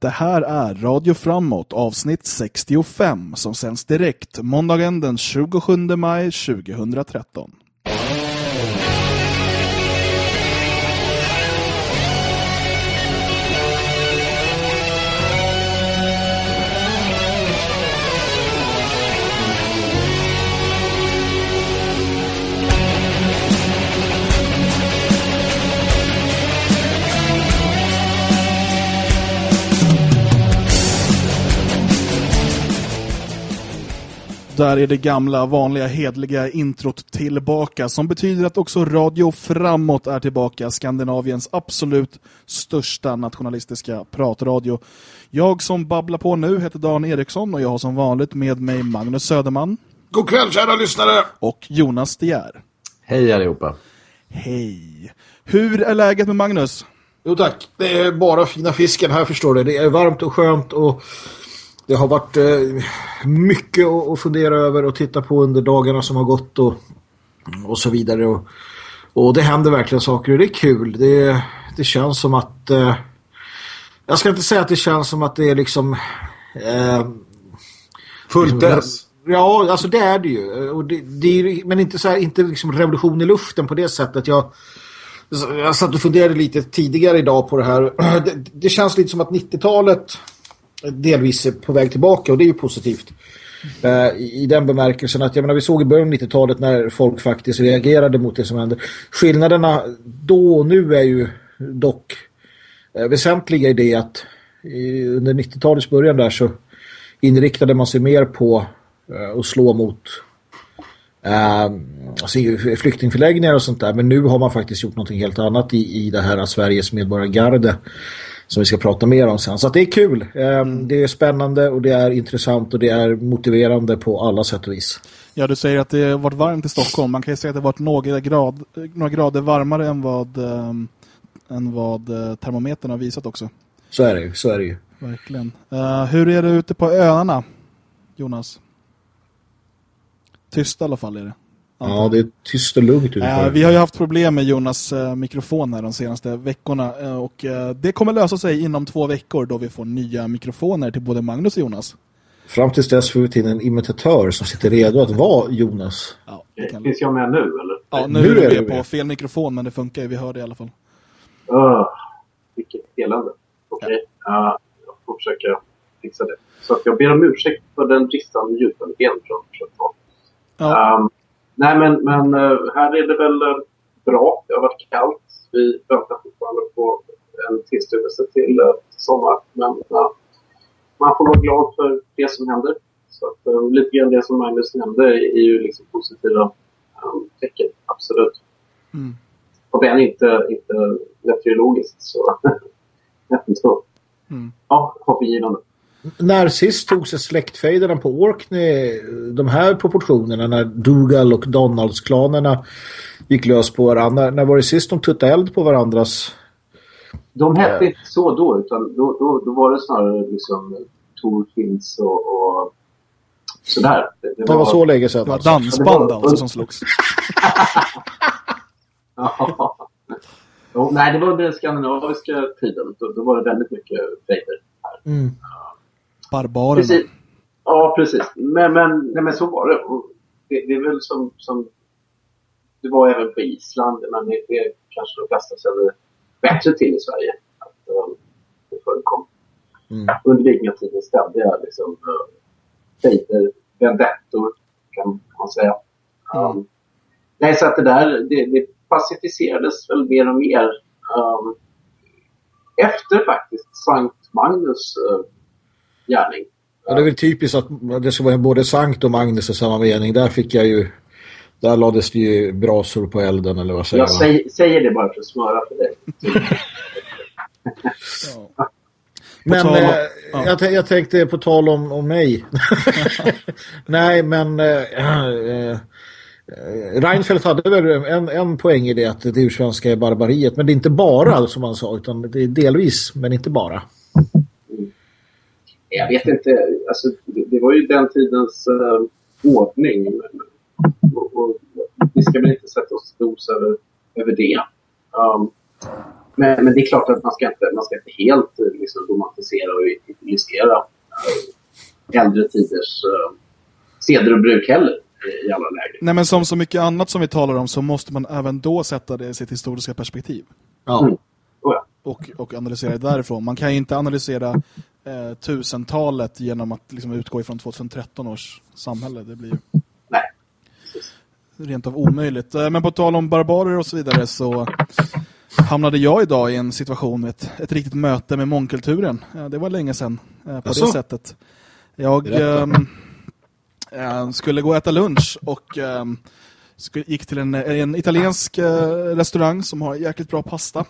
Det här är Radio Framåt avsnitt 65 som sänds direkt måndagen den 27 maj 2013. Där är det gamla, vanliga, hedliga introt tillbaka som betyder att också Radio Framåt är tillbaka. Skandinaviens absolut största nationalistiska pratradio. Jag som babblar på nu heter Dan Eriksson och jag har som vanligt med mig Magnus Söderman. God kväll kära lyssnare! Och Jonas De Geer. Hej allihopa. Hej. Hur är läget med Magnus? Jo tack, det är bara fina fisken här förstår du. Det är varmt och skönt och det har varit eh, mycket att fundera över och titta på under dagarna som har gått och, och så vidare. Och, och det händer verkligen saker och det är kul. Det, det känns som att... Eh, jag ska inte säga att det känns som att det är liksom... Eh, Fullt dess. Ja, alltså det är det ju. Och det, det är, men inte, så här, inte liksom revolution i luften på det sättet. Jag, jag satt och funderade lite tidigare idag på det här. Det, det känns lite som att 90-talet delvis på väg tillbaka och det är ju positivt. Uh, i, den bemärkelsen att jag menar, vi såg i början av 90-talet när folk faktiskt reagerade mot det som hände. Skillnaderna då och nu är ju dock uh, väsentliga i det att under 90-talets början där så inriktade man sig mer på eh, att slå mot alltså, flyktingförläggningar och sånt där. Men nu har man faktiskt gjort något helt annat i, i det här Sveriges medborgargarde som vi ska prata mer om sen. Så det är kul. Mm. Det är spännande och det är intressant och det är motiverande på alla sätt och vis. Ja, du säger att det har varit varmt i Stockholm. Man kan ju säga att det har varit några, grad, några grader varmare än vad, ähm, än vad äh, termometern har visat också. Så är det ju, så är det ju. Verkligen. Uh, hur är det ute på öarna, Jonas? Tyst i alla fall är det. Ja, det är tyst och lugnt äh, Vi har ju haft problem med Jonas äh, mikrofon här de senaste veckorna äh, och det kommer lösa sig inom två veckor då vi får nya mikrofoner till både Magnus och Jonas. Fram tills dess får vi till en imitatör som sitter redo att vara Jonas. Ja, kan... Finns jag med nu eller? Ja, nu, nu är du med på fel mikrofon men det funkar ju, vi hör det i alla fall. Uh, vilket elände. Okej, okay. ja. uh, jag får försöka fixa det. Så att jag ber om ursäkt för den bristande ljudkvaliteten från försökt ja. Um, Nej, men, men eh, här är det väl eh, bra. Det har varit kallt. Vi väntar fortfarande på en tillstymmelse till uh, sommar. Men uh, man får vara glad för det som händer. Så att, lite grann det som Magnus nämnde är ju liksom positiva tecken, absolut. Mm. Och den är inte, inte meteorologiskt så ändå. Mm. Ja, hoppingivande. När sist tog sig släktfejderna på Orkney de här proportionerna när Dougal och Donalds-klanerna gick lös på varandra? När var det sist de tuttade eld på varandras... De hette inte så då utan då, då, då var det snarare liksom Torfins och, och sådär. Det, det, det var, var, så länge sedan. Det var dansband alltså som slogs. ja. Jo, nej, det var den skandinaviska tiden. Då, då var det väldigt mycket fejder här. Mm. Barbarerna. Precis. Ja, precis. Men, men, nej, men så var det. det. Det är väl som, som det var även på Island. Men det, det kanske de flesta känner bättre till i Sverige. Att um, det förekom. Mm. Under vikingatiden ständiga liksom, uh, fejder, vendettor kan man säga. Mm. Um, nej, så att det där det, det pacificerades väl mer och mer um, efter faktiskt Sankt Magnus uh, gärning. Ja, det är väl typiskt att det ska vara både Sankt och Magnus i samma mening. Där fick jag ju där lades det ju brasor på elden eller vad säger Jag säger, säger det bara för att smöra för dig. ja. Men om, eh, ja. jag, jag, tänkte på tal om, om mig. Nej, men eh, eh, Reinfeldt hade väl en, en poäng i det att det ursvenska är barbariet. Men det är inte bara som han sa, utan det är delvis, men inte bara. Jag vet inte. Alltså, det, det var ju den tidens uh, ordning. Och, och, vi ska väl inte sätta oss dos över, över det. Um, men, men, det är klart att man ska inte, man ska inte helt liksom, romantisera och idealisera äh, äldre tiders äh, seder och bruk heller i alla lägen. Nej, men som så mycket annat som vi talar om så måste man även då sätta det i sitt historiska perspektiv. Ja. Mm. Oh. Och, och analysera det därifrån. Man kan ju inte analysera eh, tusentalet genom att liksom, utgå ifrån 2013 års samhälle. Det blir ju Nej. rent av omöjligt. Eh, men på tal om barbarer och så vidare så hamnade jag idag i en situation med ett, ett riktigt möte med mångkulturen. Eh, det var länge sedan på Asså? det sättet. Jag eh, skulle gå och äta lunch och eh, gick till en, en italiensk eh, restaurang som har jäkligt bra pasta.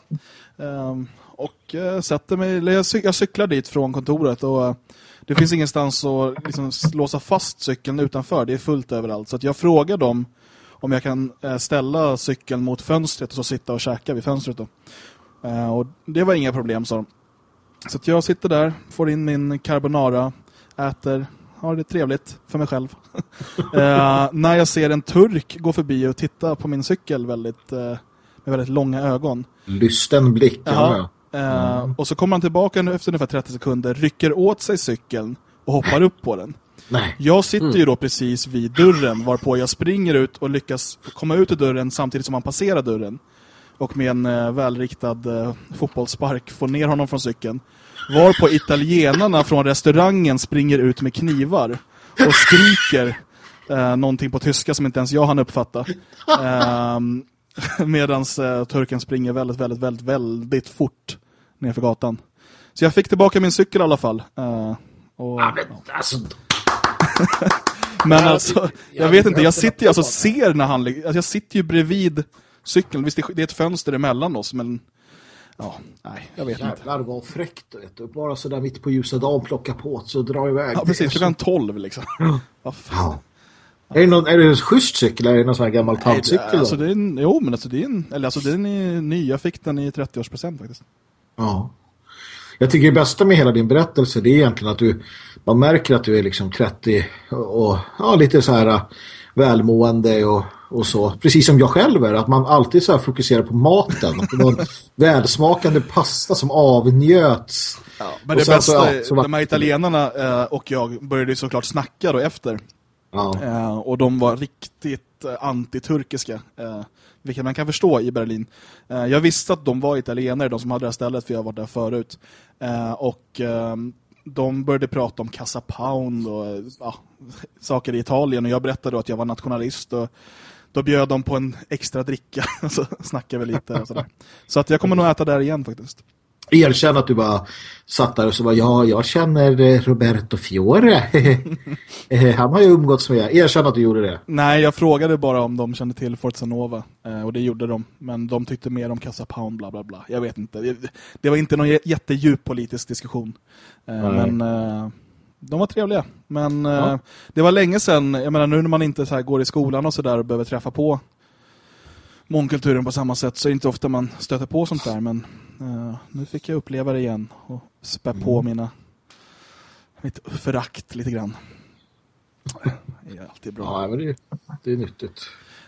Och eh, sätter mig, jag, jag cyklar dit från kontoret och eh, det finns ingenstans att liksom, låsa fast cykeln utanför. Det är fullt överallt. Så jag frågar dem om jag kan eh, ställa cykeln mot fönstret och så sitta och käka vid fönstret. Då. Och det var inga problem, sa de. Så jag sitter där, får in min carbonara, äter, har det trevligt för mig själv. när jag ser en turk gå förbi och titta på min cykel väldigt, med väldigt långa ögon. Lysten blick. Ja. Uh, och så kommer han tillbaka efter ungefär 30 sekunder, rycker åt sig cykeln och hoppar upp på den. Nej. Jag sitter mm. ju då precis vid dörren varpå jag springer ut och lyckas komma ut ur dörren samtidigt som han passerar dörren. Och med en uh, välriktad uh, fotbollsspark får ner honom från cykeln. Var på italienarna från restaurangen springer ut med knivar och skriker eh, någonting på tyska som inte ens jag hann uppfatta. Eh, Medan eh, turken springer väldigt, väldigt, väldigt, väldigt fort nerför gatan. Så jag fick tillbaka min cykel i alla fall. Eh, och, ja, men, alltså... men alltså, jag vet inte, jag sitter ju alltså ser när han alltså, jag sitter ju bredvid cykeln. Visst, det är ett fönster emellan oss, men Ja, nej, jag vet Jävlar, inte. Jävlar vad fräckt. Vet du. Bara sådär mitt på ljusa dagen plocka på så drar iväg. Ja, precis. Klockan tolv liksom. Vad fan. Är det, någon, är det en schysst cykel eller är det någon sån här gammal tantcykel? Alltså det är en, jo, men alltså det är en, eller alltså den är ny. Jag fick den i 30-årspresent faktiskt. Ja. Jag tycker det bästa med hela din berättelse det är egentligen att du, man märker att du är liksom 30 och, och ja, lite så här välmående och, och så. Precis som jag själv är, att man alltid så fokuserar på maten. Att det var en välsmakande pasta som avnjöts. Ja, men det bästa, så, ja, så de här italienarna eh, och jag började såklart snacka då efter. Ja. Eh, och de var riktigt antiturkiska. Vilket man kan förstå i Berlin. Eh, jag visste att de var italienare, de som hade det här stället, för jag var där förut. Eh, och ehm, de började prata om Casa Pound och eh, ja, saker i Italien och jag berättade då att jag var nationalist och då bjöd de på en extra dricka så snackade vi lite och sådär. Så att jag kommer nog äta där igen faktiskt. Erkänn att du bara satt där och så bara, ja, jag känner eh, Roberto Fiore. Eh, han har ju umgåtts med. Erkänn att du gjorde det. Nej, jag frågade bara om de kände till Forza Nova. Eh, och det gjorde de. Men de tyckte mer om Casa Pound, bla bla bla. Jag vet inte. Det, var inte någon jättedjup politisk diskussion. Men de var trevliga. Men ja. det var länge sedan, jag menar nu när man inte så går i skolan och sådär och behöver träffa på mångkulturen på samma sätt så är det inte ofta man stöter på sånt där. Men nu fick jag uppleva det igen och spä på mm. mina mitt förakt lite grann. Det är alltid bra. Ja, men det, det är nyttigt.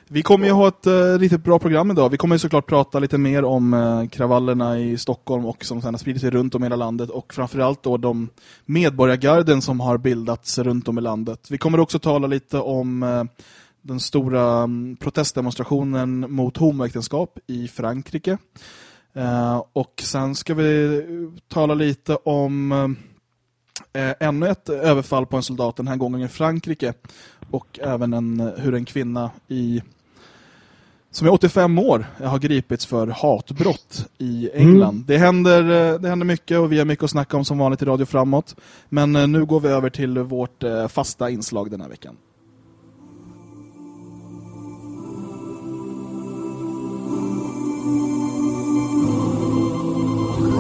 Vi kommer ju ha ett uh, riktigt bra program idag. Vi kommer ju såklart prata lite mer om uh, kravallerna i Stockholm och som sedan har spridit sig runt om i hela landet och framförallt då de medborgargarden som har bildats runt om i landet. Vi kommer också tala lite om uh, den stora um, protestdemonstrationen mot homoäktenskap i Frankrike. Och sen ska vi tala lite om eh, ännu ett överfall på en soldat den här gången i Frankrike och även en, hur en kvinna i som är 85 år har gripits för hatbrott i England. Mm. Det, händer, eh, det händer mycket och vi har mycket att snacka om som vanligt i Radio Framåt. Men eh, nu går vi över till vårt eh, fasta inslag den här veckan.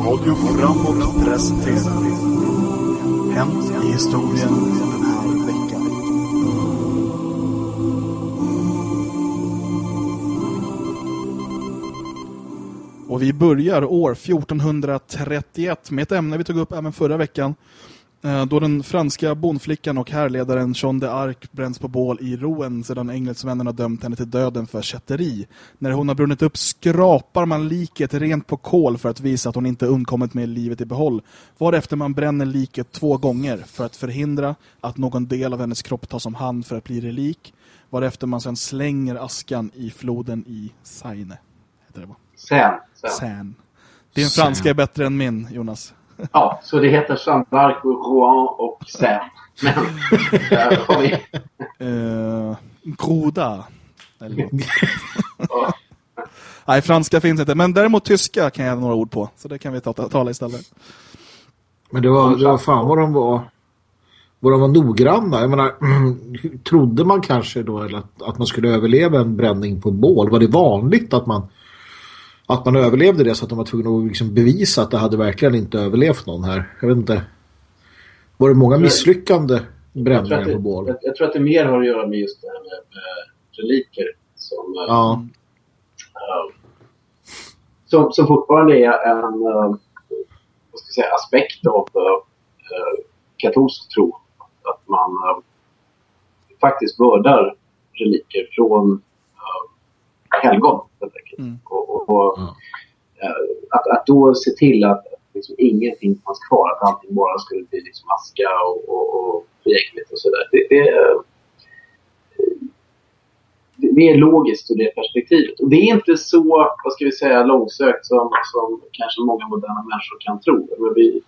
Radio Framåt presenterar Hänt i historien den här veckan. Och vi börjar år 1431 med ett ämne vi tog upp även förra veckan. Eh, då den franska bondflickan och härledaren Jean de Arc bränns på bål i Rouen sedan engelsmännen dömt henne till döden för kätteri. När hon har brunnit upp skrapar man liket rent på kol för att visa att hon inte undkommit med livet i behåll. Varefter man bränner liket två gånger för att förhindra att någon del av hennes kropp tas om hand för att bli relik. Varefter man sedan slänger askan i floden i Seine. Heter det bara. Sen. Sen. Din franska är bättre än min, Jonas. Ja, så det heter Jeanne d'Arc, Rouen och Sen. Men där har vi... Uh, groda. Eller Nej, franska finns inte. Men däremot tyska kan jag några ord på. Så det kan vi ta, tala istället. Men det var, det var fan vad de var vad de var noggranna. Jag menar, trodde man kanske då att, att man skulle överleva en bränning på bål? Var det vanligt att man att man överlevde det så att de var tvungna att liksom bevisa att det hade verkligen inte överlevt någon här. Jag vet inte. Var det många misslyckande bränningar på bål? Jag, jag, tror att det mer har att göra med just det här med, med reliker som, eh, ja. äh, som, som fortfarande är en äh, vad ska säga, aspekt av äh, katolsk tro. Att man faktiskt vördar reliker från helgon helt enkelt. Mm. Och, och mm. att, att då se till att liksom ingenting fanns kvar, att allting bara skulle bli liksom aska och, och, och förgängligt och sådär. Det, det, det, är logiskt ur det perspektivet. Och det är inte så, vad ska vi säga, långsökt som, som kanske många moderna människor kan tro. Men vi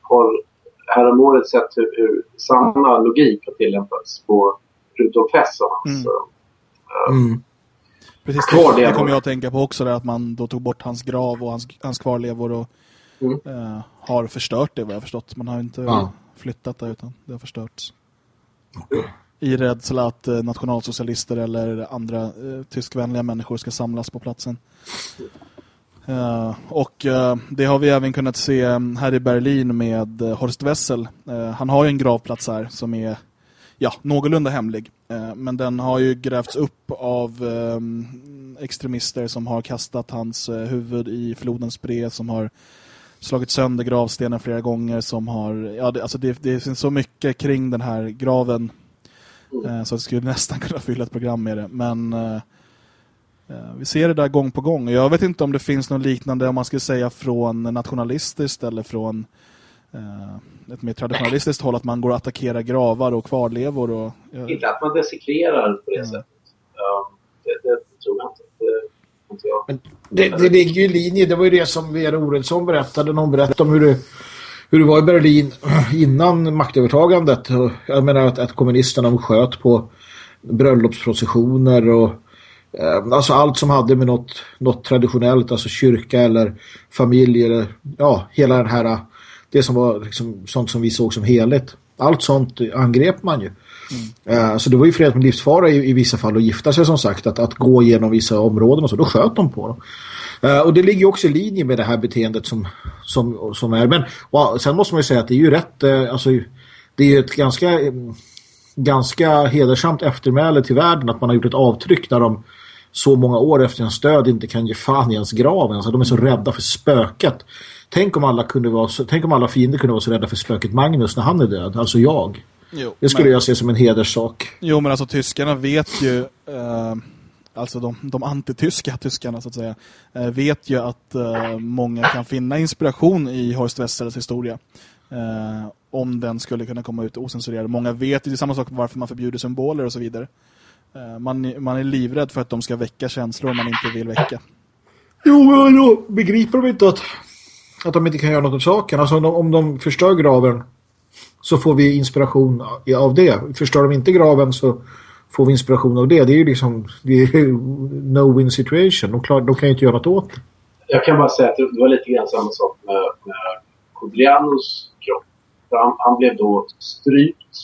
har häromåret sett hur, hur samma logik har tillämpats på Rudolf Hess och hans mm. Mm. Precis, det, det kommer jag att tänka på också, där att man då tog bort hans grav och hans, hans kvarlevor och mm. eh, har förstört det vad jag förstått. Man har inte ja. flyttat det utan det har förstörts. I rädsla att eh, nationalsocialister eller andra eh, tyskvänliga människor ska samlas på platsen. Uh, och uh, det har vi även kunnat se här i Berlin med uh, Horst Wessel. han har ju en gravplats här som är ja, någorlunda hemlig. Eh, men den har ju grävts upp av ehm, extremister som har kastat hans eh, huvud i flodens Spree, som har slagit sönder gravstenen flera gånger, som har, ja, det, alltså det, det finns så mycket kring den här graven eh, så det skulle nästan kunna fylla ett program med det. Men vi ser det där gång på gång. Jag vet inte om det finns något liknande om man skulle säga från nationalistiskt eller från ett mer traditionalistiskt håll att man går att attackera gravar och kvarlevor. Och, ja. Inte att man dessekrerar på det ja. sättet. Ja, det, det, tror jag inte. Det, inte jag. Men det, det ligger ju i linje, det var ju det som Vera Orensson berättade när hon berättade om hur det, hur det var i Berlin innan maktövertagandet. Jag menar att, att kommunisterna sköt på bröllopsprocessioner och eh, Alltså allt som hade med något, något traditionellt, alltså kyrka eller familj eller ja, hela den här det som var liksom sånt som vi såg som helhet. Allt sånt angrep man ju. Mm. Uh, så det var ju fredat med livsfara i, i, vissa fall att gifta sig som sagt. Att, att gå igenom vissa områden och så. Då sköt de på dem. Uh, och det ligger också i linje med det här beteendet som, som, som är. Men och, sen måste man ju säga att det är ju rätt. Uh, alltså, det är ju ett ganska, ganska hedersamt eftermäle till världen att man har gjort ett avtryck när de så många år efter en stöd inte kan ge fan i ens grav. Alltså, de är så rädda för spöket. Tänk om alla kunde vara så, tänk om alla fiender kunde vara så rädda för spöket Magnus när han är död, alltså jag. Jo, det skulle men, jag se som en hederssak. Jo, men alltså tyskarna vet ju eh, alltså de, de antityska tyskarna så att säga eh, vet ju att eh, många kan finna inspiration i Horst Wessels historia. Eh, om den skulle kunna komma ut osensurerad. Många vet, är samma sak varför man förbjuder symboler och så vidare. Eh, man, man är livrädd för att de ska väcka känslor man inte vill väcka. Jo, men då begriper de inte att att de inte kan göra något åt saken. Alltså om de, om de förstör graven så får vi inspiration av det. Förstör de inte graven så får vi inspiration av det. Det är ju liksom det är no-win situation. De, klar, de kan ju inte göra något åt det. Jag kan bara säga att det var lite grann samma sak med, med Kodrianos kropp. Han, han, blev då strypt.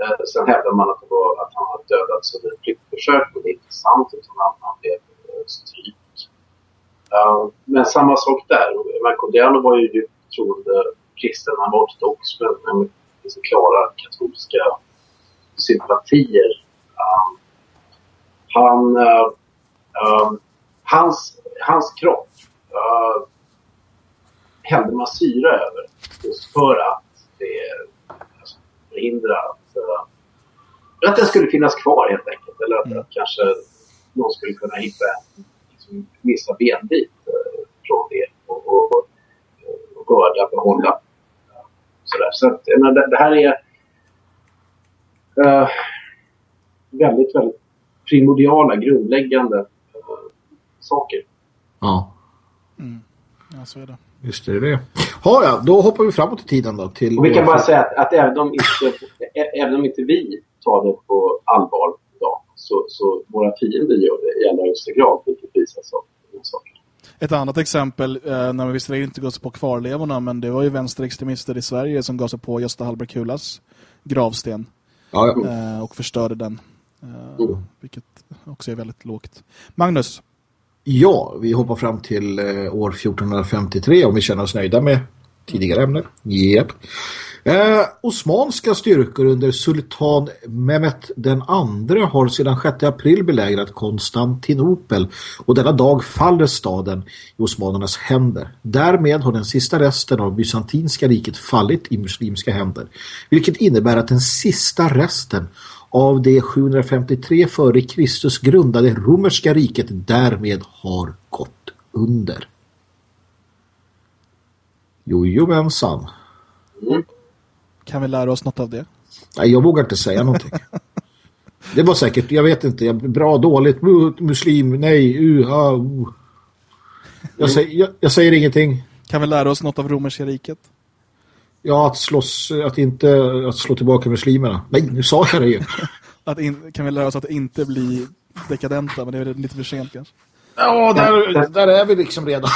Eh, sen hävdar man att, det var, att han hade dödats under ett flyktförsök. Och det är inte sant utan han, han blev eh, strypt Eh, men samma sak där. Marco var ju djupt troende kristen. Han var ortodox men med klara katolska sympatier. Eh, han, eh, hans, hans kropp hällde man syra över just för att alltså, förhindra att, att den skulle finnas kvar helt enkelt. Eller att, mm. att kanske någon skulle kunna hitta en minsta benbit eh, från det och, och, och börda behålla. Sådär. Så att, men det, det här är uh, väldigt, väldigt primordiala, grundläggande uh, saker. Ja. Mm. Ja, så är det. Just det, det. Ha, ja, då hoppar vi framåt i tiden då. Till och vi kan bara säga att, att även, om inte, även om inte vi tar det på allvar så, så våra fiender gör det i allra högsta grad, vilket visas av saker. Ett annat exempel, eh, när vi visserligen inte gav sig på kvarlevorna, men det var ju vänsterextremister i Sverige som gav sig på Gösta Hallberg Kulas gravsten. Ja, ja. Eh, och förstörde den. Eh, mm. Vilket också är väldigt lågt. Magnus? Ja, vi hoppar fram till eh, år 1453 om vi känner oss nöjda med tidigare ämne. Yep. Eh, osmanska styrkor under sultan Mehmet den andra har sedan 6 april belägrat Konstantinopel och denna dag faller staden i osmanernas händer. Därmed har den sista resten av bysantinska riket fallit i muslimska händer, vilket innebär att den sista resten av det 753 före Kristus grundade romerska riket därmed har gått under. Jojomensan. Mm. Kan vi lära oss något av det? Nej, jag vågar inte säga någonting. det var säkert, jag vet inte, bra, dåligt, muslim, nej, uh, uh. Jag, säger, jag, jag säger ingenting. Kan vi lära oss något av romerska riket? Ja, att, slåss, att inte att slå tillbaka muslimerna. Nej, nu sa jag det ju. att in, kan vi lära oss att inte bli dekadenta, men det är lite för sent kanske. Ja, där, där är vi liksom redan.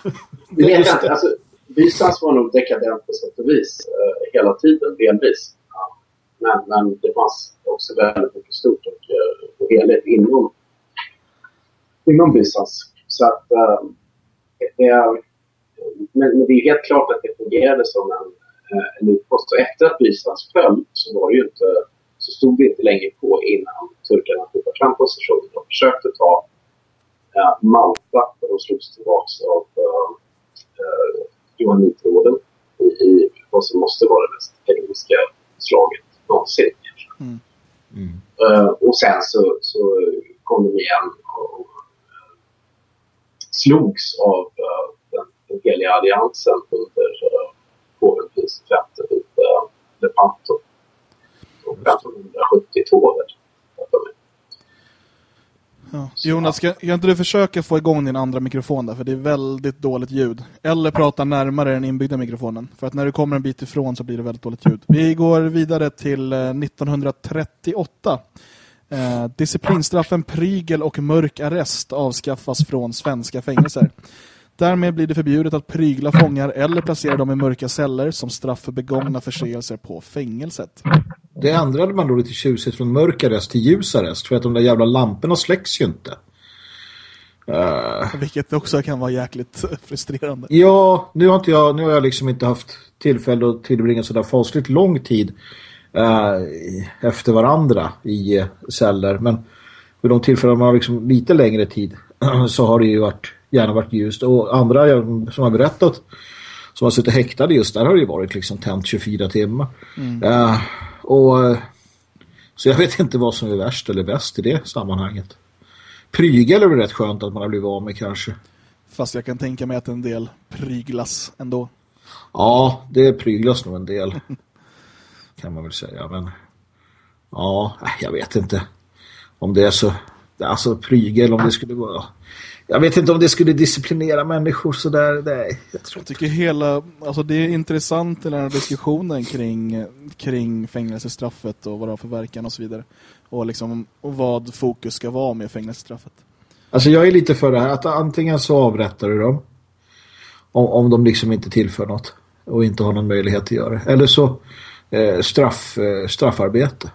det är alltså, Bysans var nog dekadent på sätt och vis eh, hela tiden, delvis. Men, men det fanns också väldigt mycket stort och, eh, och helhet inom, inom Bysans. Så att eh, det är, men, men, det är helt klart att det fungerade som en, eh, en utpost. Och efter att Bysans föll så var det ju inte så stod det inte länge på innan turkarna flyttade fram positionen. De försökte ta eh, Malta och de slogs tillbaka av eh, eh eh Johannitråden i, i vad som måste vara det mest tekniska slaget någonsin. Mm. Mm. Uh, och sen så, så kom de igen och uh, slogs av uh, den, den heliga alliansen under uh, påven Pius V vid uh, Lepanto. 1572. Ja. Jonas, ska, ska inte du försöka få igång din andra mikrofon där? För det är väldigt dåligt ljud. Eller prata närmare den inbyggda mikrofonen. För att när du kommer en bit ifrån så blir det väldigt dåligt ljud. Vi går vidare till 1938. Eh, eh, disciplinstraffen prygel och mörk arrest avskaffas från svenska fängelser. Därmed blir det förbjudet att prygla fångar eller placera dem i mörka celler som straff för begångna förseelser på fängelset. Det ändrade man då lite tjusigt från mörk arrest till ljus arrest för att de där jävla lamporna släcks ju inte. Uh, Vilket också kan vara jäkligt frustrerande. Ja, nu har, inte jag, nu har jag liksom inte haft tillfälle att tillbringa sådär fasligt lång tid uh, efter varandra i uh, celler. Men vid de tillfällen man har liksom lite längre tid så har det ju varit, gärna varit ljust. Och andra som har berättat som har suttit häktade just där har det ju varit liksom tänt 24 timmar. Mm. Och så jag vet inte vad som är värst eller bäst i det sammanhanget. Prygel är väl rätt skönt att man har blivit av med kanske. Fast jag kan tänka mig att en del pryglas ändå. Ja, det pryglas nog en del. kan man väl säga. Men ja, jag vet inte om det är så. Alltså prygel om det skulle vara jag vet inte om det skulle disciplinera människor så där. Nej, jag, tror jag tycker hela, alltså det är intressant i den här diskussionen kring, kring fängelsestraffet och vad det har för verkan och så vidare. Och, liksom, och vad fokus ska vara med fängelsestraffet. Alltså jag är lite för det här att antingen så avrättar du dem om, om de liksom inte tillför något och inte har någon möjlighet att göra det. Eller så eh, straff, eh, straffarbete.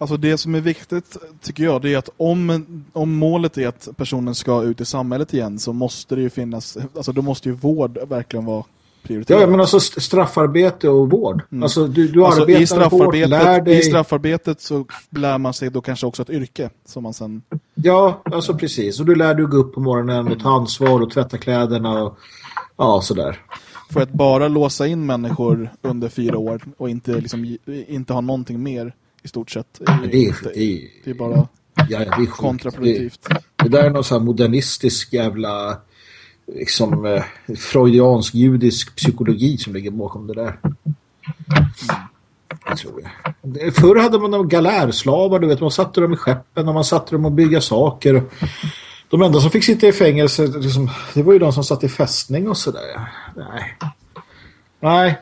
Alltså det som är viktigt tycker jag det är att om, om målet är att personen ska ut i samhället igen så måste det ju finnas, alltså då måste ju vård verkligen vara prioriterat. Ja men alltså straffarbete och vård. Mm. Alltså du, du alltså, arbetar i straffarbetet, hårt, lär dig... I straffarbetet så lär man sig då kanske också ett yrke som man sen... Ja, alltså precis. Och du lär dig gå upp på morgonen och ta ansvar och tvätta kläderna och ja, sådär. För att bara låsa in människor under fyra år och inte, liksom, inte ha någonting mer i stort sett. Det är, det är, det är bara ja, det är kontraproduktivt. Det, det där är någon sån här modernistisk jävla liksom eh, freudiansk judisk psykologi som ligger bakom det där. Jag tror det. Förr hade man de galärslavar, du vet, man satte dem i skeppen och man satte dem att bygga saker. De enda som fick sitta i fängelse, liksom, det var ju de som satt i fästning och sådär. Nej. Nej.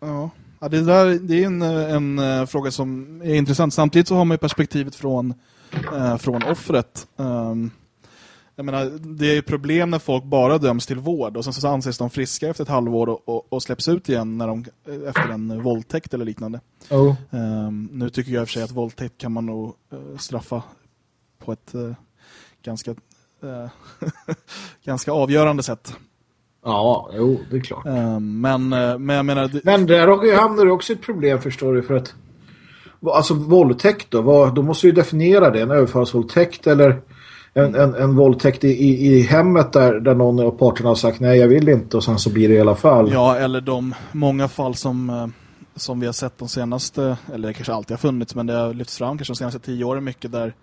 Ja. Ja, det, där, det är en, en, en, fråga som är intressant. Samtidigt så har man ju perspektivet från, eh, från offret. Um, jag menar, det är problem när folk bara döms till vård och sen så anses de friska efter ett halvår och, och, och släpps ut igen när de, efter en våldtäkt eller liknande. Oh. Um, nu tycker jag i och för sig att våldtäkt kan man nog uh, straffa på ett uh, ganska, uh, ganska avgörande sätt. Ja, jo, det är klart. Um, men, men jag menar... Men där hamnar det också ett problem, förstår du, för att alltså våldtäkt då, vad, då måste du definiera det, en överfallsvåldtäkt eller en, en, en våldtäkt i, i, i hemmet där, där någon av parterna har sagt nej jag vill inte och sen så blir det i alla fall. Ja, eller de många fall som, eh, som vi har sett de senaste, eller det kanske alltid har funnits men det har lyfts fram kanske de senaste tio åren mycket där,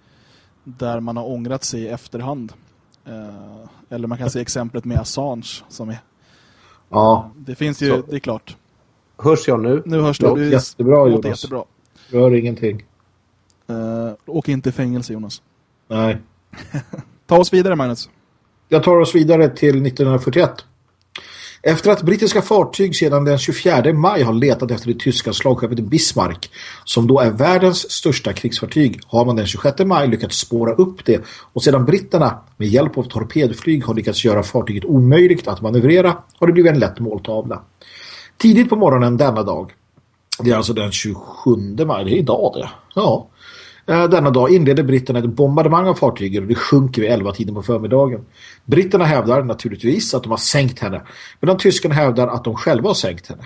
där man har ångrat sig i efterhand. Eh, eller man kan se exemplet med Assange som är Ja. Det finns ju, så. det är klart. Hörs jag nu? Nu hörs du. du jättebra Jonas. Jättebra. Rör ingenting. Uh, åk inte i fängelse Jonas. Nej. Ta oss vidare, Magnus. Jag tar oss vidare till 1941. Efter att brittiska fartyg sedan den 24 maj har letat efter det tyska slagskeppet Bismarck, som då är världens största krigsfartyg, har man den 26 maj lyckats spåra upp det. Och sedan britterna med hjälp av torpedflyg har lyckats göra fartyget omöjligt att manövrera har det blivit en lätt måltavla. Tidigt på morgonen denna dag, det är alltså den 27 maj, det är idag det, ja, Eh, denna dag inleder britterna ett bombardemang av fartyget och det sjunker vid 11 tiden på förmiddagen. Britterna hävdar naturligtvis att de har sänkt henne medan tyskarna hävdar att de själva har sänkt henne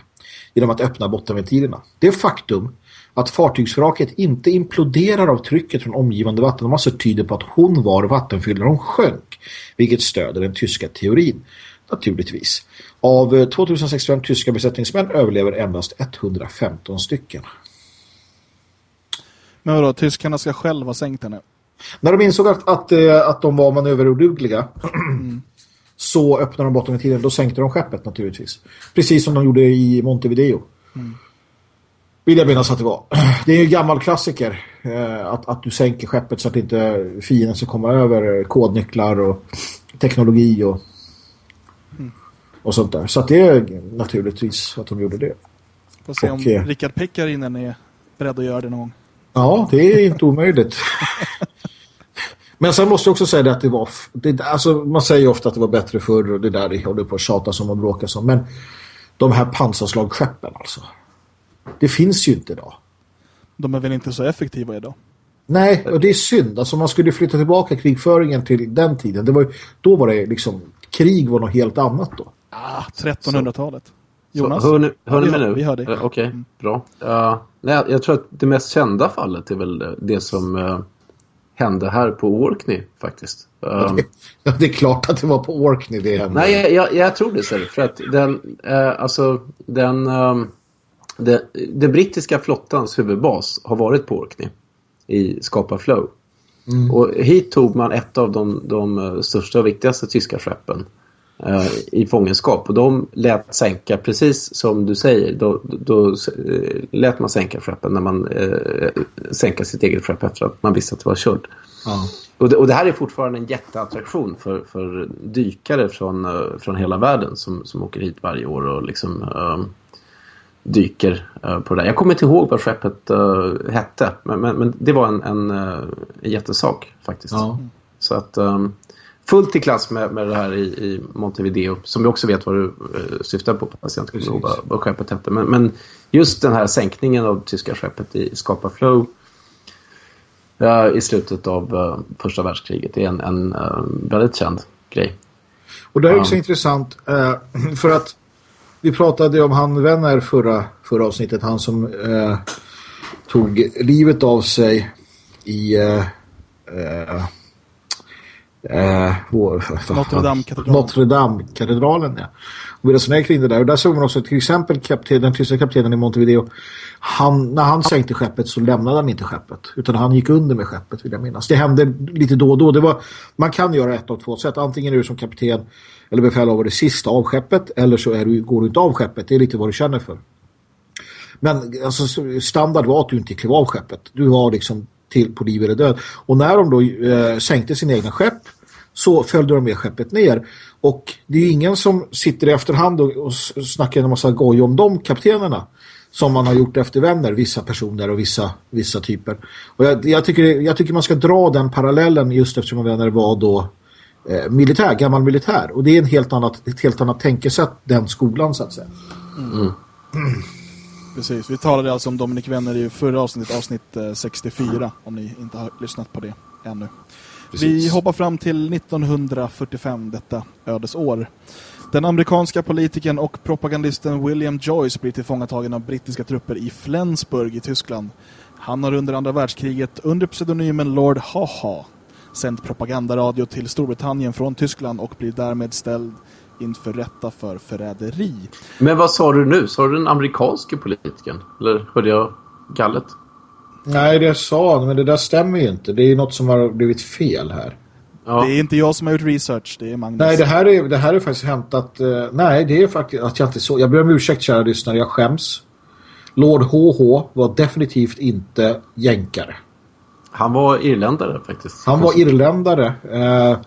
genom att öppna bottenventilerna. Det faktum att fartygsvraket inte imploderar av trycket från omgivande vattenmassor alltså tyder på att hon var vattenfylld när hon sjönk, vilket stöder den tyska teorin. Naturligtvis. Av eh, 2065 tyska besättningsmän överlever endast 115 stycken. Men vadå, tyskarna ska själva ha sänkt henne? När de insåg att, att, eh, att de var manöverodugliga mm. så öppnade de bottenventilen. Då sänkte de skeppet naturligtvis. Precis som de gjorde i Montevideo. Mm. Vill jag minnas att det var. Det är en gammal klassiker eh, att, att du sänker skeppet så att inte fienden ska komma över kodnycklar och teknologi och, mm. och sånt där. Så att det är naturligtvis att de gjorde det. Får se om eh, Rickard Pekkarinen är beredd att göra det någon gång. Ja, det är inte omöjligt. Men sen måste jag också säga det att det var... Det, alltså, man säger ofta att det var bättre förr och det där det håller på att tjata som och bråka som. Men de här pansarslagskeppen alltså. Det finns ju inte idag. De är väl inte så effektiva idag? Nej, och det är synd. Alltså man skulle flytta tillbaka krigföringen till den tiden. Det var, då var det liksom... Krig var något helt annat då. Ah, 1300-talet. Jonas? Så, hör ni, hör ni mig nu? Vi hör dig. Uh, Okej, okay, mm. bra. Uh, nej, jag tror att det mest kända fallet är väl det som uh, hände här på Orkney faktiskt. Um, ja, det är klart att det var på Orkney det hände. Nej, jag, jag, jag tror det så. För att den, uh, alltså den, um, det, det brittiska flottans huvudbas har varit på Orkney i Skapa Flow. Mm. Och hit tog man ett av de, de största och viktigaste tyska skeppen i fångenskap. Och de lät sänka, precis som du säger, då, då eh, lät man sänka skeppen när man eh, sänka sitt eget skepp efter att man visste att det var kört. Ja. Och, det, och det här är fortfarande en jätteattraktion för, för dykare från, uh, från hela världen som, som åker hit varje år och liksom uh, dyker uh, på det där. Jag kommer inte ihåg vad skeppet hette, men, men, men, det var en, en, en jättesak faktiskt. Ja. Så att um, fullt i klass med, med det här i, i Montevideo som vi också vet vad du eh, syftar på. Jag inte kommer ihåg vad, vad skeppet hette. Men, men, just den här sänkningen av tyska skeppet i Skapa Flow uh, i slutet av uh, första världskriget är en, en uh, väldigt känd grej. Och det är också um, intressant för att vi pratade om han vänner förra, förra avsnittet. Han som tog livet av sig i Eh, Notre Dame-katedralen. Notre Dame-katedralen, ja. Och vi resonerade kring det där. Och där såg man också till exempel kapten, den tyska kaptenen i Montevideo. Han, när han sänkte skeppet så lämnade han inte skeppet. Utan han gick under med skeppet vill jag minnas. Det hände lite då och då. Det var, man kan göra ett av två sätt. Antingen är du som kapten eller befälhavare sist av skeppet. Eller så är du, går du inte av skeppet. Det är lite vad du känner för. Men alltså, standard var att du inte klev av skeppet. Du var liksom till på liv eller död. Och när de då eh, sänkte sin egna skepp så följde de med skeppet ner. Och det är ingen som sitter i efterhand och, och snackar en massa goj om de kaptenerna som man har gjort efter vänner, vissa personer och vissa, vissa typer. Och jag, jag, tycker, jag tycker man ska dra den parallellen just eftersom vänner var då eh, militär, gammal militär. Och det är en helt annat, ett helt annat tänkesätt, den skolan så att säga. Mm. Mm. Precis, vi talade alltså om Dominik Wenner i förra avsnittet, avsnitt 64, eh, om ni inte har lyssnat på det ännu. Precis. Vi hoppar fram till 1945, detta ödesår. Den amerikanska politikern och propagandisten William Joyce blir tillfångatagen av brittiska trupper i Flensburg i Tyskland. Han har under andra världskriget under pseudonymen Lord Haha sänt propagandaradio till Storbritannien från Tyskland och blir därmed ställd inför rätta för förräderi. Men vad sa du nu? Sa du den amerikanske politikern? Eller hörde jag gallet? Nej, det sa han, men det där stämmer ju inte. Det är något som har blivit fel här. Ja. Det är inte jag som har gjort research, det är Magnus. Nej, det här är, det här är faktiskt hämtat... Uh, nej, det är faktiskt att jag inte så... Jag ber om ursäkt, kära lyssnare, jag skäms. Lord HH var definitivt inte jänkare. Han var irländare faktiskt. Han var irländare. Uh,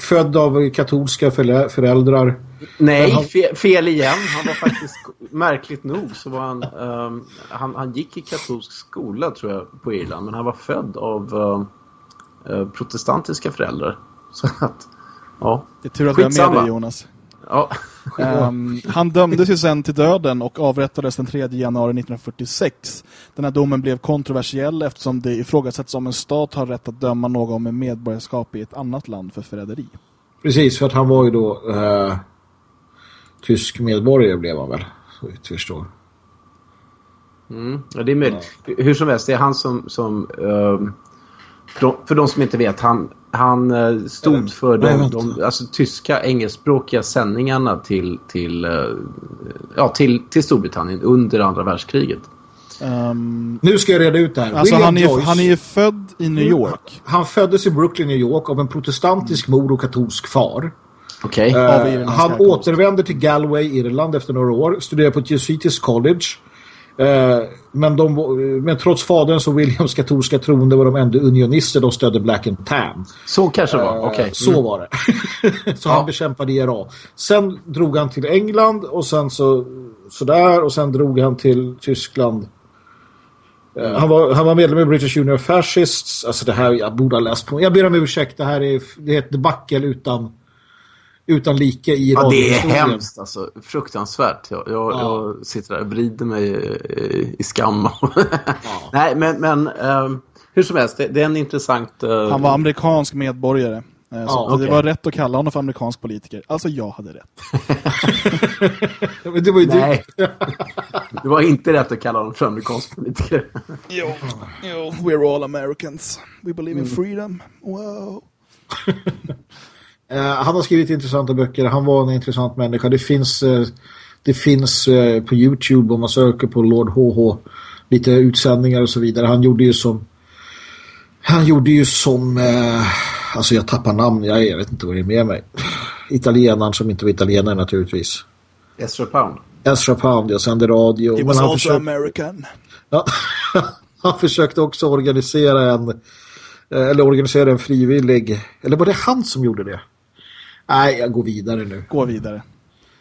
född av katolska föräldrar. Nej, han... fel igen. Han var faktiskt, märkligt nog, så var han, um, han, han gick i katolsk skola tror jag på Irland. Men han var född av uh, protestantiska föräldrar. Så att, ja. Det är tur att du är med dig Jonas. Ja. Um, han dömdes ju sen till döden och avrättades den 3 januari 1946. Den här domen blev kontroversiell eftersom det ifrågasätts om en stat har rätt att döma någon med medborgarskap i ett annat land för förräderi. Precis, för att han var ju då uh, tysk medborgare blev han väl, så jag förstår. Mm, ja, det är möjligt. Ja. Hur som helst, det är han som, som uh, för de som inte vet, han, han eh, stod för de, de alltså, tyska engelskspråkiga sändningarna till, till, eh, ja, till, till Storbritannien under andra världskriget. Um, nu ska jag reda ut det här. Alltså han, är, Joyce, han är född i New York. Han föddes i Brooklyn, New York av en protestantisk mm. mor och katolsk far. Okay. Uh, han återvände till Galway, Irland efter några år. Studerade på ett jesuitiskt college. Eh, men, de, men trots faderns och Williams katolska troende var de ändå unionister. De stödde Black and Tan. Så kanske det var, uh, okej. Okay. Mm. Så var det. så ja. han bekämpade IRA. Sen drog han till England och sen så, så där och sen drog han till Tyskland. Mm. Han, var, han var medlem i British Union Fascists. Alltså det här, jag borde ha läst på. Jag ber om ursäkt, det här är, det är ett debacle utan utan like i Ja, det är hemskt alltså. Fruktansvärt. Jag, jag, ja. jag sitter där och vrider mig i, i skam. ja. Nej, men, men um, hur som helst, det, det är en intressant... Uh... Han var amerikansk medborgare. Eh, ja, så okay. Det var rätt att kalla honom för amerikansk politiker. Alltså jag hade rätt. men det var ju Nej. du. det var inte rätt att kalla honom för amerikansk politiker. jo, jo, we're all Americans. We believe in mm. freedom. Wow. Eh, han har skrivit intressanta böcker. Han var en intressant människa. Det finns, uh, det finns uh, på Youtube om man söker på Lord HH lite utsändningar och så vidare. Han gjorde ju som han gjorde ju som alltså jag tappar namn. Jag, jag vet inte vad det är med mig. Italienaren som inte var italienare naturligtvis. Ezra Pound. Ezra Pound, jag sände radio. He was also försökte... American. Ja, han försökte också organisera en eller organisera en frivillig eller var det han som gjorde det? Nej, jag går vidare nu. Gå vidare.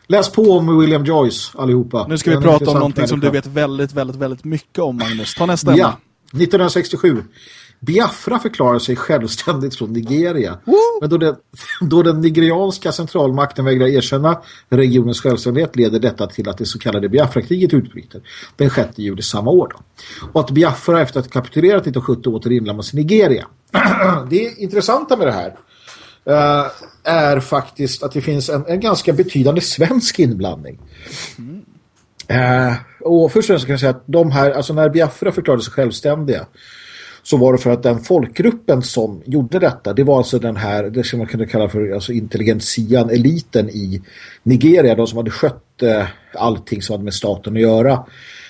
Läs på om William Joyce allihopa. Nu ska vi prata om någonting som du vet väldigt, väldigt, väldigt mycket om, Magnus. Ta nästa Ja, 1967. Biafra förklarar sig självständigt från Nigeria. Woo! Men då den, då den nigerianska centralmakten vägrar erkänna regionens självständighet leder detta till att det så kallade Biafra-kriget utbryter den 6 juli samma år. Då. Och att Biafra efter att kapitulerat 1970 åter inlämnas i Nigeria. det intressanta med det här uh, är faktiskt att det finns en, en ganska betydande svensk inblandning. Mm. Uh, och först och främst kan jag säga att de här, alltså när Biafra förklarade sig självständiga så var det för att den folkgruppen som gjorde detta, det var alltså den här, det som man kunde kalla för alltså intelligensian, eliten i Nigeria, de som hade skött eh, allting som hade med staten att göra,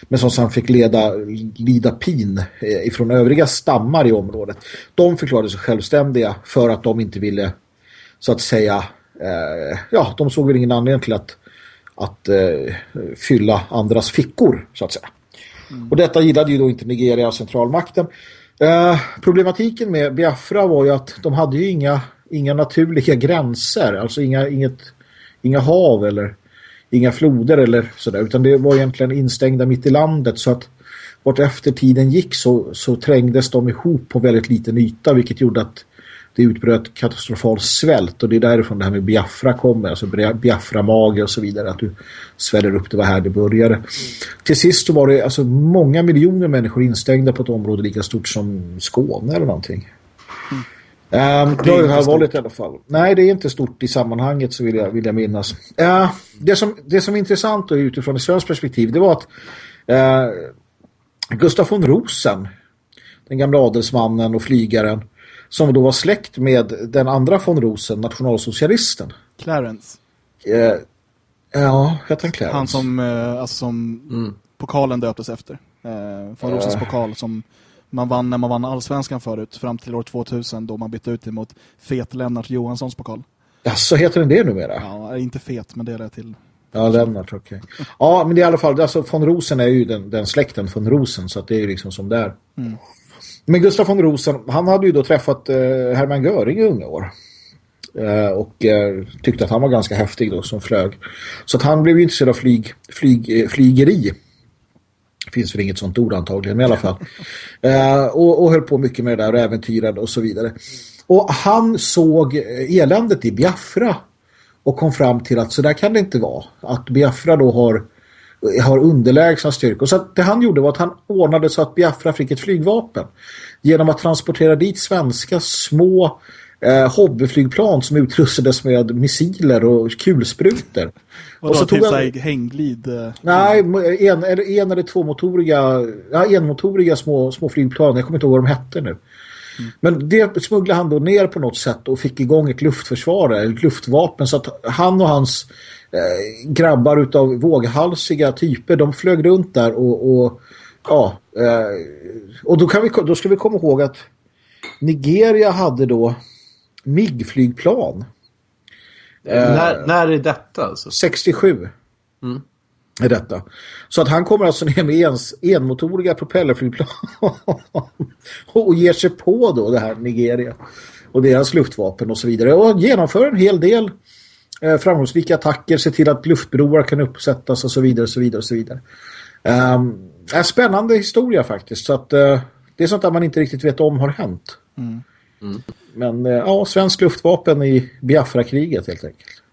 men som sen fick leda, lida pin eh, ifrån övriga stammar i området. De förklarade sig självständiga för att de inte ville, så att säga, eh, ja, de såg väl ingen anledning till att, att eh, fylla andras fickor, så att säga. Mm. Och detta gillade ju då inte Nigeria och centralmakten. Eh, problematiken med Biafra var ju att de hade ju inga, inga naturliga gränser. Alltså inga, inget, inga hav eller inga floder eller sådär. Utan det var egentligen instängda mitt i landet så att vart efter tiden gick så, så trängdes de ihop på väldigt liten yta vilket gjorde att det utbröt katastrofal svält och det är därifrån det här med Biafra kommer, alltså Biafra-mage och så vidare, att du sväller upp det var här det började. Mm. Till sist så var det alltså många miljoner människor instängda på ett område lika stort som Skåne eller någonting. Mm. Um, det är allvarligt i alla fall. Nej, det är inte stort i sammanhanget så vill jag, vill jag minnas. Uh, det, som, det som är intressant då, utifrån ett svenskt perspektiv det var att uh, Gustaf von Rosen, den gamla adelsmannen och flygaren, som då var släkt med den andra von Rosen, nationalsocialisten. Clarence. Eh, ja, heter han Clarence? Han som, eh, alltså som mm. pokalen döptes efter. Eh, von Rosens pokal som man vann när man vann allsvenskan förut fram till år 2000 då man bytte ut det mot Fet Lennart Johanssons pokal. Ja, så heter den det numera? Ja, inte fet men det är det till. Ja, Lennart, okej. Okay. Ja, men det är i alla fall, alltså von Rosen är ju den, den släkten von Rosen så det är ju liksom som där. Mm. Men Gustaf von Rosen, han hade ju då träffat eh, Hermann Göring i unga år. Eh, och eh, tyckte att han var ganska häftig då som flög. Så att han blev ju intresserad av flyg, flyg, eh, flygeri. Finns väl inget sånt ord antagligen, men i alla fall. Eh, och, och höll på mycket med det där och äventyrade och så vidare. Och han såg eh, eländet i Biafra och kom fram till att så där kan det inte vara. Att Biafra då har har underlägsna styrkor. Så det han gjorde var att han ordnade så att Biafra fick ett flygvapen. Genom att transportera dit svenska små eh, hobbyflygplan som utrustades med missiler och kulsprutor. Och så tog han... hänglid? Eh, Nej, en, eller, en eller två motoriga, ja, enmotoriga små, små flygplan. Jag kommer inte ihåg vad de hette nu. Mm. Men det smugglade han då ner på något sätt och fick igång ett luftförsvar, ett luftvapen så att han och hans eh, grabbar utav våghalsiga typer, de flög runt där och, och ja, eh, och då, kan vi, då ska vi komma ihåg att Nigeria hade då MIG-flygplan. Eh, när, när är detta? Alltså? 67. Mm. Är detta. Så att han kommer alltså ner med ens, enmotoriga propellerflygplan och ger sig på då det här Nigeria och deras luftvapen och så vidare och genomför en hel del eh, framgångsrika attacker, se till att luftbroar kan uppsättas och så vidare och så vidare och så vidare. Um, en spännande historia faktiskt så att uh, det är sånt där man inte riktigt vet om har hänt. Mm. Mm. Men uh, ja, svensk luftvapen i Biafra-kriget helt enkelt.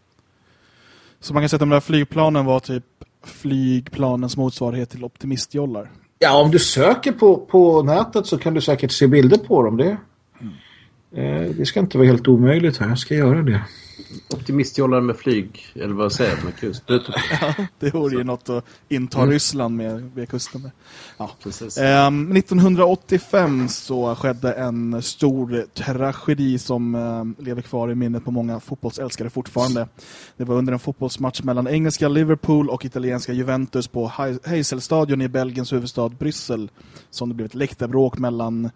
Så man kan säga att de där flygplanen var typ flygplanens motsvarighet till optimistjollar? Ja, om du söker på, på nätet så kan du säkert se bilder på dem. Det, mm. eh, det ska inte vara helt omöjligt här. Jag ska göra det optimistjollare med flyg, eller vad säger jag, med kust. ja, det vore ju något att inta mm. Ryssland med via kusten. Med. Ja. Um, 1985 så skedde en stor tragedi som um, lever kvar i minnet på många fotbollsälskare fortfarande. Det var under en fotbollsmatch mellan engelska Liverpool och italienska Juventus på Hazelstadion i Belgiens huvudstad Bryssel som det blev ett läktarbråk mellan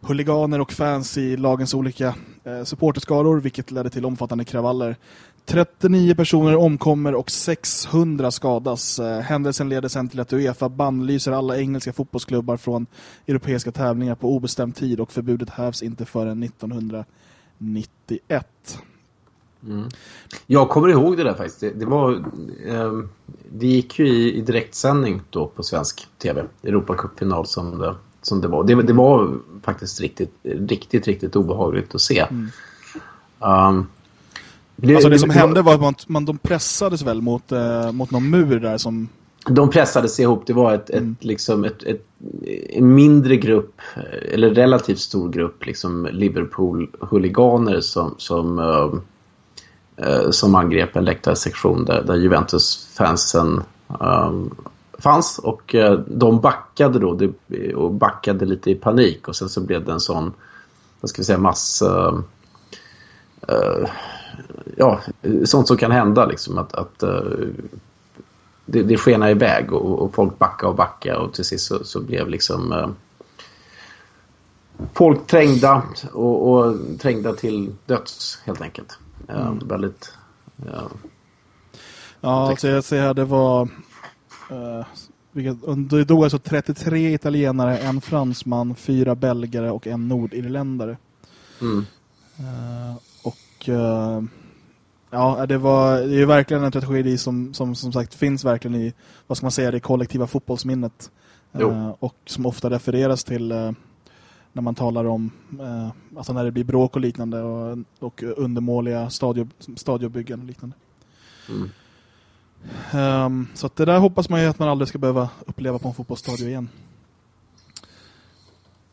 huliganer och fans i lagens olika eh, supporterskaror vilket ledde till omfattande kravaller. 39 personer omkommer och 600 skadas. Eh, händelsen leder sen till att Uefa bannlyser alla engelska fotbollsklubbar från europeiska tävlingar på obestämd tid och förbudet hävs inte förrän 1991. Mm. Jag kommer ihåg det där faktiskt. Det, det var, eh, det gick ju i, i direktsändning då på svensk tv. Europacupfinal som det som det var. Det, det var faktiskt riktigt, riktigt, riktigt obehagligt att se. Mm. Um, det, alltså det som det, hände var att man, man, de pressades väl mot, eh, mot någon mur där som... De pressades ihop. Det var ett, mm. ett, liksom ett, ett, en mindre grupp, eller relativt stor grupp, liksom Liverpool-huliganer som, som, uh, uh, som angrep en läktarsektion där, där Juventus-fansen um, fanns och eh, de backade då och backade lite i panik och sen så blev det en sån, vad ska vi säga, massa uh, ja, sånt som kan hända liksom att, att uh, det, det skenar iväg och, och folk backade och backade och till sist så, så blev liksom uh, folk trängda och, och trängda till döds helt enkelt. Mm. väldigt Ja, alltså jag ser här, det var... Uh, vilket, det dog alltså 33 italienare, en fransman, fyra belgare och en nordirländare. Mm. Uh, och uh, ja, det var det är ju verkligen en tragedi som, som som sagt finns verkligen i, vad ska man säga, det kollektiva fotbollsminnet. Uh, och som ofta refereras till när man talar om alltså när det blir bråk och liknande och, och undermåliga stadio, stadiobyggen och liknande. Mm. Um, så det där hoppas man ju att man aldrig ska behöva uppleva på en fotbollsstadion igen.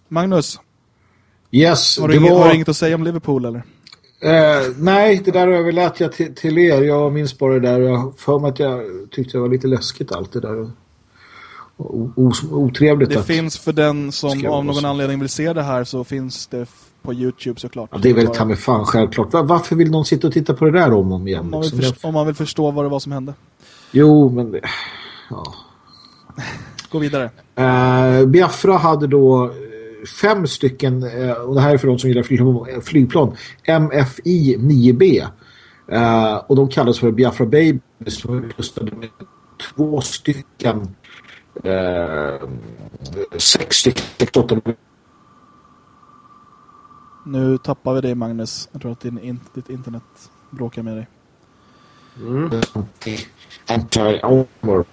Magnus? Yes, har du, inget, var... har du inget att säga om Liverpool eller? Uh, nej, det där överlät jag till, till er. Jag minns bara det där. Jag för mig att jag tyckte det var lite läskigt allt det där. Och, och, otrevligt. Det att... finns för den som av någon anledning vill se det här så finns det på Youtube såklart. Ja, det är väl ta med fan självklart. Varför vill någon sitta och titta på det där om och om igen? Om man, liksom? förstå, om man vill förstå vad det var som hände. Jo, men... Ja. Gå vidare. Uh, Biafra hade då eh, fem stycken, uh, och det här är för de som gillar flyg, flygplan, MFI 9B. Uh, och de kallas för Biafra Babies som utrustade med två stycken sex stycken Nu tappar vi dig Magnus. Jag tror att din, ditt internet bråkar med dig. Mm. Anti-armor.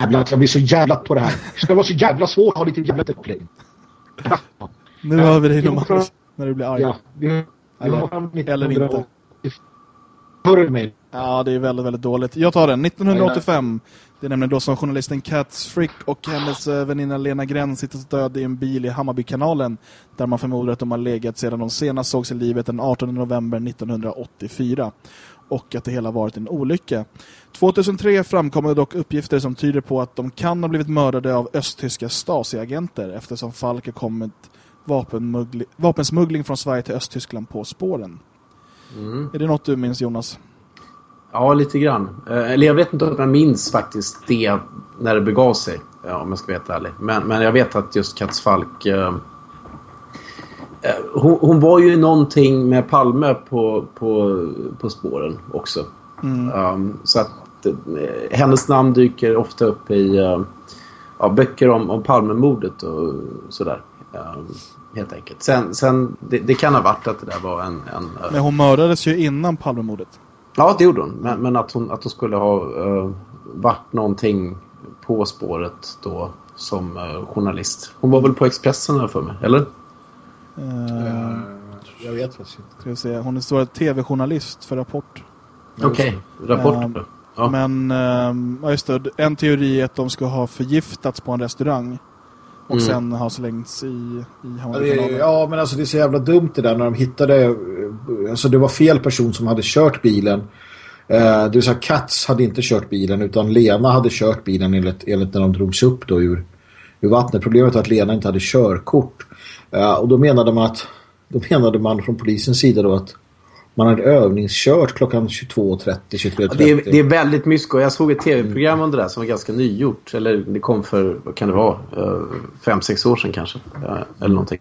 Jävlar, jag blir så jävla på det här. Det ska vara så jävla svårt att ha lite jävla upplägg. Nu har vi dig Magnus. När du blir arg. Ja, vi, eller, eller inte. Ja, det är väldigt, väldigt dåligt. Jag tar den. 1985. Det är nämligen då som journalisten Kat Frick och hennes eh, väninna Lena Gren sitter död i en bil i Hammarbykanalen där man förmodar att de har legat sedan de senast sågs i livet den 18 november 1984 och att det hela varit en olycka. 2003 framkommer dock uppgifter som tyder på att de kan ha blivit mördade av östtyska Stasi-agenter eftersom Falk har kommit vapensmuggling från Sverige till Östtyskland på spåren. Mm. Är det något du minns Jonas? Ja, lite grann. Eh, eller jag vet inte om jag minns faktiskt det när det begav sig. Om jag ska vara helt ärlig. Men, men jag vet att just Katzfalk... Eh, eh, hon, hon, var ju någonting med Palme på, på, på spåren också. Mm. Um, så att eh, hennes namn dyker ofta upp i uh, ja, böcker om, om Palmemordet och sådär. Um, helt enkelt. Sen, sen det, det, kan ha varit att det där var en... en Men hon mördades ju innan Palmemordet. Ja, det gjorde hon. Men, men att, hon, att hon skulle ha uh, varit någonting på spåret då som uh, journalist. Hon var väl på Expressen här för mig, eller? Uh, jag vet faktiskt inte. Ska vi se. Hon är stor tv-journalist för Rapport. Okej, okay. Rapport. Uh, ja. Men uh, just det, en teori är att de ska ha förgiftats på en restaurang. Och mm. sen har slängts i, i Hammarbykanalen. Ja, men alltså det är så jävla dumt det där när de hittade... Alltså det var fel person som hade kört bilen. Eh, det vill säga Katz hade inte kört bilen utan Lena hade kört bilen enligt, enligt när de drogs upp då ur, ur vattnet. Problemet var att Lena inte hade körkort. Eh, och då menade man att då menade man från polisens sida då att man hade övningskört klockan 22.30, 23.30. det, är, det är väldigt mysko. Jag såg ett tv-program om det där som var ganska nygjort. Eller det kom för, vad kan det vara, uh, fem, sex år sedan kanske. Eh, eller någonting.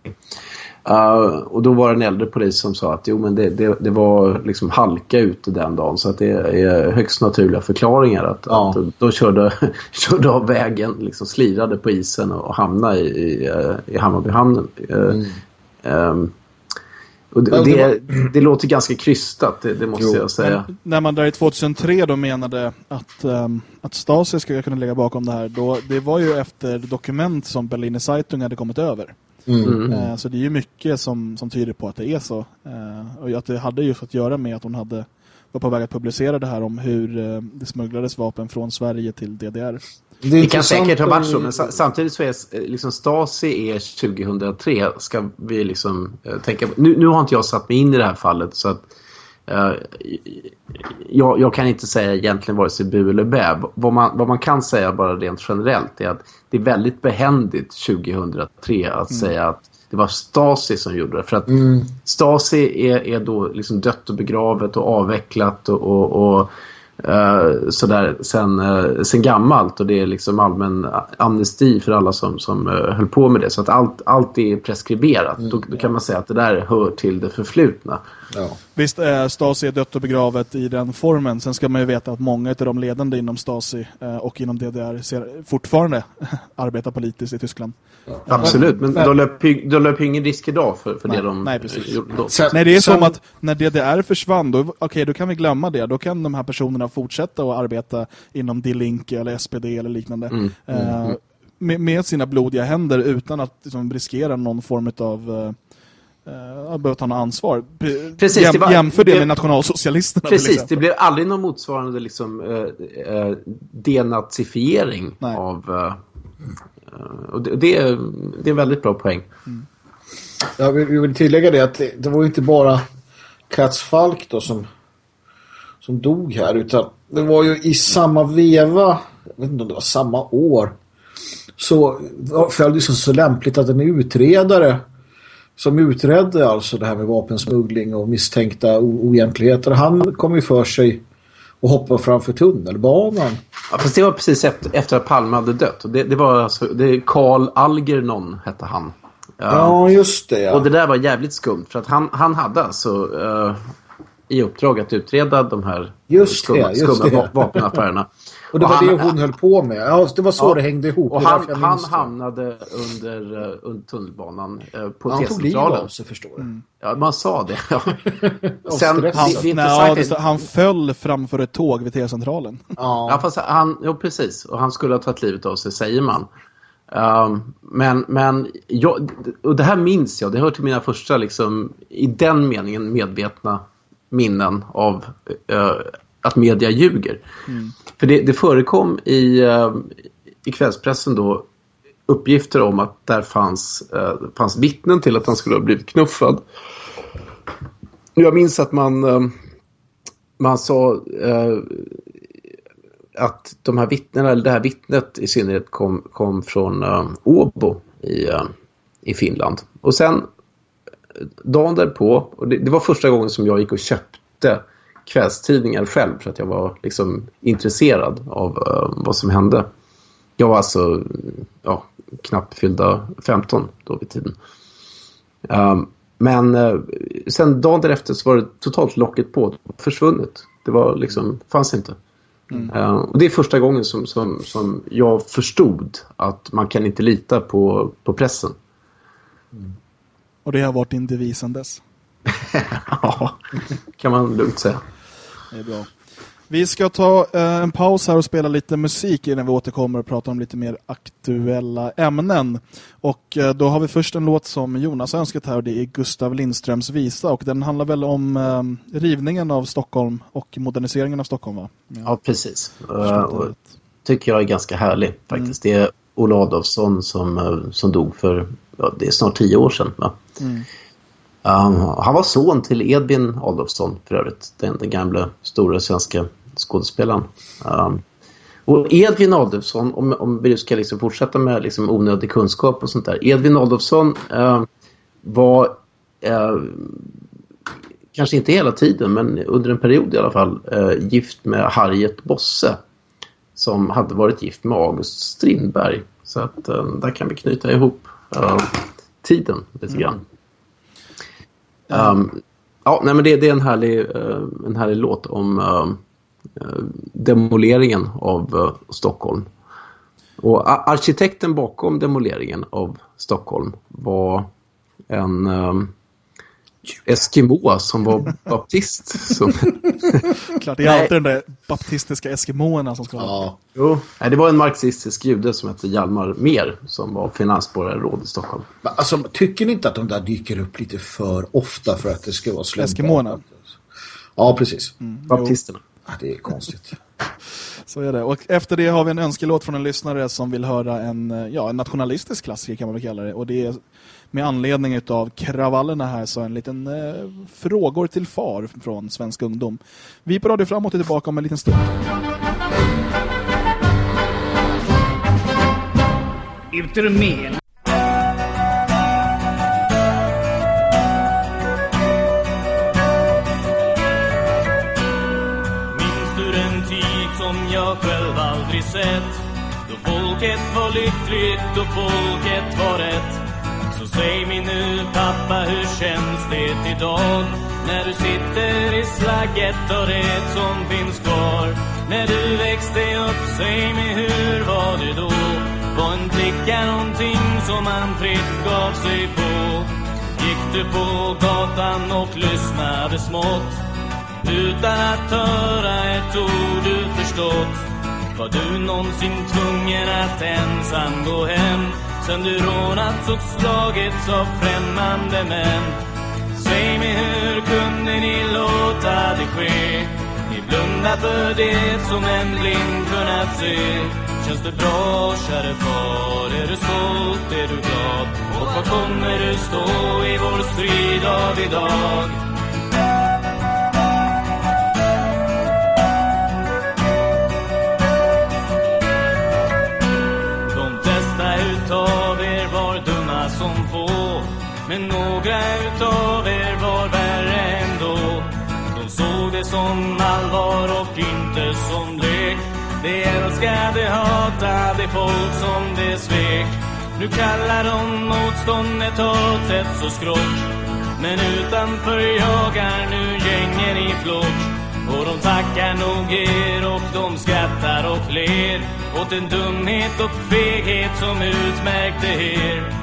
Uh, och då var det en äldre polis som sa att jo, men det, det, det, var liksom halka ute den dagen. Så att det är högst naturliga förklaringar. Att, ja. att de körde, körde av vägen, liksom slirade på isen och hamnade i, i, i Hammarbyhamnen. Mm. Um, och det, det, det, låter ganska krystat, det, det måste jo. jag säga. Men när man där i 2003 då menade att, um, att Stasi skulle kunna ligga bakom det här, då, det var ju efter dokument som Berliner Zeitung hade kommit över. Mm. Uh, så det är ju mycket som, som tyder på att det är så. Uh, och att det hade just att göra med att hon hade var på väg att publicera det här om hur uh, det smugglades vapen från Sverige till DDR. Det, det kan säkert ha varit så, men samtidigt så är eh, liksom Stasi är 2003. Ska vi liksom eh, tänka Nu, nu har inte jag satt mig in i det här fallet så att jag, jag, kan inte säga egentligen vare sig bu eller bä. Vad man, vad man kan säga bara rent generellt är att det är väldigt behändigt 2003 att mm. säga att det var Stasi som gjorde det. För att mm. Stasi är, är då liksom dött och begravet och avvecklat och, och, och Uh, sådär sen, uh, sen gammalt och det är liksom allmän amnesti för alla som, som uh, höll på med det. Så att allt, allt är preskriberat. Mm, då, då, kan man säga att det där hör till det förflutna. Ja. Visst är Stasi dött och begravet i den formen. Sen ska man ju veta att många av de ledande inom Stasi och inom DDR ser fortfarande arbetar politiskt i Tyskland. Ja. Absolut, men, men, de löper de löp ingen risk idag för, för nej, det de nej, precis. gjorde då. Sen, nej, det är sen, som att när DDR försvann, då, okay, då kan vi glömma det. Då kan de här personerna fortsätta att arbeta inom D-Link eller SPD eller liknande. Mm, uh, mm, med, med, sina blodiga händer utan att liksom, riskera någon form av... Uh, Uh, behöver ta något ansvar. Precis, Jäm, det var, jämför det, det med nationalsocialisterna. Precis, det blev aldrig någon motsvarande liksom, uh, uh, denazifiering av, uh, och det, det, är, det är en väldigt bra poäng. Mm. Jag vill, vill tillägga det att det, det var inte bara Kats Falk då som, som dog här utan det var ju i samma veva, jag vet inte om det var samma år, så föll det så, så lämpligt att en utredare som utredde alltså det här med vapensmuggling och misstänkta oegentligheter, han kom ju för sig och hoppa framför tunnelbanan. Ja, fast det var precis efter, efter att Palme hade dött. Det, det var alltså, det Carl Algernon hette han. Ja, just det. Ja. Och det där var jävligt skumt för att han, han hade alltså uh, i uppdrag att utreda de här just skumma, det, just skumma vapenaffärerna. Och det var han, det hon höll på med. Ja, det var så ja, det hängde ihop. Och han, han hamnade under, uh, under tunnelbanan uh, på Han tog livet av sig, förstår du. Mm. Ja, man sa det. Sen, det, det nej, det, han föll framför ett tåg vid T-centralen. Ja. ja, fast han, ja, precis. Och han skulle ha tagit livet av sig, säger man. Um, men men jag, och det här minns jag, det hör till mina första liksom, i den meningen medvetna minnen av uh, att media ljuger. Mm. För det, det förekom i, uh, i kvällspressen då uppgifter om att där fanns, uh, fanns vittnen till att han skulle ha blivit knuffad. Jag minns att man, uh, man sa att de här vittnena, eller det här vittnet i synnerhet kom, kom från Åbo i, i Finland. Och sen dagen därpå, och det, det, var första gången som jag gick och köpte kvällstidningar själv för att jag var liksom intresserad av uh, vad som hände. Jag var alltså ja, knappt fyllda 15 då vid tiden. Um, men uh, sen dagen därefter så var det totalt locket på, försvunnet. Det var liksom, fanns inte. Mm. Uh, och det är första gången som, som, som jag förstod att man kan inte lita på, på pressen. Mm. Och det har varit din devis sedan dess? ja, kan man lugnt säga. Det är bra. Vi ska ta eh, en paus här och spela lite musik innan vi återkommer och prata om lite mer aktuella ämnen. Och eh, då har vi först en låt som Jonas har önskat här och det är Gustav Lindströms visa och den handlar väl om eh, rivningen av Stockholm och moderniseringen av Stockholm va? Ja, ja precis. Och tycker jag är ganska härlig faktiskt. Mm. Det är Ola Adolfsson som, som dog för ja, det är snart tio år sedan va? Mm. Um, han var son till Edvin Adolfsson för övrigt, den, den gamla stora svenska skådespelaren. Um, och Edvin Adolfsson, om, om vi ska liksom fortsätta med liksom onödig kunskap och sånt där. Edvin Adolfsson uh, var, uh, kanske inte hela tiden, men under en period i alla fall, uh, gift med Harriet Bosse. Som hade varit gift med August Strindberg. Så att um, där kan vi knyta ihop um, tiden lite grann. Mm. Um, ja, nej, men det, det är en härlig, uh, en härlig låt om uh, demoleringen av uh, Stockholm. Och arkitekten bakom demoleringen av Stockholm var en um, Eskimo som var baptist. Som... Klart, det är alltid de där baptistiska eskimoerna som ska vara. Ja. Jo, Nej, det var en marxistisk jude som hette Hjalmar Mer som var finansborgarråd i Stockholm. Men, alltså, tycker ni inte att de där dyker upp lite för ofta för att det ska vara slumpat? Eskimoerna? Ja, precis. Mm, Baptisterna. Ja, det är konstigt. Så är det. Och efter det har vi en önskelåt från en lyssnare som vill höra en, ja, en nationalistisk klassiker kan man väl kalla det. Och det är med anledning av kravallerna här så en liten eh, frågor till far från Svensk Ungdom. Vi på Radio Framåt är tillbaka om en liten stund. Utermen. Minns du den tid som jag själv aldrig sett? Då folket var lyckligt och folket var rätt. Säg mig nu pappa, hur känns det idag? När du sitter i slagget och det som finns kvar. När du växte upp, säg mig hur var det då? Var en flicka någonting som man fritt gav sig på? Gick du på gatan och lyssnade smått? Utan att höra ett ord du förstått Var du någonsin tvungen att ensam gå hem Sen du rånats och slagits av främmande män Säg mig hur kunde ni låta det ske? Ni blundar för det som en blind kunnat se Känns det bra, käre far? Är du stolt? Är du glad? Och var kommer du stå i vår strid av idag? Men några utav er var värre ändå. De såg det som allvar och inte som lek. De älskade, hatade folk som de svek. Nu kallar de motståndet hat ett så skrock. Men utanför jagar nu gängen i flock. Och de tackar nog er och de skrattar och ler. Åt den dumhet och feghet som utmärkte er.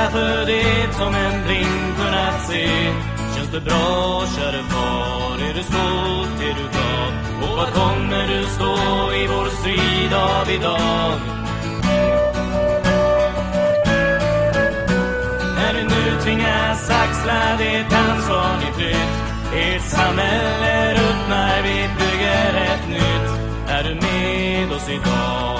Ni för det som en blind kunnat se Känns det bra, käre far? Är du stolt? Är du glad? Och vad kommer du stå i vår strid av idag? När du nu tvingas axla ditt ansvar ditt nytt Ert samhälle ruttnar, vi bygger ett nytt Är du med oss idag?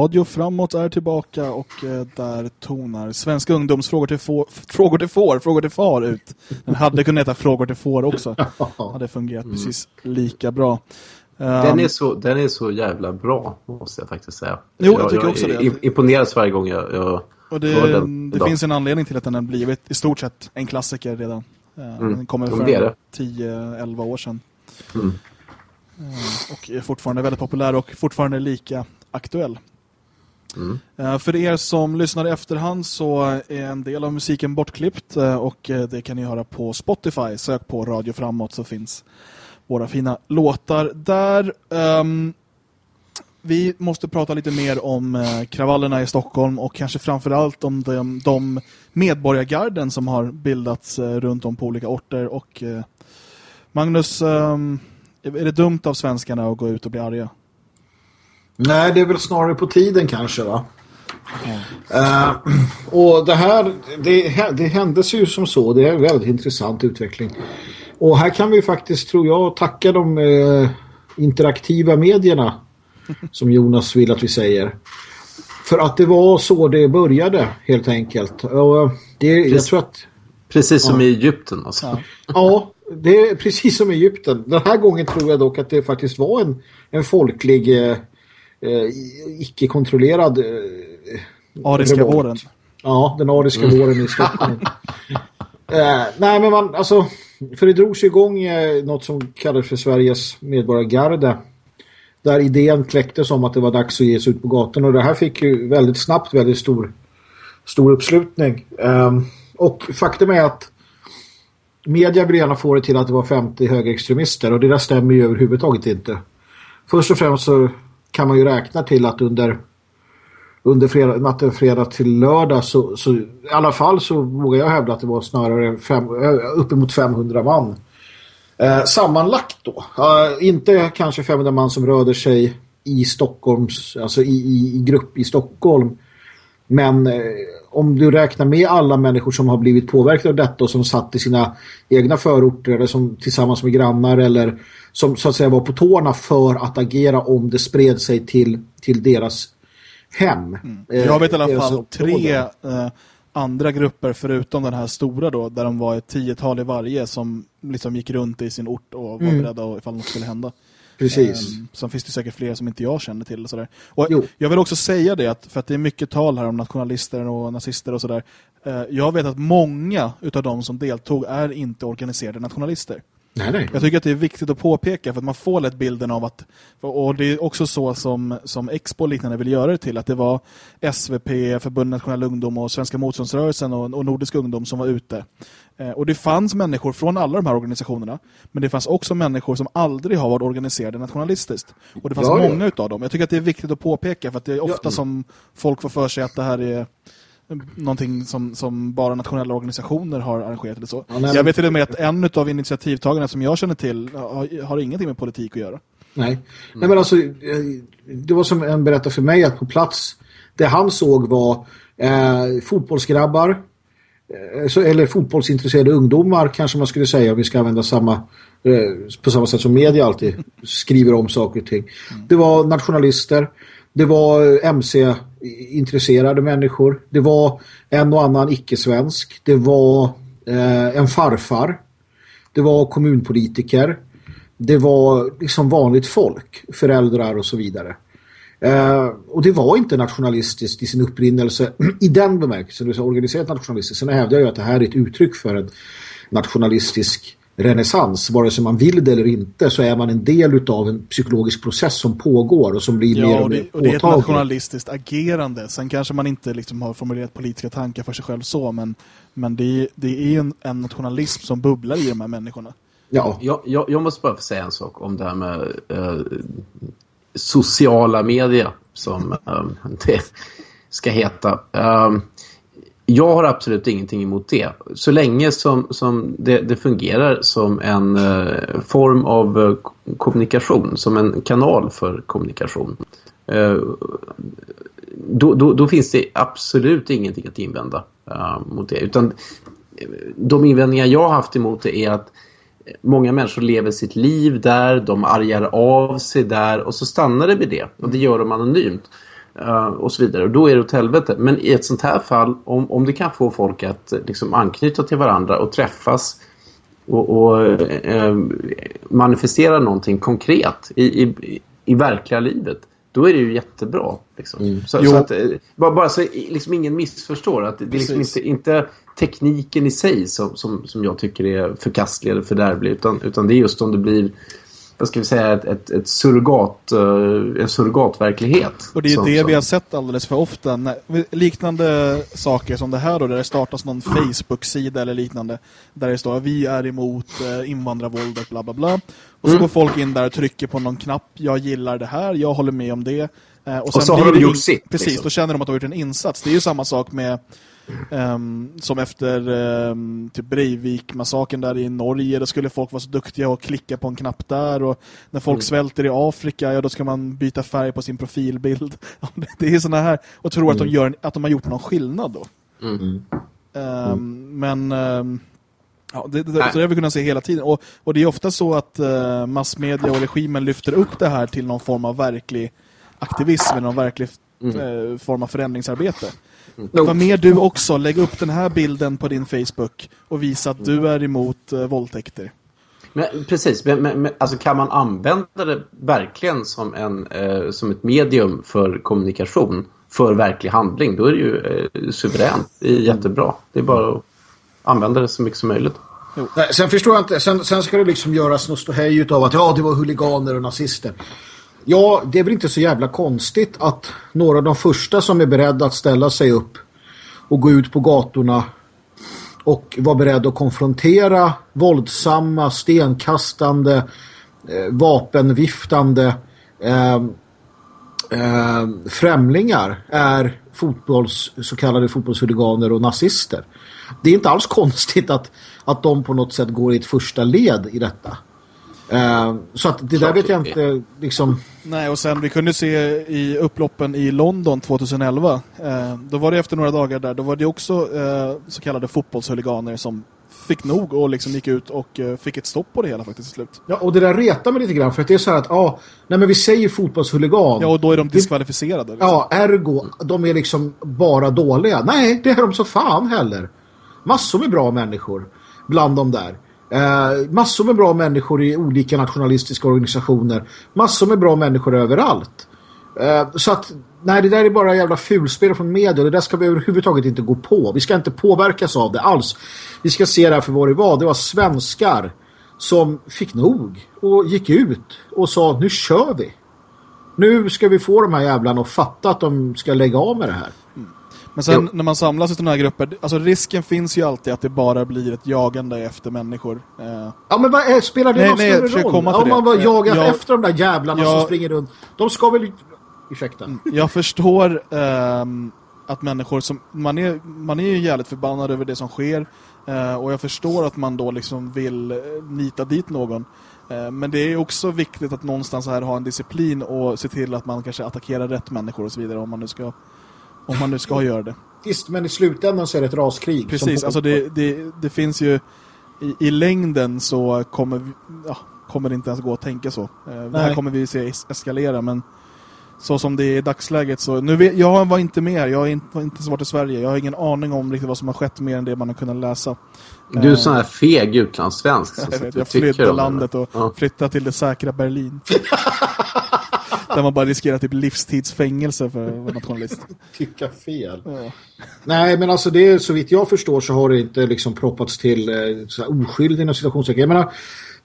Radio Framåt är tillbaka och eh, där tonar Svenska ungdoms frågor till, får, frågor till får, frågor till far ut. Den hade kunnat heta frågor till får också. Hade fungerat precis lika bra. Den är, så, den är så jävla bra, måste jag faktiskt säga. Jo, jag tycker också det. im- Imponeras varje gång jag, jag Och det, det finns en anledning till att den har blivit i stort sett en klassiker redan. Eh, mm. Den kommer för 10-11 år sedan. Mm. Eh, och är fortfarande väldigt populär och fortfarande lika aktuell. Mm. För er som lyssnar i efterhand så är en del av musiken bortklippt eh, och eh, det kan ni höra på Spotify. Sök på Radio Framåt så finns våra fina låtar där. Um, vi måste prata lite mer om kravallerna i Stockholm och kanske framförallt om de, de medborgargarden som har bildats runt om på olika orter. Och Magnus, ehm, är det dumt av svenskarna att gå ut och bli arga? Nej, det är väl snarare på tiden kanske va? Mm. Uh, och det här, det, det händes ju som så. Det är en väldigt intressant utveckling. Och här kan vi faktiskt, tror jag, tacka de uh, interaktiva medierna som Jonas vill att vi säger. För att det var så det började helt enkelt. Och det, precis, jag tror att, precis som ja. i Egypten alltså. Ja. ja, det är precis som i Egypten. Den här gången tror jag dock att det faktiskt var en, en folklig eh, eh icke-kontrollerad eh, Ariska revolt. våren. Ja, den ariska mm. våren i Stockholm. eh, nej, men man, alltså, för det drogs igång eh, något som kallades för Sveriges medborgargarde där idén kläcktes om att det var dags att ge sig ut på gatan och det här fick ju väldigt snabbt väldigt stor, stor uppslutning. Um, och faktum är att media vill gärna få det till att det var 50 högerextremister och det där stämmer ju överhuvudtaget inte. Först och främst så kan man ju räkna till att under under fredag, natten fredag till lördag så, så i alla fall så vågar jag hävda att det var snarare fem, eh, uppemot 500 man Eh, sammanlagt då, eh, inte kanske 500 man som rörde sig i Stockholms, alltså i, i, i grupp i Stockholm. Men eh, om du räknar med alla människor som har blivit påverkade av detta och som satt i sina egna förorter eller som tillsammans med grannar eller som så att säga var på tårna för att agera om det spred sig till, till deras hem. Mm. Jag vet i alla fall tre eh, andra grupper förutom den här stora då, där de var ett tiotal i varje som liksom gick runt i sin ort och var mm. beredda ifall något skulle hända. Precis. Um, sen finns det säkert fler som inte jag känner till. Och sådär. Och jag vill också säga det, att, för att det är mycket tal här om nationalister och nazister och sådär. Uh, jag vet att många utav de som deltog är inte organiserade nationalister. Nej, nej. Jag tycker att det är viktigt att påpeka för att man får lätt bilden av att och det är också så som, som Expo liknande vill göra det till att det var SVP, Förbundet Nationell Ungdom och Svenska motståndsrörelsen och, och Nordisk Ungdom som var ute. Eh, och det fanns människor från alla de här organisationerna men det fanns också människor som aldrig har varit organiserade nationalistiskt. Och det fanns ja, många utav dem. Jag tycker att det är viktigt att påpeka för att det är ofta ja. som folk får för sig att det här är någonting som, som bara nationella organisationer har arrangerat eller så. Ja, jag vet till och med att en av initiativtagarna som jag känner till har, har ingenting med politik att göra. Nej. Nej, men alltså eh, det var som en berättade för mig att på plats det han såg var eh, fotbollsgrabbar eh, så, eller fotbollsintresserade ungdomar kanske man skulle säga om vi ska använda samma eh, på samma sätt som media alltid skriver om saker och ting. Mm. Det var nationalister det var eh, MC-intresserade människor. Det var en och annan icke-svensk. Det var eh, en farfar. Det var kommunpolitiker. Det var liksom vanligt folk, föräldrar och så vidare. Eh, och det var inte nationalistiskt i sin upprinnelse i den bemärkelsen, det vill säga organiserat nationalistiskt. Sen hävdar jag att det här är ett uttryck för en nationalistisk renässans, vare sig man vill det eller inte så är man en del av en psykologisk process som pågår och som blir ja, mer och, det, och det är ett nationalistiskt agerande. Sen kanske man inte liksom har formulerat politiska tankar för sig själv så, men, men det, det är en, en nationalism som bubblar i de här människorna. Ja. Jag, jag, jag måste bara få säga en sak om det här med eh, sociala medier som eh, det ska heta. Eh, jag har absolut ingenting emot det. Så länge som, som det, det fungerar som en eh, form av eh, kommunikation, som en kanal för kommunikation. Eh, då, då, då, finns det absolut ingenting att invända eh, mot det. Utan eh, de invändningar jag har haft emot det är att många människor lever sitt liv där, de argar av sig där och så stannar det vid det. Och det gör de anonymt. Uh, och så vidare. Och då är det åt helvete. Men i ett sånt här fall, om, om det kan få folk att liksom, anknyta till varandra och träffas och, och uh, manifestera någonting konkret i, i, i verkliga livet. då är det ju jättebra. Liksom. Mm. Så, så, att, bara, bara så liksom ingen missförstår. Att det är liksom inte, inte tekniken i sig som, som, som jag tycker är förkastlig eller fördärvlig. Utan, utan det är just om det blir vad ska vi säga, ett, ett, ett surrogat, uh, en surrogatverklighet. Och det är som, det som... vi har sett alldeles för ofta. När, liknande saker som det här då, där det startas någon Facebook-sida eller liknande. Där det står vi är emot uh, invandrarvåldet, bla bla bla. Och så mm. går folk in där och trycker på någon knapp. Jag gillar det här, jag håller med om det. Uh, och, och så har de gjort sitt. Precis, liksom. då känner de att de har gjort en insats. Det är ju samma sak med Um, som efter um, typ Breivik-massaken där i Norge, då skulle folk vara så duktiga och klicka på en knapp där och när folk mm. svälter i Afrika, ja då ska man byta färg på sin profilbild. det är såna här, och tror mm. att, de mm. gör, att de har gjort någon skillnad då. Mm. Um, men ja, det, det, så det har vi kunnat se hela tiden. Och, och det är ofta så att uh, massmedia och regimen lyfter upp det här till någon form av verklig aktivism eller någon verklig uh, form av förändringsarbete. Mm. Var med du också. Lägg upp den här bilden på din Facebook och visa att du är emot uh, våldtäkter. Men, precis, men, men, alltså kan man använda det verkligen som, en, eh, som ett medium för kommunikation, för verklig handling, då är det ju eh, suveränt. Det är jättebra. Det är bara att använda det så mycket som möjligt. Nej, sen förstår jag inte, sen, sen ska det liksom göras något ståhej av att ja, det var huliganer och nazister. Ja, det är väl inte så jävla konstigt att några av de första som är beredda att ställa sig upp och gå ut på gatorna och vara beredda att konfrontera våldsamma, stenkastande, eh, vapenviftande eh, eh, främlingar är fotbolls, så kallade fotbollshuliganer och nazister. Det är inte alls konstigt att, att de på något sätt går i ett första led i detta. Uh, så att det Klart där vet jag inte liksom... Nej, och sen vi kunde se i upploppen i London 2011. Uh, då var det efter några dagar där. Då var det också uh, så kallade fotbollshuliganer som fick nog och liksom gick ut och fick ett stopp på det hela faktiskt till slut. Ja, och det där retar mig lite grann för att det är så här att ja, nej men vi säger fotbollshuligan. Ja, och då är de diskvalificerade. Liksom. Ja, ergo, de är liksom bara dåliga. Nej, det är de så fan heller. Massor med bra människor bland de där. Eh, massor med bra människor i olika nationalistiska organisationer. Massor med bra människor överallt. Eh, så att, nej det där är bara jävla fulspel från media. Det där ska vi överhuvudtaget inte gå på. Vi ska inte påverkas av det alls. Vi ska se det här för vad det var. Det var svenskar som fick nog och gick ut och sa nu kör vi. Nu ska vi få de här jävlarna att fatta att de ska lägga av med det här. Men sen jo. när man samlas i sådana här grupper, alltså risken finns ju alltid att det bara blir ett jagande efter människor. Eh. Ja, men vad är, spelar det nej, någon nej, större roll? Om man bara jagar jag, efter de där jävlarna jag, som springer runt. De ska väl... Ursäkta. Mm, jag förstår um, att människor som... Man är, man är ju jävligt förbannad över det som sker. Uh, och jag förstår att man då liksom vill eh, nita dit någon. Men det är också viktigt att någonstans här ha en disciplin och se till att man kanske attackerar rätt människor och så vidare om man nu ska om man nu ska göra det. Visst, men i slutändan så är det ett raskrig. Precis, alltså det, det, det finns ju i, i längden så kommer, ja, kommer det inte ens gå att tänka så. Eh, det här kommer vi se eskalera, men så som det är i dagsläget så... Nu vet, jag var inte med här, jag har inte, inte varit i Sverige. Jag har ingen aning om riktigt vad som har skett mer än det man har kunnat läsa. Du är sån här feg utlandssvensk. Jag, vet, jag flydde landet och ja. flyttade till det säkra Berlin. Där man bara riskerar typ livstidsfängelse för att vara nationalist. Tycka fel. Ja. Nej, men alltså det så vitt jag förstår så har det inte liksom proppats till eh, så här oskyldig inom situationssäker. Jag menar,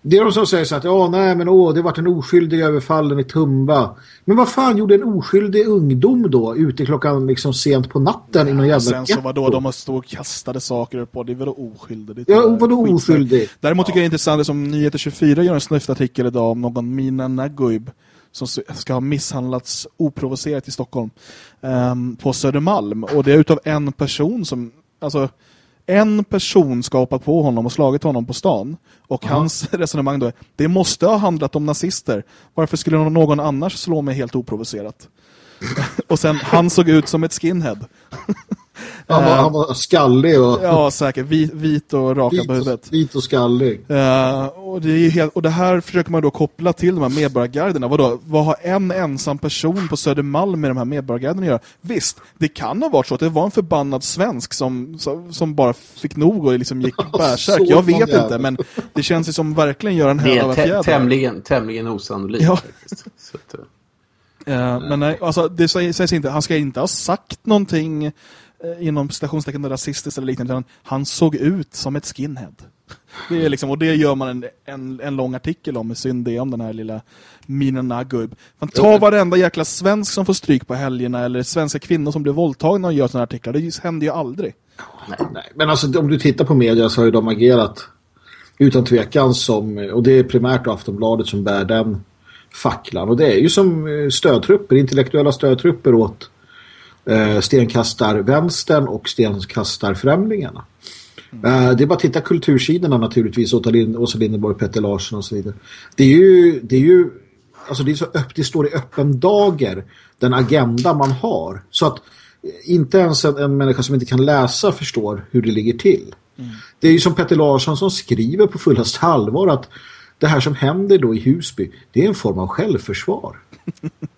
det är de som säger så att ja, nej men åh, det varit en oskyldig överfallen i Tumba. Men vad fan gjorde en oskyldig ungdom då ute klockan liksom sent på natten ja, i någon jävla Sen så var då de stod och kastade saker på, det var då oskyldig. ja, vadå oskyldig? Däremot tycker jag det är intressant som Nyheter 24 gör en snyftartikel idag om någon Mina Naguib som ska ha misshandlats oprovocerat i Stockholm um, på Södermalm. Och det är utav en person som, alltså en person ska hoppa på honom och slagit honom på stan. Och Aha. hans resonemang då är, det måste ha handlat om nazister. Varför skulle någon annars slå mig helt oprovocerat? och sen, han såg ut som ett skinhead. Han var, han var skallig och... Ja, säkert. Vit, vit och raka vit på huvudet. Vit och skallig. Uh, och, det är helt, och det här försöker man då koppla till de här medborgargarderna. Vadå? Vad har en ensam person på Södermalm med de här medborgargarderna att göra? Visst, det kan ha varit så att det var en förbannad svensk som, som bara fick nog och liksom gick bärsärk. Jag vet inte, men det känns ju som verkligen gör en hög av fjäder. Tämligen, tämligen osannolikt. Ja. Faktiskt. Så att, Eh, men nej, alltså, det sägs inte, han ska inte ha sagt någonting inom stationstecken rasistiskt eller liknande, han såg ut som ett skinhead. Det är liksom, och det gör man en, en, en lång artikel om, med synd det om den här lilla Mina Nagub. Man tar varenda jäkla svensk som får stryk på helgerna eller svenska kvinnor som blir våldtagna och gör sådana artiklar. Det händer ju aldrig. Nej, nej. Men alltså om du tittar på media så har ju de agerat utan tvekan som, och det är primärt Aftonbladet som bär den facklan. Och det är ju som eh, stödtrupper, intellektuella stödtrupper åt eh, stenkastar vänstern och stenkastar främlingarna. Mm. Eh, det är bara att titta kultursidorna naturligtvis, Åsa Lindeborg, Petter Larsson och så vidare. Det är ju, det är ju alltså det, är så öpp, det står i öppen dager den agenda man har. Så att inte ens en, en människa som inte kan läsa förstår hur det ligger till. Mm. Det är ju som Petter Larsson som skriver på fullast allvar att det här som händer då i Husby, det är en form av självförsvar.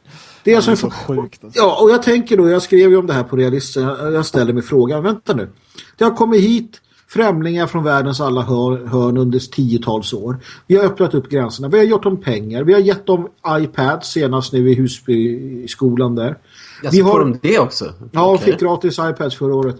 Det är, alltså det är så sjukt. Alltså. Ja, och jag tänker då, jag skrev ju om det här på realisten, jag, jag ställer mig frågan, vänta nu. Det har kommit hit främlingar från världens alla hörn, hörn under tiotals år. Vi har öppnat upp gränserna, vi har gjort dem pengar, vi har gett dem iPad senast nu i Husby-skolan där. Jag vi har de det också? Ja, okay. fick gratis iPads förra året.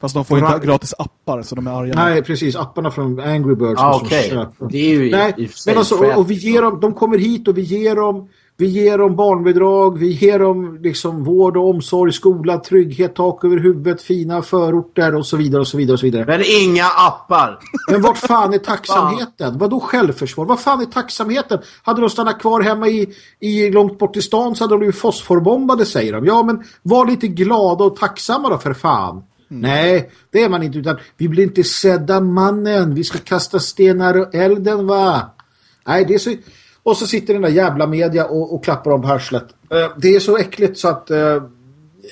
Fast de får inte gratis appar så de är arga. Nej, precis. Apparna från Angry Birds. Ah, okej. Okay. Det är ju Nej, i, men alltså, och, och, vi ger dem, de kommer hit och vi ger dem vi ger dem barnbidrag, vi ger dem liksom vård och omsorg, skola, trygghet, tak över huvudet, fina förorter och så vidare och så vidare och så vidare. Men inga appar! Men vart fan är tacksamheten? Vad då självförsvar? Vad fan är tacksamheten? Hade de stannat kvar hemma i, i långt bort i stan så hade de blivit fosforbombade, säger de. Ja, men var lite glada och tacksamma då för fan. Mm. Nej, det är man inte utan vi blir inte sedda mannen. Vi ska kasta stenar och elden va? Nej, det är så och så sitter den där jävla media och, och klappar om hörslet. Uh, det är så äckligt så att... Uh,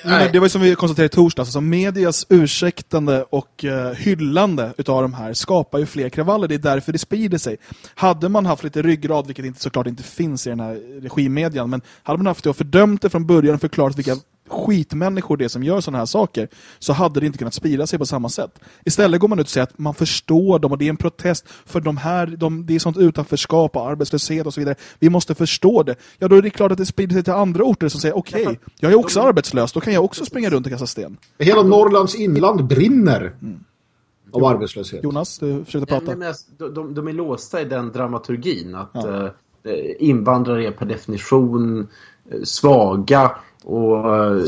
Nej, det var som vi konstaterade i torsdags. Alltså medias ursäktande och uh, hyllande utav de här skapar ju fler kravaller. Det är därför det sprider sig. Hade man haft lite ryggrad, vilket inte såklart inte finns i den här regimedian, men hade man haft det och fördömt det från början och förklarat vilka skitmänniskor det som gör sådana här saker så hade det inte kunnat sprida sig på samma sätt. Istället går man ut och säger att man förstår dem och det är en protest för de här, de, det är sånt utanförskap och arbetslöshet och så vidare. Vi måste förstå det. Ja, då är det klart att det sprider sig till andra orter som säger okej, okay, jag är också arbetslös, då kan jag också springa runt och kasta sten. Hela Norrlands inland brinner. Mm. Av arbetslöshet. Jonas, du försökte prata. Ja, de, de, de, är låsta i den dramaturgin att ja. eh, invandrare är per definition eh, svaga och eh,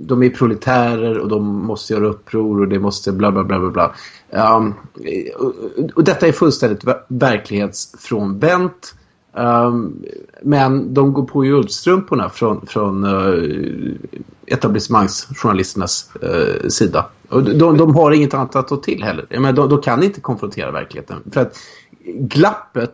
de är proletärer och de måste göra uppror och det måste bla bla bla bla bla. Um, och detta är fullständigt verklighetsfrånvänt. Um, ehm, men de går på i ullstrumporna från, från uh, etablissemangsjournalisternas uh, sida. Och de, de, har inget annat att ta till heller. Men de, de kan inte konfrontera verkligheten. För att glappet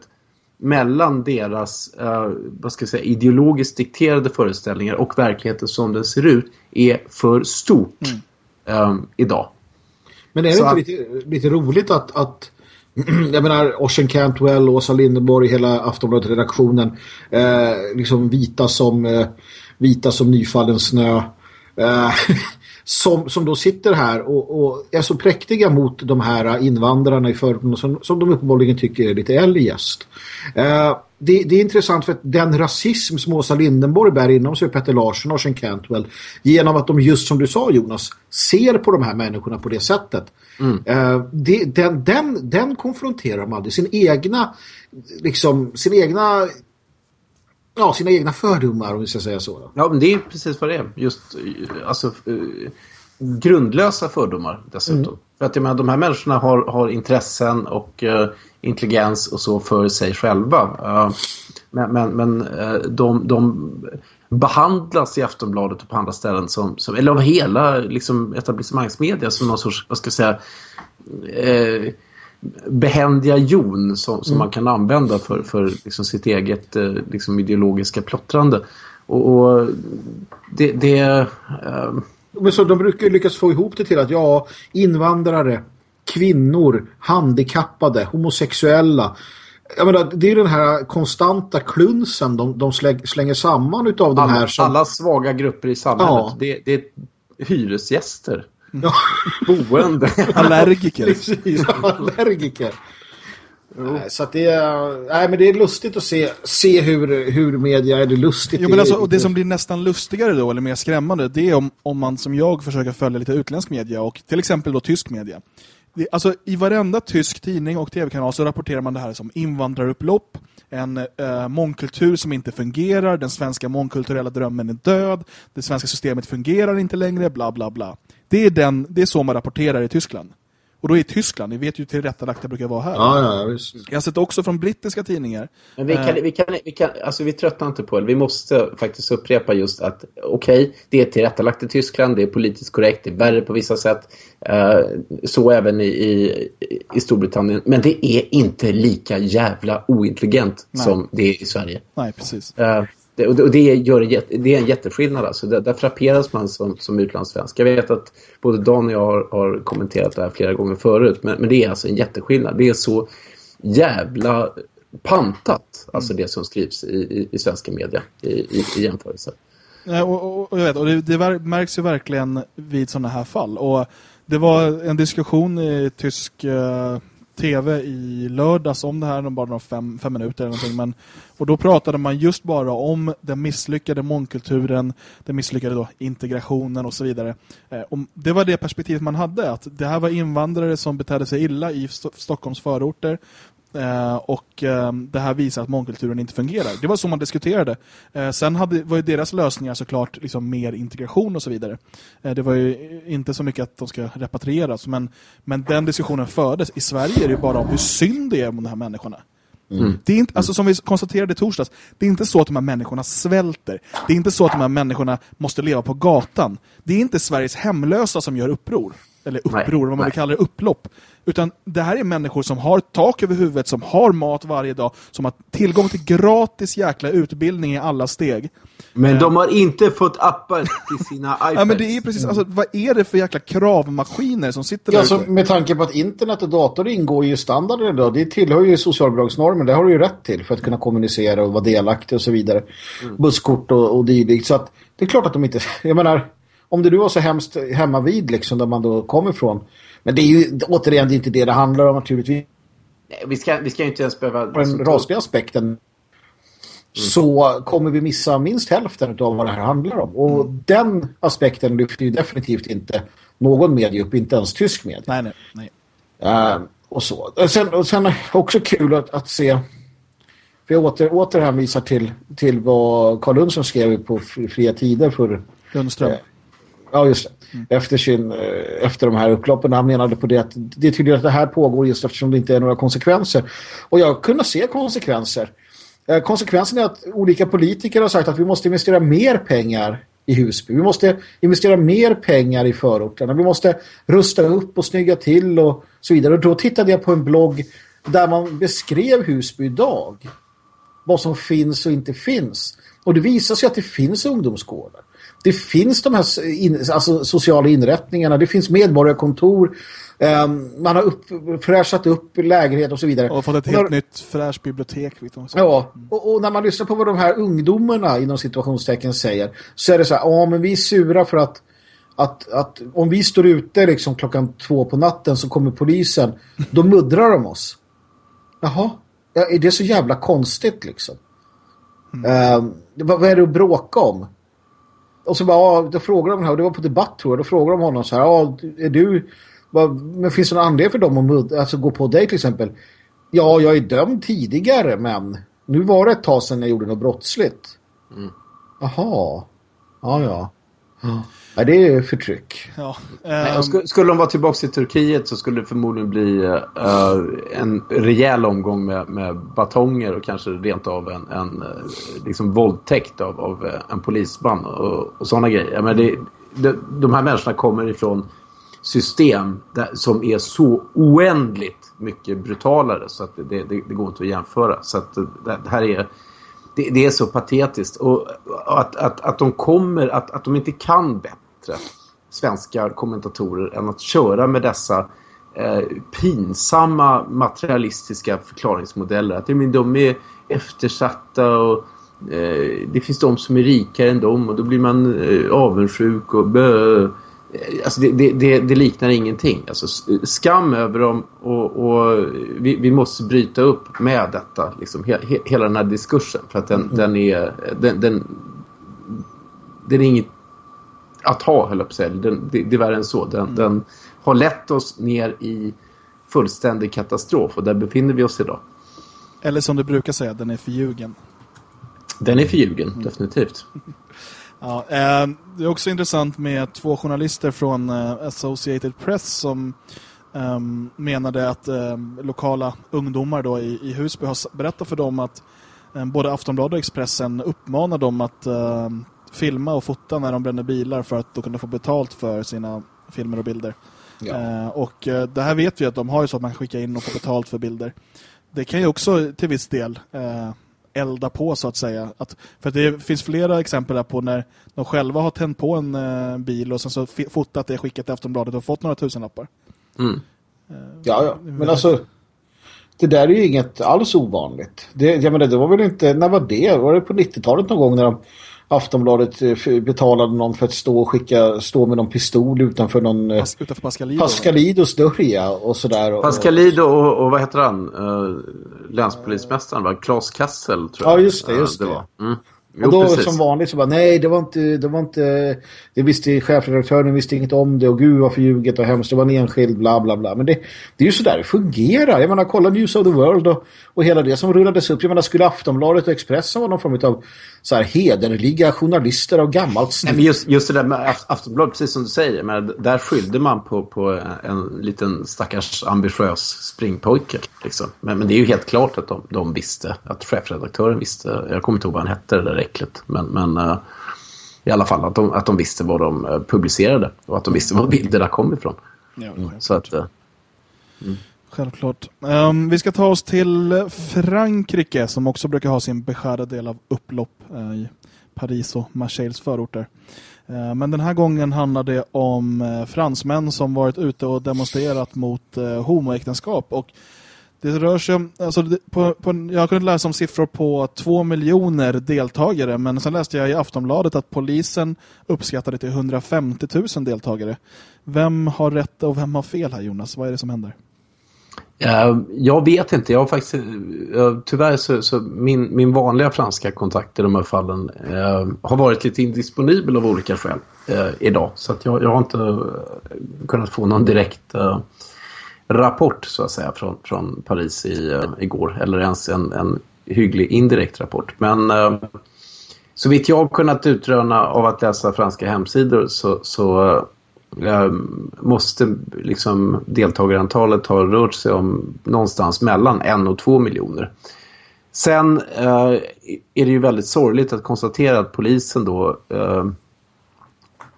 mellan deras uh, vad ska jag säga, ideologiskt dikterade föreställningar och verkligheten som den ser ut är för stort mm. um, idag. Men är det Så inte lite, lite roligt att, att jag menar Ocean Cantwell, Åsa Lindeborg, hela Aftonbladet-redaktionen eh, liksom vita som eh, vita som nyfallen snö eh, som, som då sitter här och, och, är så präktiga mot de här invandrarna i förorten som, som de uppenbarligen tycker är lite eljest. Eh, det, det, är intressant för att den rasism som Åsa Lindenborg bär inom sig Petter Larsson och Sean Cantwell genom att de just som du sa Jonas ser på de här människorna på det sättet. Mm. Eh, det, den, den, den konfronterar de aldrig. Sin egna liksom, sin egna ja, sina egna fördomar om vi ska säga så. Ja, men det är precis vad det är. Just alltså, uh, grundlösa fördomar dessutom. Mm. För att jag menar, de här människorna har, har intressen och uh, intelligens och så för sig själva. Uh, men men, men de, de behandlas i Aftonbladet och på andra ställen som, som eller av hela liksom, etablissemangsmedia som någon sorts, vad ska jag säga behändiga jon som, som mm. man kan använda för, för liksom sitt eget eh, liksom ideologiska plottrande. Och, och det... det äh... Men så de brukar lyckas få ihop det till att ja, invandrare, kvinnor, handikappade, homosexuella. Jag menar, det är den här konstanta klunsen de, de slänger samman utav de alla, här som... Alla svaga grupper i samhället. Ja. Det, det är hyresgäster. Ja. Boende. Allergiker. Precis, allergiker. Nej, så att det är, nej, men det är lustigt att se, se hur, hur media är det lustigt. Jo, men alltså, och det som blir nästan lustigare då, eller mer skrämmande, det är om, om man som jag försöker följa lite utländsk media och till exempel då tysk media. Det, alltså i varenda tysk tidning och tv-kanal så rapporterar man det här som invandrarupplopp, en eh, mångkultur som inte fungerar, den svenska mångkulturella drömmen är död, det svenska systemet fungerar inte längre, bla bla bla. Det är, den, det är så man rapporterar i Tyskland. Och då i Tyskland, ni vet ju tillrättalagt det brukar vara här. Ja, ja, visst. Jag har sett också från brittiska tidningar. Men vi kan, vi kan, vi kan, alltså vi tröttnar inte på det. Vi måste faktiskt upprepa just att okej, okay, det är tillrättalagt i Tyskland, det är politiskt korrekt, det är värre på vissa sätt. Uh, så även i, i, i, Storbritannien. Men det är inte lika jävla ointelligent Nej. som det är i Sverige. Nej, precis. Uh, det, och det, gör, det är en jätteskillnad. Alltså. Där, där frapperas man som, som utlandssvensk. Jag vet att både Dan och jag har, har kommenterat det här flera gånger förut. Men, men, det är alltså en jätteskillnad. Det är så jävla pantat, alltså det som skrivs i, i, i svenska media i, i, i jämförelse. Ja, och, och, och, jag vet, och det, det, märks ju verkligen vid sådana här fall. Och det var en diskussion i tysk... Uh tv i lördags om det här, bara några fem, fem minuter eller någonting. Men, och då pratade man just bara om den misslyckade mångkulturen, den misslyckade då integrationen och så vidare. Eh, och det var det perspektivet man hade, att det här var invandrare som betedde sig illa i St Stockholms förorter och eh, det här visar att mångkulturen inte fungerar. Det var så man diskuterade. Eh, sen hade, var ju deras lösningar såklart liksom mer integration och så vidare. Eh, det var ju inte så mycket att de ska repatrieras, men, men den diskussionen fördes. I Sverige är det ju bara om hur synd det är om de här människorna. Mm. Det är inte, alltså som vi konstaterade i torsdags, det är inte så att de här människorna svälter. Det är inte så att de här människorna måste leva på gatan. Det är inte Sveriges hemlösa som gör uppror. Eller uppror, nej, vad man vill kalla det, upplopp. Utan det här är människor som har tak över huvudet, som har mat varje dag, som har tillgång till gratis jäkla utbildning i alla steg. Men de har inte fått appar till sina iPads. ja, men det är precis, alltså, vad är det för jäkla kravmaskiner som sitter ja, där? Alltså, med tanke på att internet och dator ingår i standarden idag, det tillhör ju socialbidragsnormen, det har du ju rätt till för att kunna kommunicera och vara delaktig och så vidare. Mm. Busskort och, och dylikt. Så att det är klart att de inte, jag menar, om det nu var så hemskt hemma vid liksom, där man då kommer ifrån. Men det är ju återigen det är inte det det handlar om naturligtvis. Nej, vi ska, vi ska ju inte ens behöva... På den rasliga aspekten mm. så kommer vi missa minst hälften av vad det här handlar om. Och mm. den aspekten lyfter ju definitivt inte någon media upp, inte ens tysk media. Nej, nej. nej. Uh, och så. Och sen, och sen också kul att, att se för jag åter, åter hänvisar till, till vad Carl Lundström skrev på Fria Tider för Lundström. Eh, Ja, just det. Mm. Efter, sin, eh, efter de här upploppen. Han menade på det att det är tydligt att det här pågår just eftersom det inte är några konsekvenser. Och jag kunde se konsekvenser. Eh, konsekvensen är att olika politiker har sagt att vi måste investera mer pengar i Husby. Vi måste investera mer pengar i förorterna. Vi måste rusta upp och snygga till och så vidare. Och då tittade jag på en blogg där man beskrev Husby idag. Vad som finns och inte finns. Och det visar sig att det finns ungdomsgårdar det finns de här in, alltså sociala inrättningarna, det finns medborgarkontor, um, man har upp, fräschat upp lägenhet och så vidare. Och fått ett helt när, nytt fräscht bibliotek. Ja, och, och, när man lyssnar på vad de här ungdomarna inom situationstecken säger så är det så här, ja men vi är sura för att att, att om vi står ute liksom klockan två på natten så kommer polisen, då muddrar de oss. Jaha, ja, är det så jävla konstigt liksom? Mm. Um, vad är det att bråka om? Och så bara, ja, då frågar de här, och det var på debatt tror jag, då frågar de honom så här, ja, är du, men finns det någon anledning för dem att alltså, gå på dig till exempel? Ja, jag är dömd tidigare, men nu var det ett tag sedan jag gjorde något brottsligt. Mm. Jaha, ja, ja. ja. Ja, det är förtryck. Ja. Um... Skulle, skulle de vara tillbaka i Turkiet så skulle det förmodligen bli uh, en rejäl omgång med, med batonger och kanske rent av en, en uh, liksom våldtäkt av, av uh, en polisman och, och sådana grejer. Men det, det, de här människorna kommer ifrån system där, som är så oändligt mycket brutalare så att det, det, det går inte att jämföra. Så att det, här är det, det, är så patetiskt. Och att, att, att de kommer, att, att de inte kan bättre svenska kommentatorer än att köra med dessa eh, pinsamma materialistiska förklaringsmodeller. Att men, de är eftersatta och eh, det finns de som är rikare än dem och då blir man eh, avundsjuk och bö. Alltså det, det, det, det, liknar ingenting. Alltså skam över dem och, och vi, vi, måste bryta upp med detta. Liksom, he, he, hela den här diskursen. För att den, mm. den är... Den, den, den är inget att ha, höll jag på att säga. Den, det, det är värre än så. Den, mm. den har lett oss ner i fullständig katastrof och där befinner vi oss idag. Eller som du brukar säga, den är förljugen. Den är förljugen, mm. definitivt. Ja, eh, det är också intressant med två journalister från eh, Associated Press som eh, menade att eh, lokala ungdomar då i, i Husby har berättat för dem att eh, både Aftonbladet och Expressen uppmanar dem att ehm, filma och fota när de bränner bilar för att då kunna få betalt för sina filmer och bilder. Ja. Eh, och det här vet vi att de har ju så att man skickar in och får betalt för bilder. Det kan ju också till viss del elda på så att säga. Att, för det finns flera exempel där på när de själva har tänt på en uh, bil och sen så fotat det skickat till Aftonbladet och fått några tusenlappar. Mm. Uh, ja, ja, men alltså det där är ju inget alls ovanligt. Det, jag menar, det var väl inte, när var det? Var det på 90-talet någon gång när de Aftonbladet eh, betalade någon för att stå och skicka, stå med någon pistol utanför någon Pas, utanför Pascalido. Pascalidos dörr ja, och sådär. Pascalido och, och vad heter han? Uh, länspolismästaren var Claes Kassel tror jag. Ja just det, just det. det. Mm. Jo, och då precis. som vanligt så bara, nej det var inte, det var inte, det visste chefredaktören visste inget om det och gud vad förljuget och hemskt, det var en enskild bla bla bla. Men det, det är ju så där det fungerar. Jag menar, kolla News of the World och, och hela det som rullades upp. Jag menar, skulle Aftonbladet och Expressen vara någon form av så här hederliga journalister av gammalt snitt? Nej, just, just det där med Aftonbladet, precis som du säger, men där skyllde man på, på en liten stackars ambitiös springpojke. Liksom. Men, men det är ju helt klart att de, de visste, att chefredaktören visste, jag kommer inte ihåg vad han hette, det där äckligt. Men, men uh, i alla fall att de, att de visste vad de uh, publicerade och att de visste var bilderna kom ifrån. Ja. Så att... Uh, mm. Självklart. Um, vi ska ta oss till Frankrike som också brukar ha sin beskärda del av upplopp uh, i Paris och Marseilles förorter. Uh, men den här gången handlar det om uh, fransmän som varit ute och demonstrerat mot eh, homoäktenskap och det rör sig om, alltså, på, på, jag har kunnat läsa om siffror på två miljoner deltagare men sen läste jag i Aftonbladet att polisen uppskattade till 150 000 deltagare. Vem har rätt och vem har fel här Jonas? Vad är det som händer? Ehm, jag vet inte. Jag har faktiskt, eh, tyvärr så, så min, min vanliga franska kontakt i de här fallen eh, har varit lite indisponibel av olika skäl eh, idag. Så att jag, jag har inte eh, kunnat få någon direkt eh, rapport så att säga från, från Paris i, eh, igår. Eller ens en, en hygglig indirekt rapport. Men ehm, så vitt jag har kunnat utröna av att läsa franska hemsidor så, så Eh, måste liksom deltagarantalet ha rört sig om någonstans mellan en och två miljoner. Sen eh, är det ju väldigt sorgligt att konstatera att polisen då eh,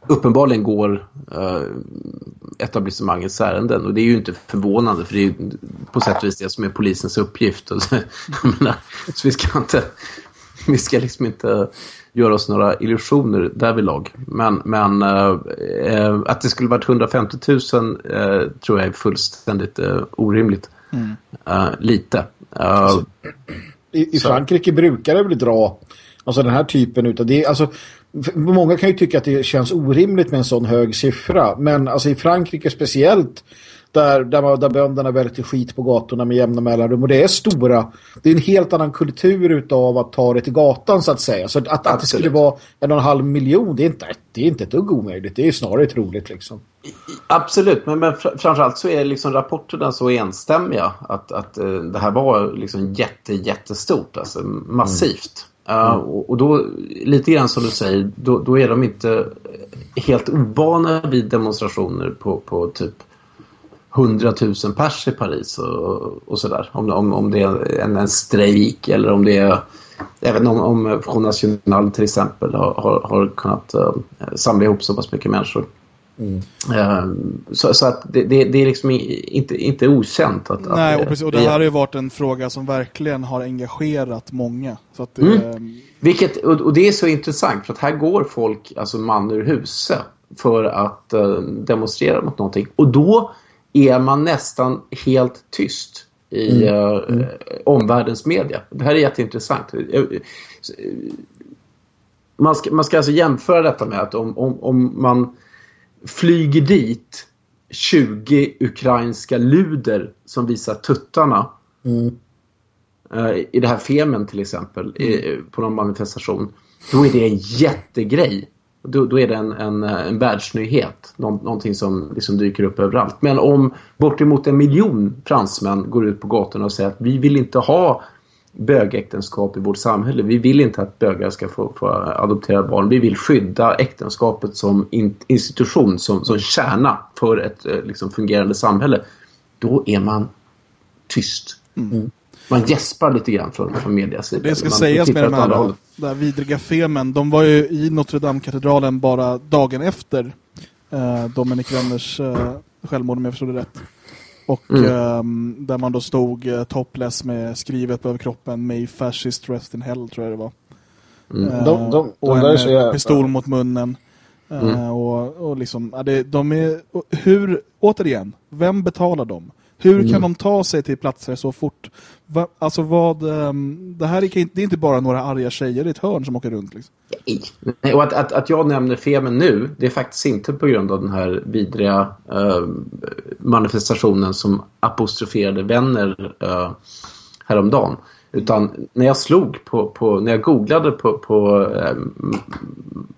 uppenbarligen går eh, etablissemangets ärenden. Och det är ju inte förvånande för det är ju på sätt och vis det som är polisens uppgift. menar, så vi ska inte vi ska liksom inte göra oss några illusioner därvidlag. Men, men eh, eh att det skulle varit 150 000 eh, tror jag är fullständigt eh, orimligt. Mm. Eh, lite. Alltså, I, I Frankrike brukar det väl dra alltså den här typen utav det. Alltså Många kan ju tycka att det känns orimligt med en sån hög siffra. Men alltså i Frankrike speciellt där, där, man, där bönderna väljer skit på gatorna med jämna mellanrum. Och det är stora, det är en helt annan kultur utav att ta det till gatan så att säga. Så att, att det skulle vara en och en halv miljon, det är inte, det är inte ett dugg omöjligt. Det är snarare troligt liksom. Absolut, men, men framförallt så är liksom rapporterna så enstämmiga att, att uh, det här var liksom jätte, jättestort, alltså massivt. Mm. Uh, och då, lite grann som du säger, då, då, är de inte helt ovana vid demonstrationer på, på typ 100 000 pers i Paris och, och sådär. Om, om, om det är en, en strejk eller om det är även om, om National till exempel har, har, har kunnat uh, samla ihop så pass mycket människor. Mm. Uh, så, så, att det, det, det, är liksom inte, inte okänt. Att, Nej, och, precis, och det här har ju varit en fråga som verkligen har engagerat många. Så att, mm. uh, Vilket, och, det är så intressant för att här går folk alltså man ur huset för att uh, demonstrera mot någonting. Och då är man nästan helt tyst i mm. Mm. omvärldens media. Det här är jätteintressant. Man ska, man ska alltså jämföra detta med att om, om, om man flyger dit 20 ukrainska luder som visar tuttarna. Mm. Uh, I det här Femen till exempel, mm. på någon manifestation. Då är det en jättegrej. Då, då är det en, en, en världsnyhet. Nå, någonting som liksom dyker upp överallt. Men om bortemot en miljon fransmän går ut på gatorna och säger att vi vill inte ha bögäktenskap i vårt samhälle. Vi vill inte att bögar ska få, få adoptera barn. Vi vill skydda äktenskapet som in, institution, som, som kärna för ett eh, liksom, fungerande samhälle. Då är man tyst. Mm. Man gäspar lite grann från, från medias sida. Det ska man sägas med de här där vidriga femen. De var ju i Notre Dame-katedralen bara dagen efter eh, Dominic Wenners eh, självmord om jag förstod det rätt. Och mm. um, där man då stod uh, topless med skrivet på överkroppen May fascist rest in hell tror jag det var. Mm. Uh, de, de, och en så pistol mot munnen. Uh, mm. och, och liksom, det, de är, hur, återigen, vem betalar dem? Hur kan mm. de ta sig till platser så fort? Va, alltså vad, um, det här är, det är inte bara några arga tjejer i ett hörn som åker runt. Liksom. Nej, och att, att, att jag nämner Femen nu, det är faktiskt inte på grund av den här vidriga uh, manifestationen som apostroferade vänner uh, häromdagen. Utan när jag slog på, på när jag googlade på, på eh,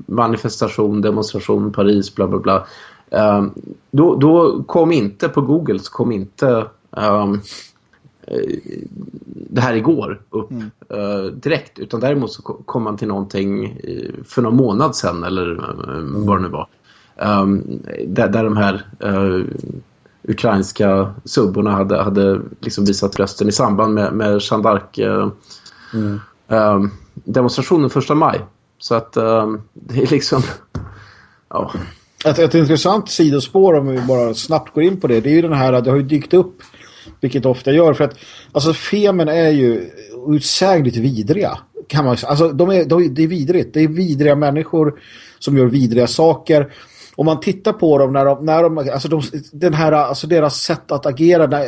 manifestation, demonstration, Paris, bla bla bla Eh, då, då, kom inte på Google så kom inte eh, det här igår upp mm. uh, direkt utan däremot så kom man till någonting för någon månad sedan eller uh, mm. vad det nu var. Um, där, där de här uh, ukrainska subborna hade, hade liksom visat rösten i samband med, med Jeanne d'Arc mm. demonstrationen första maj. Så att det är liksom ja, ett, ett intressant sidospår om vi bara snabbt går in på det, det är ju den här, det har ju dykt upp, vilket ofta gör, för att alltså femen är ju utsägligt vidriga. Kan man, alltså de är, de, det är vidrigt, det är vidriga människor som gör vidriga saker. Om man tittar på dem när de, när de, alltså de, den här, alltså deras sätt att agera när,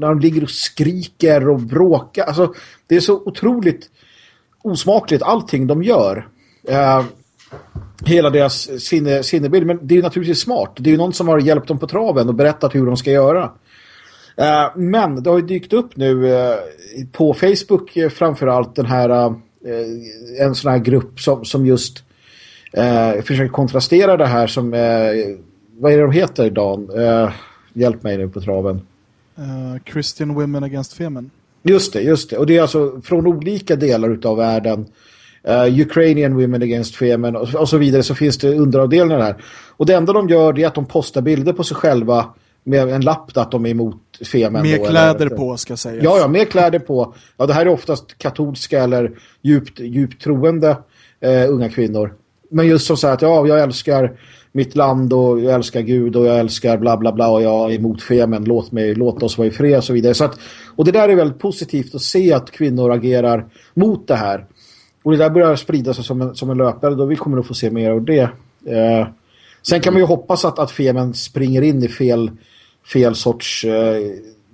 när de ligger och skriker och bråkar, alltså det är så otroligt osmakligt allting de gör. Eh, hela deras sinne, sinnebild. Men det är naturligtvis smart. Det är ju någon som har hjälpt dem på traven och berättat hur de ska göra. Uh, men det har ju dykt upp nu uh, på Facebook uh, framförallt den här en sån här grupp som, som just försöker kontrastera det här som vad är det de heter Dan? hjälp mig nu på traven. Christian Women Against Femen. Just det, just det. Och det är alltså från olika delar av världen uh, Ukrainian Women Against Femen och, och, så vidare så finns det underavdelningar här. Och det enda de gör är att de postar bilder på sig själva med en lapp att de är emot Femen. Med kläder eller, på ska sägas. Ja, ja, med kläder på. Ja, det här är oftast katolska eller djupt, djupt troende uh, unga kvinnor. Men just som så att ja, jag älskar mitt land och jag älskar Gud och jag älskar bla bla bla och jag är emot femen, låt, mig, låt oss vara i fred och så vidare. Så att, och det där är väldigt positivt att se att kvinnor agerar mot det här. Och det där börjar sprida sig som en, som en löpare. Då vi kommer att få se mer av det. Eh, sen kan man ju hoppas att, att femen springer in i fel, fel sorts, eh,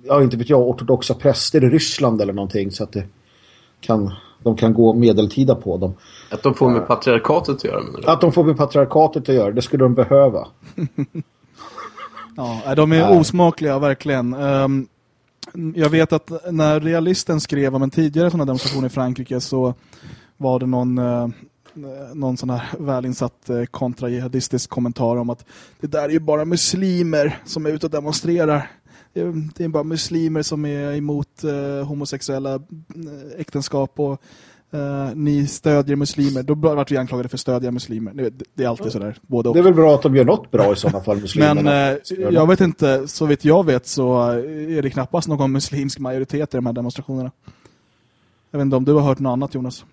ja inte vet jag, ortodoxa präster i Ryssland eller någonting. Så att det kan, de kan gå medeltida på dem. Att de får med patriarkatet att göra? Att de får med patriarkatet att göra, det skulle de behöva. ja, de är osmakliga verkligen. Um, jag vet att när realisten skrev om en tidigare sån här demonstration i Frankrike så var det någon, eh, någon sån här välinsatt eh, kontrajihadistisk kommentar om att det där är ju bara muslimer som är ute och demonstrerar. Det är bara muslimer som är emot eh, homosexuella äktenskap och Uh, ni stödjer muslimer. Då vart vi anklagade för att stödja muslimer. Det, är alltid sådär. Både och. Det är väl bra att de gör något bra i sådana fall, muslimerna. Men uh, jag vet inte, så vitt jag vet så är det knappast någon muslimsk majoritet i de här demonstrationerna. Jag vet inte om du har hört något annat, Jonas?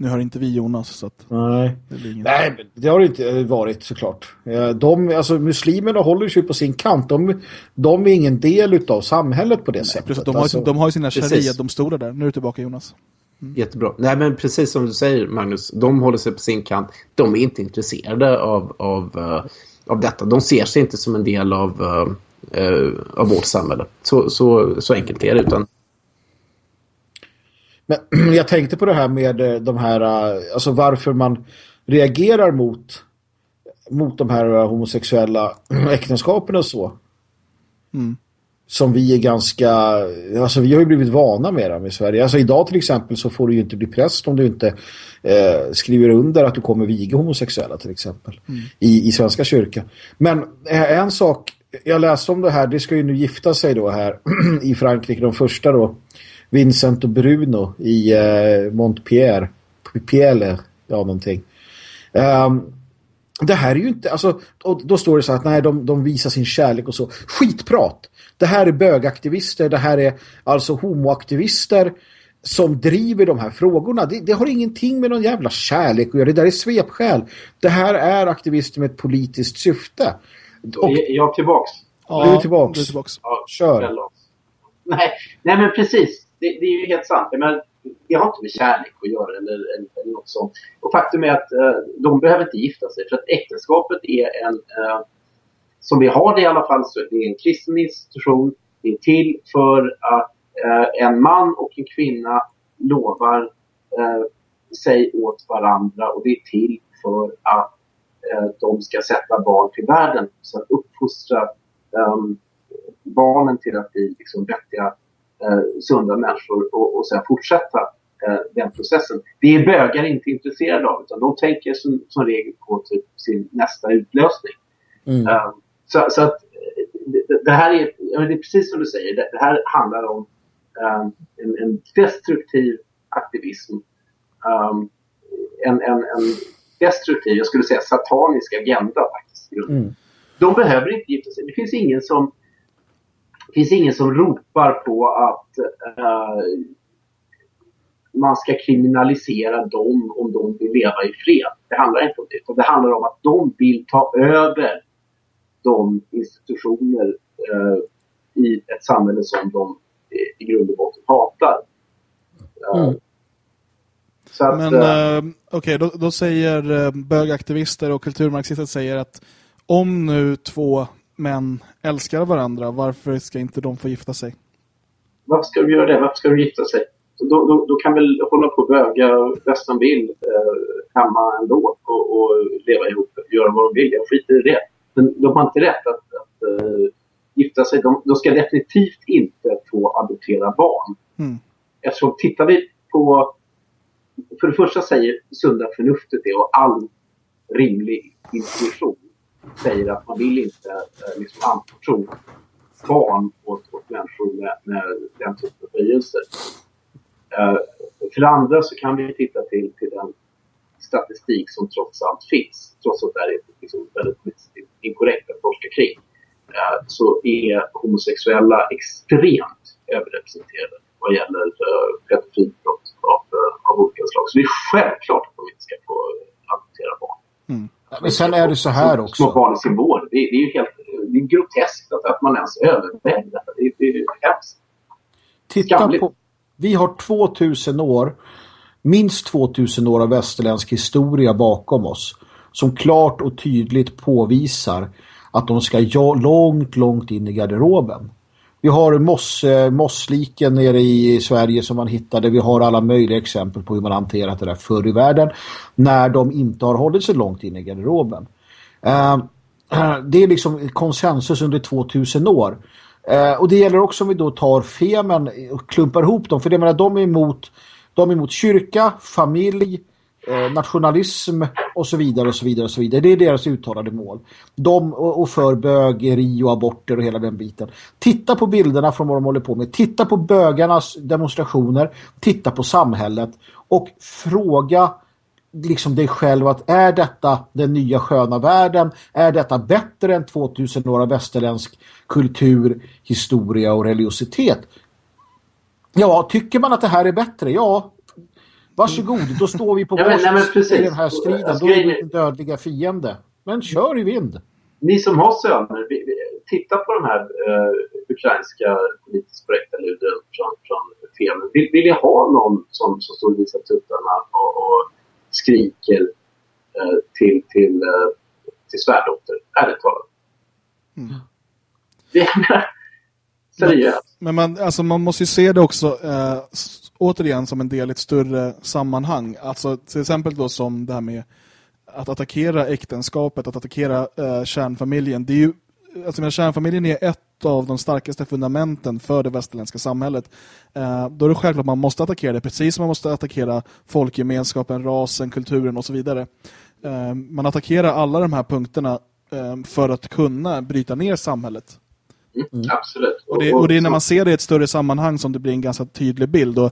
Nu har inte vi Jonas så att Nej. Det Nej, det har det inte eh, varit såklart. Eh, de, alltså, muslimerna håller sig på sin kant. De, de är ingen del av samhället på det Nej, sättet. De har, alltså, de har ju sina sharia-domstolar där. Nu är du tillbaka Jonas. Mm. Jättebra. Nej men precis som du säger Magnus, de håller sig på sin kant. De är inte intresserade av, av, uh, av detta. De ser sig inte som en del av, uh, uh, av vårt samhälle. Så, så, så enkelt är det. Utan men jag tänkte på det här med eh, de här, eh, alltså varför man reagerar mot mot de här homosexuella äktenskapen och så. Mm. Som vi är ganska, alltså vi har ju blivit vana med dem i Sverige. Alltså idag till exempel så får du ju inte bli präst om du inte eh, skriver under att du kommer viga homosexuella till exempel. Mm. I, I Svenska kyrkan. Men eh, en sak, jag läste om det här, det ska ju nu gifta sig då här i Frankrike, de första då. Vincent och Bruno i eh, Montpierre. Pierre, ja någonting. Um, det här är ju inte, alltså, då står det så att nej, de, de visar sin kärlek och så. Skitprat! Det här är bögaktivister, det här är alltså homoaktivister som driver de här frågorna. Det, det, har ingenting med någon jävla kärlek att göra. Det där är svepskäl. Det här är aktivister med ett politiskt syfte. Och, är jag tillbaks? Ja, du är tillbaks. Du är tillbaks. Ja, Kör. Nej, nej, men precis. Det, det är ju helt sant. Men det har inte med kärlek att göra eller, eller, eller något sånt. Och faktum är att eh, de behöver inte gifta sig för att äktenskapet är en, eh, som vi har det i alla fall, så det är en kristen institution. Det är till för att eh, en man och en kvinna lovar eh, sig åt varandra och det är till för att eh, de ska sätta barn till världen. Sen uppfostra ehm, barnen till att bli liksom vettiga eh, sunda människor och, och sen fortsätta eh, den processen. Det är bögar inte intresserade av utan de tänker som, som regel på typ sin nästa utlösning. Mm. Um, så, så, att det, det, här är, det är precis som du säger, det, det här handlar om um, en, en, destruktiv aktivism. Um, en, en, en, destruktiv, jag skulle säga satanisk agenda faktiskt. Mm. De behöver inte gifta sig. Det finns ingen som det finns ingen som ropar på att uh, man ska kriminalisera dem om de vill leva i fred. Det handlar inte om det. Utan det handlar om att de vill ta över de institutioner uh, i ett samhälle som de i grund och botten hatar. Uh, mm. Att, Men uh, okej, okay, då, då, säger bögaktivister och kulturmarxister säger att om nu två män älskar varandra, varför ska inte de få gifta sig? Varför ska de göra det? Varför ska de gifta sig? Då, då, då kan väl hålla på och böga bäst de vill eh, hemma ändå och, och leva ihop, göra vad de vill. Jag skiter i det. Men de har inte rätt att, att uh, gifta sig. De, de, ska definitivt inte få adoptera barn. Mm. Eftersom tittar vi på för det första säger sunda förnuftet det och all rimlig intuition säger att man vill inte eh, liksom, anförtro barn åt, åt människor med, med den typen av böjelser. Eh, för det andra så kan vi titta till, till den statistik som trots allt finns. Trots att det är liksom väldigt inkorrekt att forska kring. Eh, så är homosexuella extremt överrepresenterade vad gäller eh, pedofilbrott av, eh, av olika slag. Så det är självklart att de inte ska få adoptera barn. Mm. Men sen är det så här också. Små barn i sin vård. Det, det, är ju helt det är groteskt att, att man ens överväger detta. Det, det är hemskt. Titta Skamligt. på, vi har 2000 år, minst 2000 år av västerländsk historia bakom oss. Som klart och tydligt påvisar att de ska långt, långt in i garderoben. Vi har moss, eh, mossliken nere i Sverige som man hittade. Vi har alla möjliga exempel på hur man hanterat det där förr i världen. När de inte har hållit sig långt in i garderoben. Ehm, det är liksom konsensus under 2000 år. Ehm, och det gäller också om vi då tar femen och klumpar ihop dem. För det menar, de är emot, de är emot kyrka, familj, Eh, nationalism och så vidare och så vidare och så vidare. Det är deras uttalade mål. De och för bögeri och aborter och hela den biten. Titta på bilderna från vad de håller på med. Titta på bögarnas demonstrationer. Titta på samhället. Och fråga liksom dig själv att är detta den nya sköna världen? Är detta bättre än 2000 år av västerländsk kultur, historia och religiositet? Ja, tycker man att det här är bättre? Ja, Varsågod, då står vi på ja, men, nej, i den här striden. Då är vi dödliga fiende. Men kör i vind. Ni som har söner, titta på de här uh, ukrainska politiskt korrekta ljuden från, från filmen. Vill, vill jag ha någon som, som står och visar tuttarna och, och skriker uh, till, till, uh, till svärdotter? Ärligt talat. Mm. Det, seriöst. Men man, alltså man måste ju se det också eh, återigen som en del i ett större sammanhang. Alltså till exempel då som det här med att attackera äktenskapet, att attackera eh, kärnfamiljen. Det är ju, alltså, kärnfamiljen är ett av de starkaste fundamenten för det västerländska samhället. Eh, då är det självklart att man måste attackera det, precis som man måste attackera folkgemenskapen, rasen, kulturen och så vidare. Eh, man attackerar alla de här punkterna eh, för att kunna bryta ner samhället. Mm. Absolut. Och det, och det, är när man ser det i ett större sammanhang som det blir en ganska tydlig bild. Och,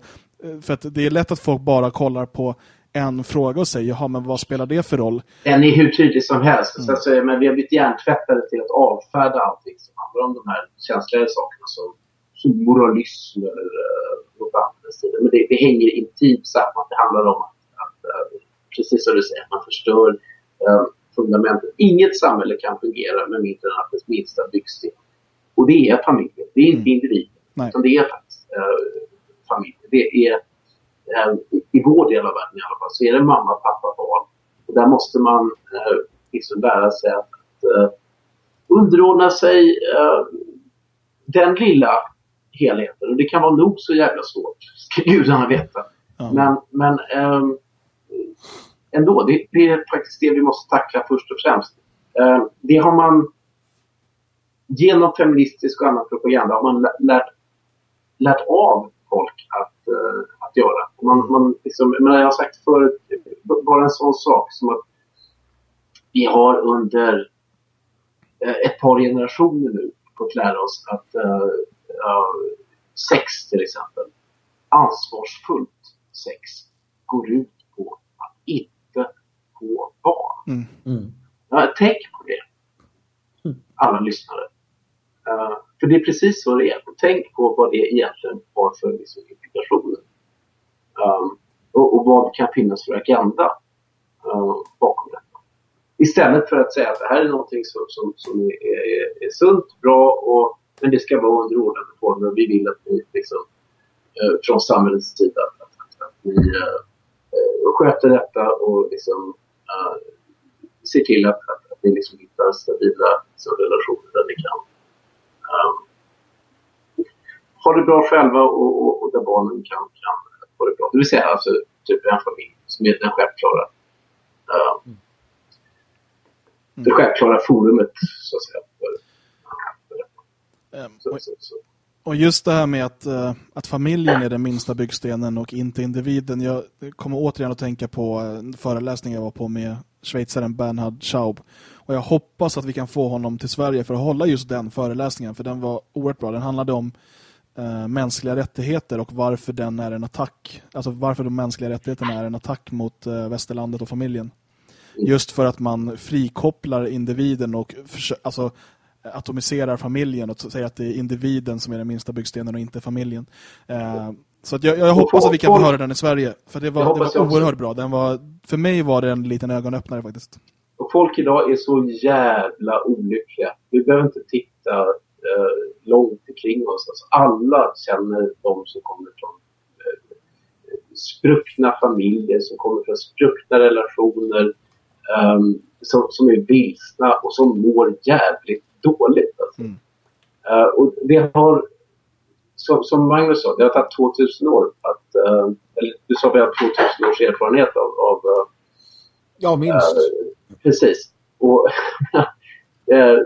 för att det är lätt att folk bara kollar på en fråga och säger, jaha, men vad spelar det för roll? Den är hur tydlig som helst. Mm. Så, men vi har blivit hjärntvättade till att avfärda allting som handlar om de här känsliga sakerna som, som moralism eller uh, något annat. Men det, det hänger intimt samman. Det handlar om att, att uh, precis som du säger, man förstör uh, fundamentet. Inget samhälle kan fungera med mindre än att dess minsta byggsten. Och det är familjen. Det är inte mm. individen. Utan det är faktiskt uh, familjen. Det är eh, i vår del av världen i alla fall, så är det mamma, pappa, barn. Och där måste man eh, liksom lära sig att eh, underordna sig eh, den lilla helheten. Och det kan vara nog så jävla svårt, ska gudarna veta. Mm. Men, men eh, ändå, det, det, är faktiskt det vi måste tackla först och främst. Eh, det har man genom feministisk och annan propaganda har man lärt, lärt av folk att, uh, att göra. Man, man liksom, men jag har sagt förut, bara en sån sak som att vi har under uh, ett par generationer nu fått lära oss att uh, sex till exempel, ansvarsfullt sex, går ut på att inte få barn. Mm. Mm. Ja, tänk på det, mm. alla lyssnare. Uh, för det är precis så det är. Tänk på vad det egentligen har för liksom, implikationer. Um, och, och, vad det kan finnas för agenda uh, bakom detta. Istället för att säga att det här är någonting som, som, som är, är, är, sunt, bra, och, men det ska vara under ordnade former. Vi vill att ni liksom, uh, från samhällets sida att, att, att ni uh, sköter detta och liksom, ser till att, att, att ni liksom hittar stabila liksom, relationer där ni kan ha det bra själva och, och, och där barnen kan, kan få det bra. Det vill säga alltså typ en familj som är den självklara uh, mm. det självklara forumet så att säga. För, för så, så, så. Och just det här med att, uh, att familjen är den minsta byggstenen och inte individen. Jag kommer återigen att tänka på en föreläsning jag var på med schweizaren Bernhard Schaub. Och jag hoppas att vi kan få honom till Sverige för att hålla just den föreläsningen. För den var oerhört bra. Den handlade om uh, mänskliga rättigheter och varför den är en attack. Alltså varför de mänskliga rättigheterna är en attack mot uh, västerlandet och familjen. Just för att man frikopplar individen och alltså, atomiserar familjen och säger att det är individen som är den minsta byggstenen och inte familjen. Uh, så jag, jag hoppas att vi kan få höra den i Sverige. För det var, det var oerhört bra. Den var, för mig var det en liten ögonöppnare faktiskt. Och folk idag är så jävla olyckliga. Vi behöver inte titta eh, långt omkring oss. Alltså, alla känner de som kommer från eh, spruckna familjer, som kommer från spruckna relationer, eh, som, som är vilsna och som mår jävligt dåligt. Alltså. Mm. Uh, och det har, som, som, Magnus sa, det har tagit 2000 år att, uh, eller du sa vi har 2000 års erfarenhet av, av uh, Ja, minst. Precis. Och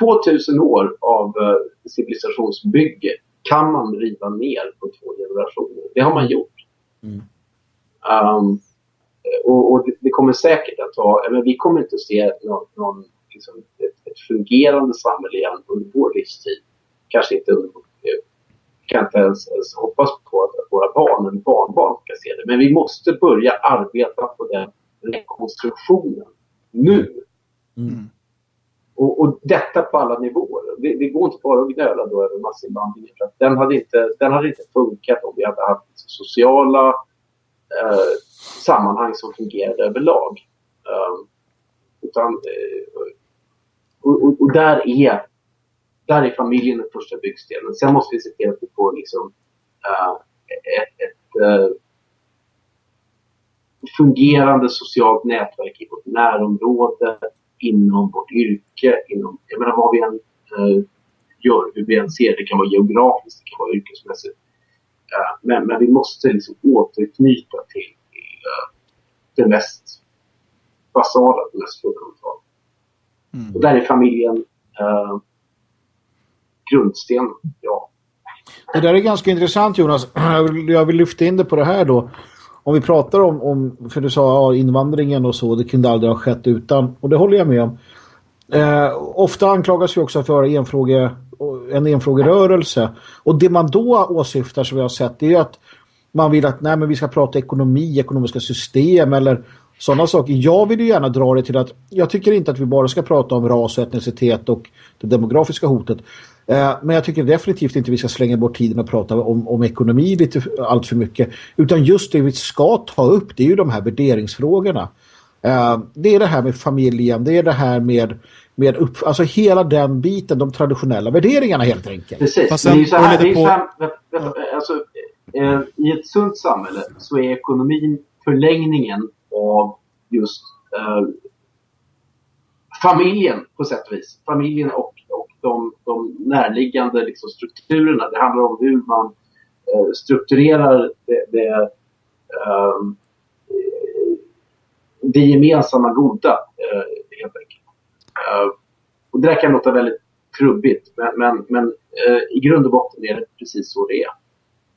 2000 år av civilisationsbygge kan man riva ner på två generationer. Det har man gjort. Mm. Um, och, och det, det, kommer säkert att ta, men vi kommer inte att se någon, någon liksom, ett, ett, fungerande samhälle igen under vår livstid. Kanske inte under vi kan inte ens, ens hoppas på att våra barn eller barnbarn ska se det. Men vi måste börja arbeta på den rekonstruktionen nu. Mm. Och, och, detta på alla nivåer. Det, det går inte bara att gnöla då över massinvandringen. För att den, hade inte, den hade inte funkat om vi hade haft sociala eh, sammanhang som fungerade överlag. Um, utan, eh, och, och, och, där är där är familjen den första byggstenen. Sen måste vi se till att vi får liksom, uh, ett, ett uh, fungerande socialt nätverk i vårt närområde, inom vårt yrke, inom, jag menar vad vi än uh, gör, hur vi än ser det. kan vara geografiskt, det kan vara yrkesmässigt. men, men vi måste liksom återknyta till, till det mest basala, mest fundamentala. Mm. Och där är familjen eh, grundsten, ja. Det där är ganska intressant Jonas. Jag vill lyfta in det på det här då. Om vi pratar om, om för du sa ja, invandringen och så, det kunde aldrig ha skett utan, och det håller jag med om. Eh, ofta anklagas vi också för enfråge, en enfrågerörelse. Och det man då åsyftar som vi har sett är att man vill att nej, men vi ska prata ekonomi, ekonomiska system eller sådana saker. Jag vill ju gärna dra det till att jag tycker inte att vi bara ska prata om ras och etnicitet och det demografiska hotet. Eh, men jag tycker definitivt inte vi ska slänga bort tiden och prata om, om ekonomi lite allt för mycket. Utan just det vi ska ta upp det är ju de här värderingsfrågorna. Eh, det är det här med familjen, det är det här med med upp, alltså hela den biten, de traditionella värderingarna helt enkelt. Precis, Fast sen, det är ju så här, det är så här alltså, eh, i ett sunt samhälle så är ekonomin förlängningen av just eh, familjen på sätt och vis. Familjen och de, de närliggande liksom, strukturerna. Det handlar om hur man eh, strukturerar det, det, eh, det gemensamma goda eh, helt enkelt. Eh, och det där kan låta väldigt trubbigt, men, men, men eh, i grund och botten är det precis så det är.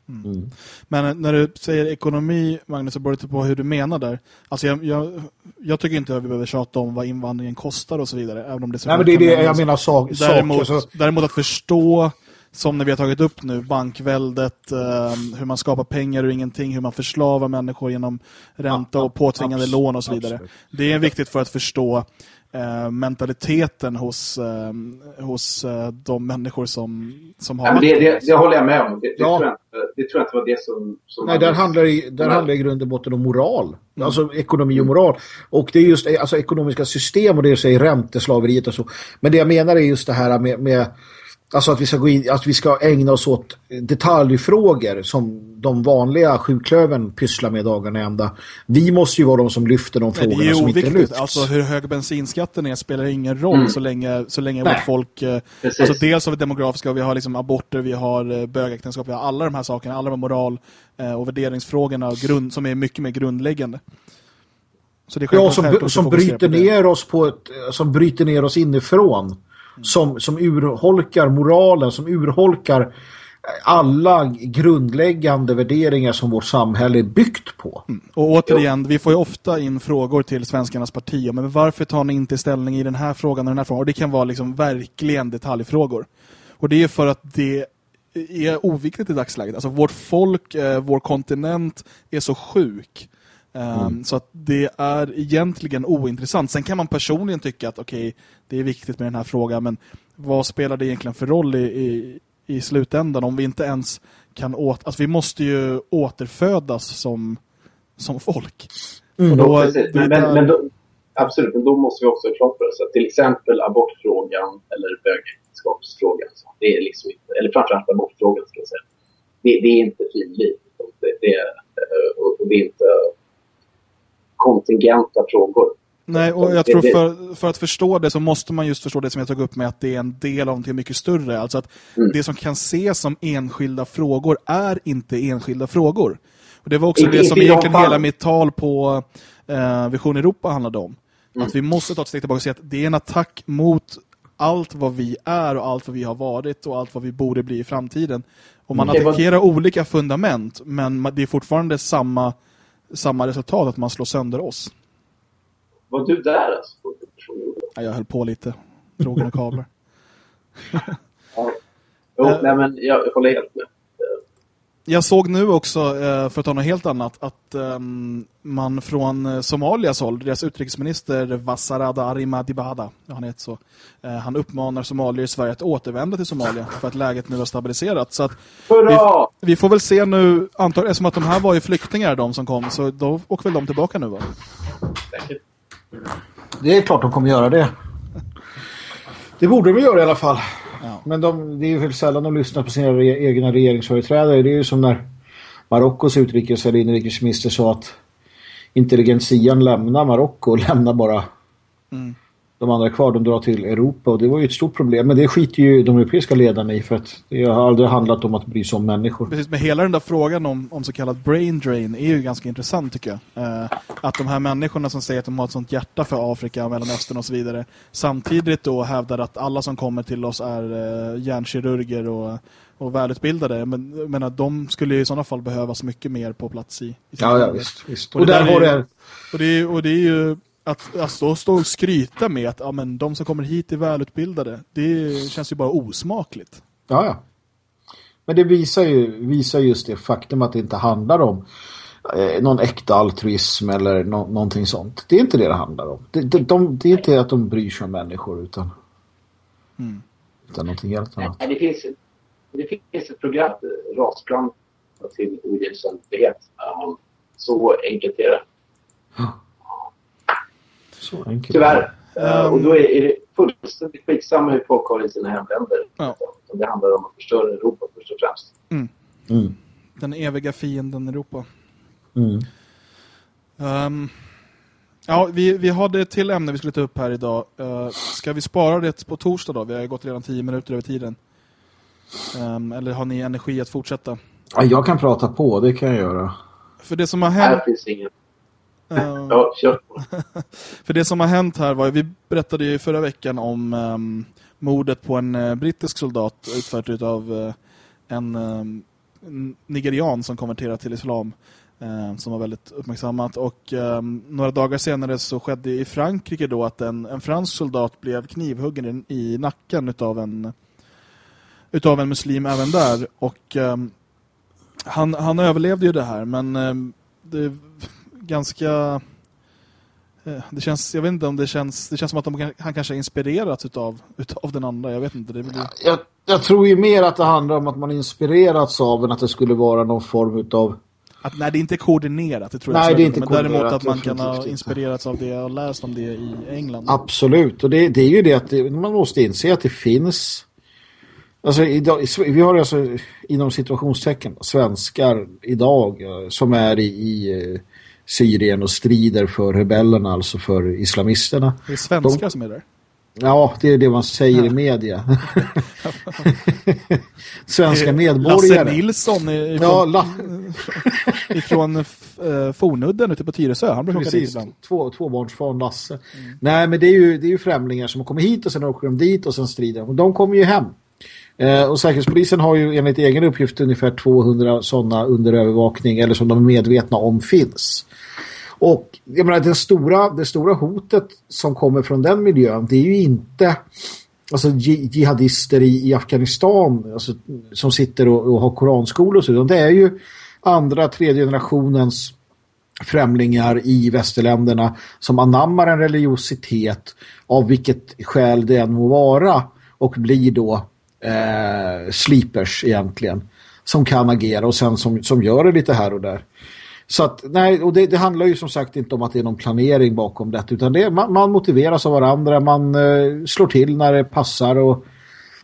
Mm. mm. Men när du säger ekonomi, Magnus, så beror det på hur du menar där. Alltså jag, jag, jag, tycker inte att vi behöver tjata om vad invandringen kostar och så vidare. Även om det Nej, men det är det jag menar sak, däremot, sak, alltså. däremot att förstå som när vi har tagit upp nu, bankväldet, eh, hur man skapar pengar ur ingenting, hur man förslavar människor genom ränta och påtvingande absolut, lån och så vidare. Absolut. Det är viktigt för att förstå eh, mentaliteten hos, eh, hos eh, de människor som, som har... Ja, det, det, det, håller jag med om. Det, det, ja. tror jag, det tror jag inte var det som... som Nej, där handlar, i, där handlar i grund och botten om moral. Mm. Alltså ekonomi och moral. Och det är just alltså, ekonomiska system och det är sig ränteslaveriet och så. Men det jag menar är just det här med, med Alltså att vi ska gå in, att vi ska ägna oss åt detaljfrågor som de vanliga sjuklöven pysslar med dagarna ända. Vi måste ju vara de som lyfter de frågorna Nej, som inte lyfts. Alltså hur hög bensinskatten är spelar ingen roll mm. så länge, så länge vårt folk... Eh, alltså dels har vi demografiska, vi har liksom aborter, vi har eh, bögäktenskap, vi har alla de här sakerna, alla de här moral- eh, och värderingsfrågorna grund, som är mycket mer grundläggande. Så det är ja, som, som bryter ner oss på ett, som bryter ner oss inifrån som, som urholkar moralen, som urholkar alla grundläggande värderingar som vårt samhälle är byggt på. Mm. Och återigen, vi får ju ofta in frågor till svenskarnas parti. Men varför tar ni inte ställning i den här frågan och den här frågan? Och det kan vara liksom verkligen detaljfrågor. Och det är för att det är oviktigt i dagsläget. Alltså vårt folk, eh, vår kontinent är så sjuk mm. Så att det är egentligen ointressant. Sen kan man personligen tycka att okej, okay, det är viktigt med den här frågan, men vad spelar det egentligen för roll i, i, i slutändan om vi inte ens kan åt... Alltså vi måste ju återfödas som, som folk. Mm. Då, Precis. Men, men, men då, absolut, men då måste vi också klart för oss att till exempel abortfrågan eller bögäktenskapsfrågan, det är liksom inte, eller framförallt abortfrågan ska jag säga, det, det är inte finliv. Det, det, eh, och det är inte kontingenta frågor. Nej, och jag tror för, för att förstå det så måste man just förstå det som jag tog upp med att det är en del av någonting mycket större. Alltså att mm. det som kan ses som enskilda frågor är inte enskilda frågor. Och det var också det som egentligen hela mitt tal på eh, Vision Europa handlade om. Mm. Att vi måste ta ett steg tillbaka och säga att det är en attack mot allt vad vi är och allt vad vi har varit och allt vad vi borde bli i framtiden. Och man mm. attackerar olika fundament men det är fortfarande samma samma resultat, att man slår sönder oss. Var du där alltså? Ja, jag höll på lite. Drog några kablar. ja. Jo, nej, men jag håller helt med. Jag såg nu också, eh, för att ta något helt annat, att ehm, man från eh, Somalias håll, deras utrikesminister Vassarada Arimadibada, han heter så, eh, han uppmanar somalier i Sverige att återvända till Somalia för att läget nu har stabiliserats. Så att vi, vi, får väl se nu, antagligen, eftersom att de här var ju flyktingar de som kom, så då åker väl de tillbaka nu va? Det är klart de kommer göra det. Det borde de göra i alla fall. Ja. Men de, det är ju väl sällan de lyssnar på sina re egna regeringsföreträdare. Det är ju som när Marockos utrikes- eller inrikesminister sa att intelligensian lämnar Marocko och lämnar bara mm. De andra kvar, de drar till Europa och det var ju ett stort problem. Men det skiter ju de europeiska ledarna i för att det har aldrig handlat om att bry sig om människor. Precis, men hela den där frågan om, om så kallad brain drain är ju ganska intressant tycker jag. Eh, att de här människorna som säger att de har ett sånt hjärta för Afrika, Mellanöstern och så vidare samtidigt då hävdar att alla som kommer till oss är eh, hjärnkirurger och, och välutbildade. Men, men att de skulle i sådana fall behövas mycket mer på plats i, i Ja, ja visst. visst. Och, och där har det... Och det, och det är ju att alltså, stå och skryta med att ja, men de som kommer hit är välutbildade, det känns ju bara osmakligt. Ja, ja. Men det visar ju visar just det faktum att det inte handlar om eh, någon äkta altruism eller no någonting sånt. Det är inte det det handlar om. Det, de, de, det är inte att de bryr sig om människor utan, mm. utan någonting helt annat. Det finns, det finns ett program, Rasplan till ojämställdhet. Um, så enkelt är det. Ja. Så enkelt. Tyvärr. Um, och då är, är det fullständigt skitsamma hur folk har i sina hemländer. Ja. Det handlar om att förstöra Europa först och främst. Mm. Mm. Den eviga fienden Europa. Mm. Um, ja, vi, vi hade ett till ämne vi skulle ta upp här idag. Uh, ska vi spara det på torsdag då? Vi har gått redan tio minuter över tiden. Um, eller har ni energi att fortsätta? Ja, jag kan prata på, det kan jag göra. För det som har hänt... Uh, ja, kör. för det som har hänt här var, vi berättade ju förra veckan om um, mordet på en uh, brittisk soldat utfört av uh, en um, nigerian som konverterat till islam som var väldigt uppmärksammat. Och um, några dagar senare så skedde i Frankrike då att en, en fransk soldat blev knivhuggen i, i nacken utav en utav en muslim även där. Och han, han överlevde ju det här men det ganska... Eh, det känns, jag vet inte om det känns... Det känns som att de, han kanske inspirerats utav, utav den andra. Jag vet inte. Det blir... jag, jag tror ju mer att det handlar om att man inspirerats av än att det skulle vara någon form utav... Att, nej, det är inte koordinerat. Det tror nej, jag det är inte Men däremot att man kan ha inspirerats av det och läst om det i England. Absolut. Och det, det är ju det att det, man måste inse att det finns... Alltså, idag, vi har alltså inom situationstecken svenskar idag eh, som är i, i eh, Syrien och strider för rebellerna, alltså för islamisterna. Det är svenskar De... som är där. Ja, det är det man säger ja. i media. Svenska medborgare. Lasse Nilsson ifrån, ja, la... ifrån uh, Fornudden ute på Tyresö. Han brukar Precis, dit två, tvåbarnsfan Lasse. Mm. Nej, men det är, ju, det är ju främlingar som kommit hit och sen åker de dit och sen strider. De kommer ju hem. Eh, och Säkerhetspolisen har ju enligt egen uppgift ungefär 200 sådana under övervakning eller som de är medvetna om finns. Och jag menar, det stora, det stora hotet som kommer från den miljön det är ju inte alltså, jihadister i, i Afghanistan alltså, som sitter och, och har koranskolor och så, utan det är ju andra, tredje generationens främlingar i västerländerna som anammar en religiositet av vilket skäl det än må vara och blir då eh, sleepers egentligen som kan agera och sen som, som gör det lite här och där. Så att, nej, och det, det, handlar ju som sagt inte om att det är någon planering bakom det utan det, man, man motiveras av varandra, man eh, slår till när det passar och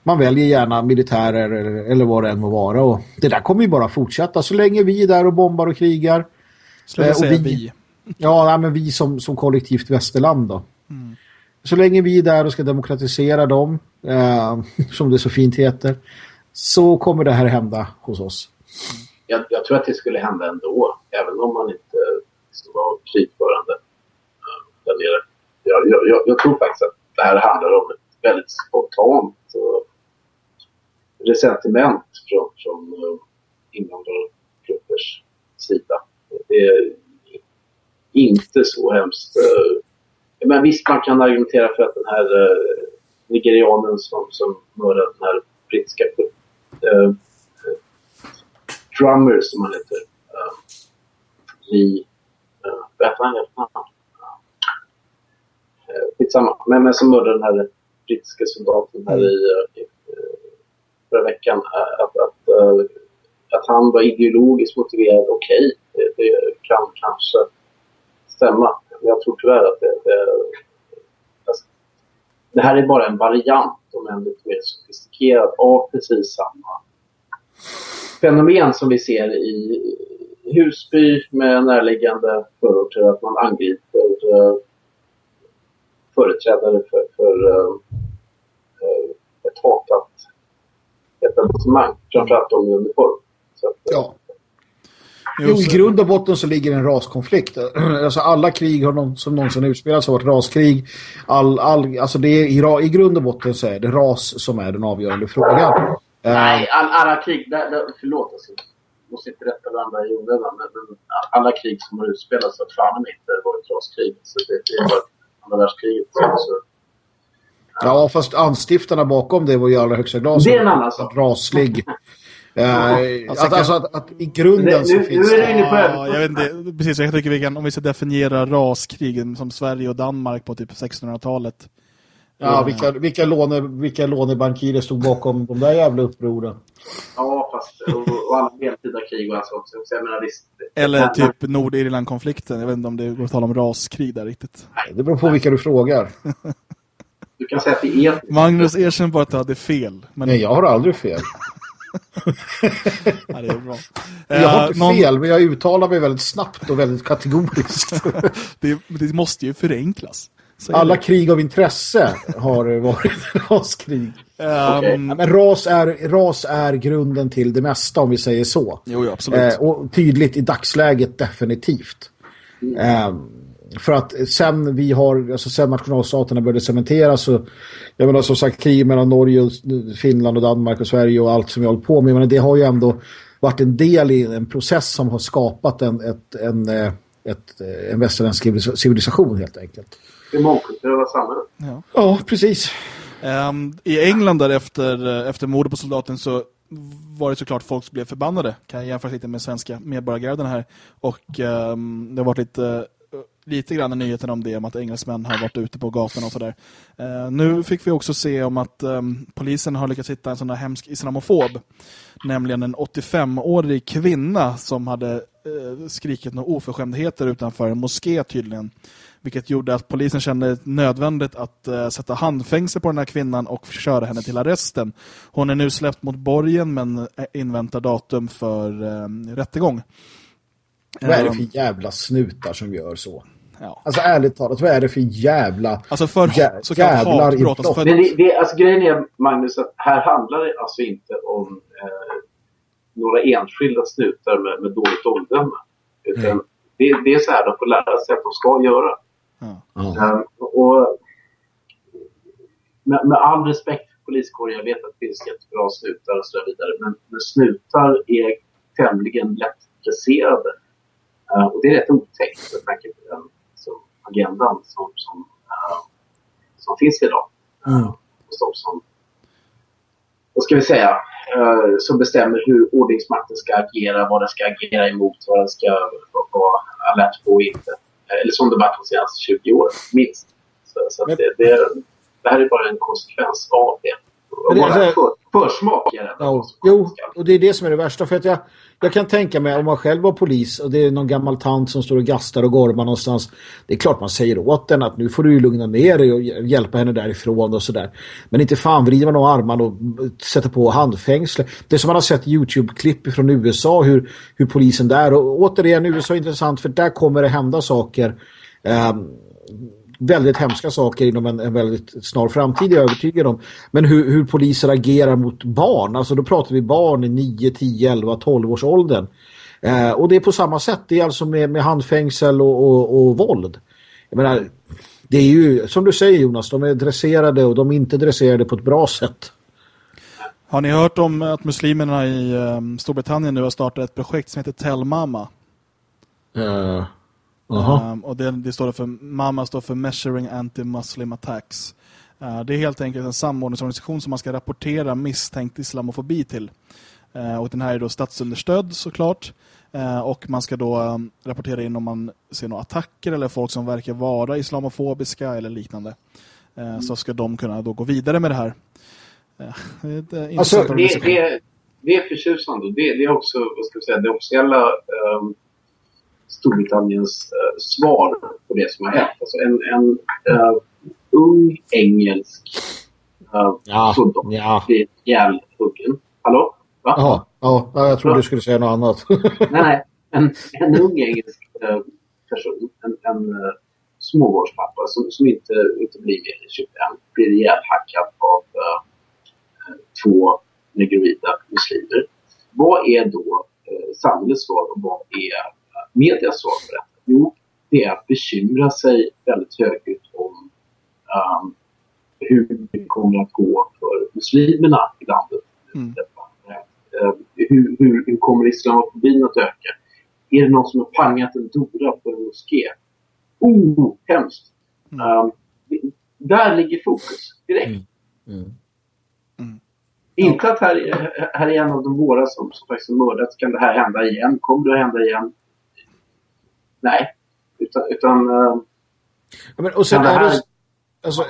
man väljer gärna militärer eller, eller vad det än må vara och det där kommer ju bara fortsätta så länge vi är där och bombar och krigar. Skulle eh, och vi, vi. Ja, nej, men vi som, som kollektivt västerland då. Mm. Så länge vi är där och ska demokratisera dem, eh, som det så fint heter, så kommer det här hända hos oss. Jag, jag tror att det skulle hända ändå, även om man inte liksom var krigförande eh, där nere. Jag, jag, jag, jag, tror faktiskt att det här handlar om ett väldigt spontant uh, resentiment från, från uh, invandrargruppers sida. Det är inte så hemskt uh, men visst, man kan argumentera för att den här uh, nigerianen som, som mördade den här brittiska uh, drummer som han heter. Um, uh, Lee... Uh, vad hette han? Uh, skitsamma. Men, men som mördade den här brittiska soldaten här i, uh, i uh, förra veckan. Uh, att, att, att han var ideologiskt motiverad, okej. Okay. Det, det kan kanske stämma Men jag tror tyvärr att det, det, alltså, det här är bara en variant, om än lite mer sofistikerad, av precis samma fenomen som vi ser i Husby med närliggande förorter, att man angriper uh, företrädare för, för uh, ett hatat etablissemang. Framförallt de i uniform. Så att, ja. Jo, i grund och botten så ligger en raskonflikt. Alltså alla krig har någon, som någonsin utspelats har varit raskrig. All, all, alltså det är, i, i grund och botten så är det ras som är den avgörande frågan. Nej, all, alla krig, där, där, förlåt alltså. måste inte rätta varandra i onödan, men, alla krig som har utspelats har fan inte varit raskrig. Så det, det är bara andra världskriget. Så, Ja, fast anstiftarna bakom det var ju allra högsta grad det är en annan sak. raslig. Uh, alltså, att, alltså att, att, i grunden nu, så finns nu är det... det inne på Ja, jag vet inte, precis, jag tycker vi kan, om vi ska definiera raskrigen som Sverige och Danmark på typ 1600-talet. Ja, vilka, vilka, låne, vilka lånebankirer stod bakom de där jävla upproren? Ja, fast och, och alla medeltida krig och alltså också. Så jag menar, visst, Eller typ Nordirland-konflikten. Jag vet inte om det går att tala om raskrig där riktigt. Nej, det beror på vilka du frågar. Du kan säga att det är... Magnus erkänner bara att du hade fel. Men... Nej, jag har aldrig fel. ja, det är bra. Jag har inte Eh, någon- fel, men jag uttalar mig väldigt snabbt och väldigt kategoriskt. det, det måste ju förenklas. Alla krig av intresse har varit raskrig. Ja, men ras är, ras är grunden till det mesta om vi säger så. Jo, ja, absolut. Eh, och tydligt i dagsläget definitivt. Eh, för att sen vi har, alltså sen nationalstaterna började cementeras så, jag menar som sagt krig mellan Norge, och Finland och Danmark och Sverige och allt som vi håller på med, men det har ju ändå varit en del i en process som har skapat en, ett, en, eh, ett, eh, en västerländsk civilis- civilisation helt enkelt. Det mångkulturella samhället. ja. Ja, precis. Ehm, I England där efter, eh, efter mordet på soldaten så var det såklart folk som blev förbannade. Kan jag jämföra lite med svenska medborgargarden här. Och ehm, det har varit lite, eh, lite grann nyheten om det, om att engelsmän har varit ute på gatorna och sådär. Eh, nu fick vi också se om att ehm, polisen har lyckats hitta en sån där hemsk islamofob. Nämligen en 85-årig kvinna som hade eh, skrikit några oförskämdheter utanför en moské tydligen. Vilket gjorde att polisen kände nödvändigt att eh, sätta handfängsel på den här kvinnan och köra henne till arresten. Hon är nu släppt mot borgen men eh, inväntar datum för eh, rättegång. Vad är det Ehm, för jävla snutar som gör så? ja. Alltså ärligt talat, vad är det för jävla... Alltså för Jä- så jävlar i hatbrott. Alltså för, Men det, det, alltså grejen är, Magnus, att här handlar det alltså inte om eh, några enskilda snutar med, med dåligt omdöme. Utan det, det är så här de får lära sig att de ska göra. Ja. Ehm, och med, med all respekt för poliskåren, jag vet att det finns jättebra snutar och så vidare. Men, men snutar är tämligen lätt dresserade. Ehm, och det är rätt otäckt med tanke på den liksom, agendan som, som, eh, som finns idag. Mm. Hos de som, vad ska vi säga, eh, som bestämmer hur ordningsmakten ska agera, vad den ska agera emot, vad den ska vara alert på och inte. Eh, Eller som det varit de senaste 20 åren, minst. Så, så det, det, det här är bara en konsekvens av det. Och Men det- bara det- för, försmak är det. Ja, jo, och det är det som är det värsta. För att jag, jag kan tänka mig om man själv var polis och det är någon gammal tant som står och gastar och gormar någonstans. Det är klart man säger åt den att nu får du lugna ner dig och hj- hjälpa henne därifrån och sådär. Men inte fan vrider man av armarna och sätter på handfängsle. Det som man har sett YouTube-klipp från USA hur, hur polisen där och återigen USA är intressant för där kommer det hända saker. ehm, väldigt hemska saker inom en, en väldigt snar framtid, är jag övertygad om. Men hur, hur poliser agerar mot barn, alltså då pratar vi barn i 9, 10, 11, 12 års åldern. Eh, och det är på samma sätt, det är alltså med, med handfängsel och, och, och våld. Jag menar, det är ju, som du säger Jonas, de är dresserade och de är inte dresserade på ett bra sätt. har ni hört om att muslimerna i um, Storbritannien nu har startat ett projekt som heter Tell Mama? Uh. Um, och det, det står för, MAMA står för Measuring Anti-Muslim Attacks. Uh, det är helt enkelt en samordningsorganisation som man ska rapportera misstänkt islamofobi till. Uh, och den här är då statsunderstödd såklart. Uh, och man ska då um, rapportera in om man ser några attacker eller folk som verkar vara islamofobiska eller liknande. Uh, Så ska de kunna då gå vidare med det här. Uh, det Alltså, Det, det, det är förtjusande. Det, det är också vad ska vi säga, det officiella um, Storbritanniens eh, svar på det som har hänt. Alltså en en eh, ung engelsk uh, Ja, soldat ja. blir ihjälhuggen. Hallå? Va? Jaha, ja, ja, jag trodde du skulle säga något annat. Nej. En, en ung engelsk eh, person, en, en eh, småbarnspappa som, som inte, inte blir mer än 25 blir ihjälhackad av uh, två negroida muslimer. Vad är då uh, samhällets svar och vad är medias svar på detta? Jo, det är att bekymra sig väldigt högljutt om um, hur det kommer att gå för muslimerna i landet. Mm. Uh, hur, hur, hur kommer islamofobin att öka? Är det någon som har pangat en dora på en moské? Oh, hemskt! Mm. Um, där ligger fokus direkt. Mm. Mm. mm. Inte att här, här är en av de våra som, som faktiskt har mördats. Kan det här hända igen? Kommer det att hända igen? Nej. Utan... utan uh, ja, men, och sen är, det, alltså,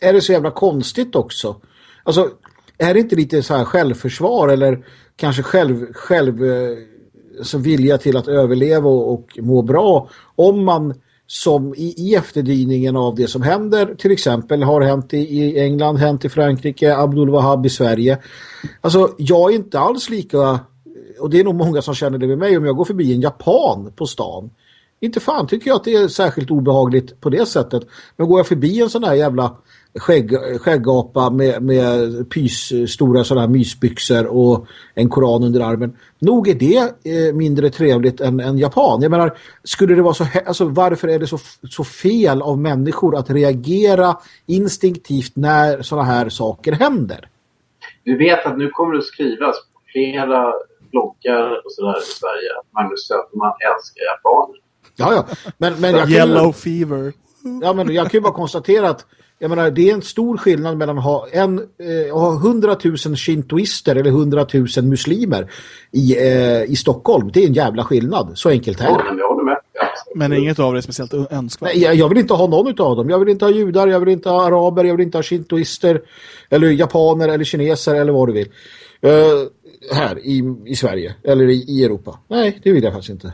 är det så jävla konstigt också? Alltså, är det inte lite så här självförsvar eller kanske själv, själv eh, alltså vilja till att överleva och, och må bra om man som i, i efterdyningen av det som händer till exempel har hänt i, i England, hänt i Frankrike, Abdul Wahab i Sverige. Alltså jag är inte alls lika och det är nog många som känner det med mig om jag går förbi en japan på stan. Inte fan tycker jag att det är särskilt obehagligt på det sättet. Men går jag förbi en sån här jävla skägg, skäggapa med, med pys, stora sådana här mysbyxor och en koran under armen. Nog är det eh, mindre trevligt än, än Japan. Jag menar, skulle det vara så alltså, varför är det så, så fel av människor att reagera instinktivt när sådana här saker händer? Du vet att nu kommer det att skrivas på flera bloggar och sådär i Sverige att Magnus Söderman älskar japaner. Ja, ja. Men, men jag Yellow kan, fever. Ja, men jag kan ju bara konstatera att jag menar, det är en stor skillnad mellan att ha, en, eh, ha 100 000 shintoister eller 100 000 muslimer i, eh, i Stockholm. Det är en jävla skillnad. Så enkelt är det. Men inget av det är speciellt önskvärt. Nej, jag, jag, vill inte ha någon av dem. Jag vill inte ha judar, jag vill inte ha araber, jag vill inte ha shintoister eller japaner eller kineser eller vad du vill. Uh, här i, i Sverige eller i, i Europa. Nej, det vill jag faktiskt inte.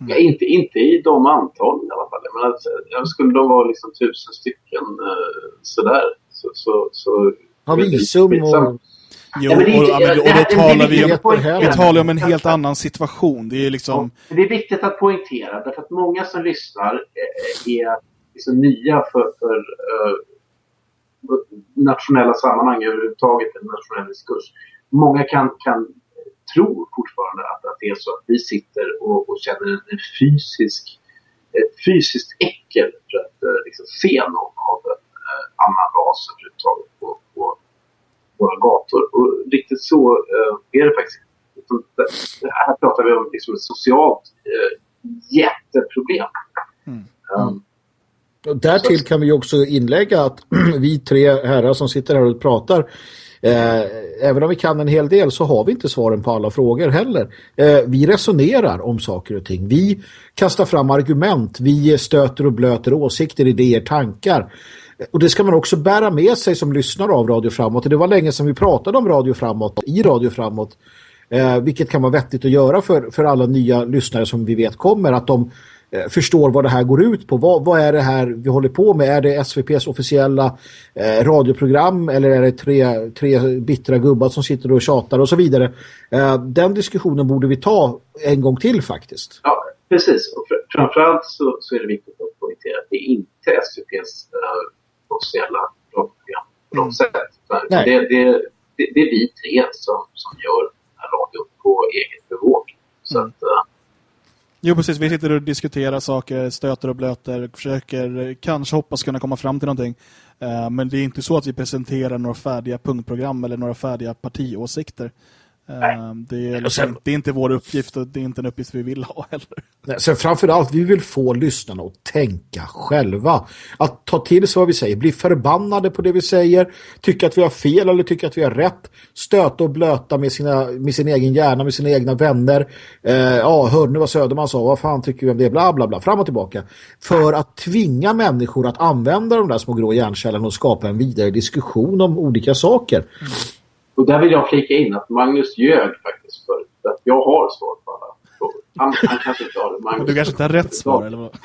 Mm. Ja, inte, inte i de antalen i alla fall. Men alltså, skulle de vara liksom tusen stycken eh, sådär så... så, så ha visum och... Jo, ja, och, och, och då talar vi om, vi talar om en helt annan situation. Det är liksom... Ja, det är viktigt att poängtera därför att många som lyssnar eh, är liksom nya för, för uh, nationella sammanhang överhuvudtaget, en nationell diskurs. Många kan, kan tror fortfarande att, att det är så att vi sitter och, och känner en, en fysisk, ett fysiskt äckel för att eh, liksom, se någon av en eh, annan ras överhuvudtaget på, på våra gator. Och riktigt så eh, är det faktiskt det, här pratar vi om liksom ett socialt eh, jätteproblem. Mm. Um, och därtill kan vi också inlägga att vi tre herrar som sitter här och pratar Eh, även om vi kan en hel del så har vi inte svaren på alla frågor heller. Eh, vi resonerar om saker och ting. Vi kastar fram argument. Vi stöter och blöter åsikter, idéer, tankar. Och det ska man också bära med sig som lyssnar av Radio Framåt. Det var länge sedan vi pratade om Radio Framåt i Radio Framåt. Eh, vilket kan vara vettigt att göra för, för alla nya lyssnare som vi vet kommer. Att de förstår vad det här går ut på. Vad, vad, är det här vi håller på med? Är det SVPs officiella eh, radioprogram eller är det tre, tre bittra gubbar som sitter och tjatar och så vidare? Eh, den diskussionen borde vi ta en gång till faktiskt. Ja, precis. Och fr framförallt så, så är det viktigt att poängtera att det är inte SVPs uh, officiella radioprogram på något mm. sätt. Det, det, det, det, är vi tre som, som gör radion på eget bevåg. Så mm. att, uh, Jo, precis. Vi sitter och diskuterar saker, stöter och blöter, försöker kanske hoppas kunna komma fram till någonting. Eh, men det är inte så att vi presenterar några färdiga punktprogram eller några färdiga partiåsikter. Ehm, det är, liksom, det är inte vår uppgift och det är inte en uppgift vi vill ha heller. Nej, sen framförallt, vi vill få lyssnarna att tänka själva. Att ta till sig vad vi säger, bli förbannade på det vi säger, tycka att vi har fel eller tycka att vi har rätt, stöta och blöta med, sina, med sin egen hjärna, med sina egna vänner. Eh, ja, hörde ni vad Söderman sa? Vad fan tycker vi om det? Bla bla bla, fram och tillbaka. För att tvinga människor att använda de där små grå hjärnkällarna och skapa en vidare diskussion om olika saker. Mm. Och där vill jag flika in att Magnus ljög faktiskt för att jag har svar på alla frågor. Han, han kanske inte har det. Magnus du kanske inte har rätt svar, eller vad?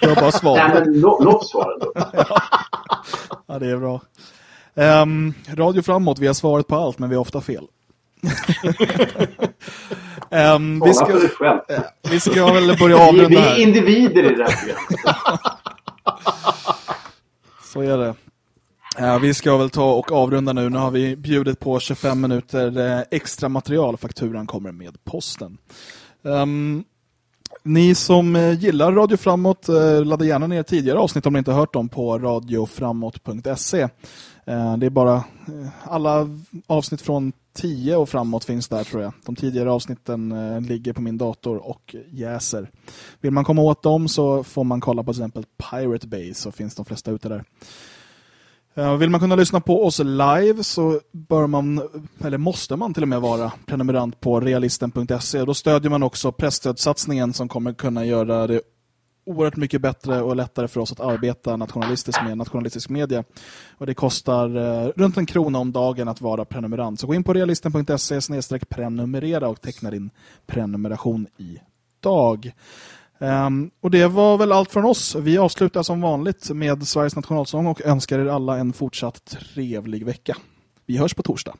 Du har bara svar. Nej, men no, något svar ändå. ja, det är bra. Um, radio framåt, vi har svaret på allt, men vi har ofta fel. um, vi, ska, vi ska väl börja avrunda här. Vi är individer i det här programmet. Så är det. Ja, vi ska väl ta och avrunda nu. Nu har vi bjudit på 25 minuter eh, extra material. Fakturan kommer med posten. Um, ni som eh, gillar Radio Framåt, ladda gärna ner tidigare avsnitt om ni inte hört dem på radioframåt.se. Det är bara alla avsnitt från 10 och framåt finns där tror jag. De tidigare avsnitten ligger på min dator och jäser. Vill man komma åt dem så får man kolla på till exempel Pirate Bay så finns de flesta ute där. Eh, vill man kunna lyssna på oss live så bör man, eller måste man till och med vara prenumerant på realisten.se. Då stödjer man också pressstödsatsningen som kommer kunna göra det oerhört mycket bättre och lättare för oss att arbeta nationalistiskt med nationalistisk media. Och det kostar eh, runt en krona om dagen att vara prenumerant. Så gå in på realisten.se prenumerera och teckna din prenumeration idag. Um, och det var väl allt från oss. Vi avslutar som vanligt med Sveriges nationalsång och önskar er alla en fortsatt trevlig vecka. Vi hörs på torsdag.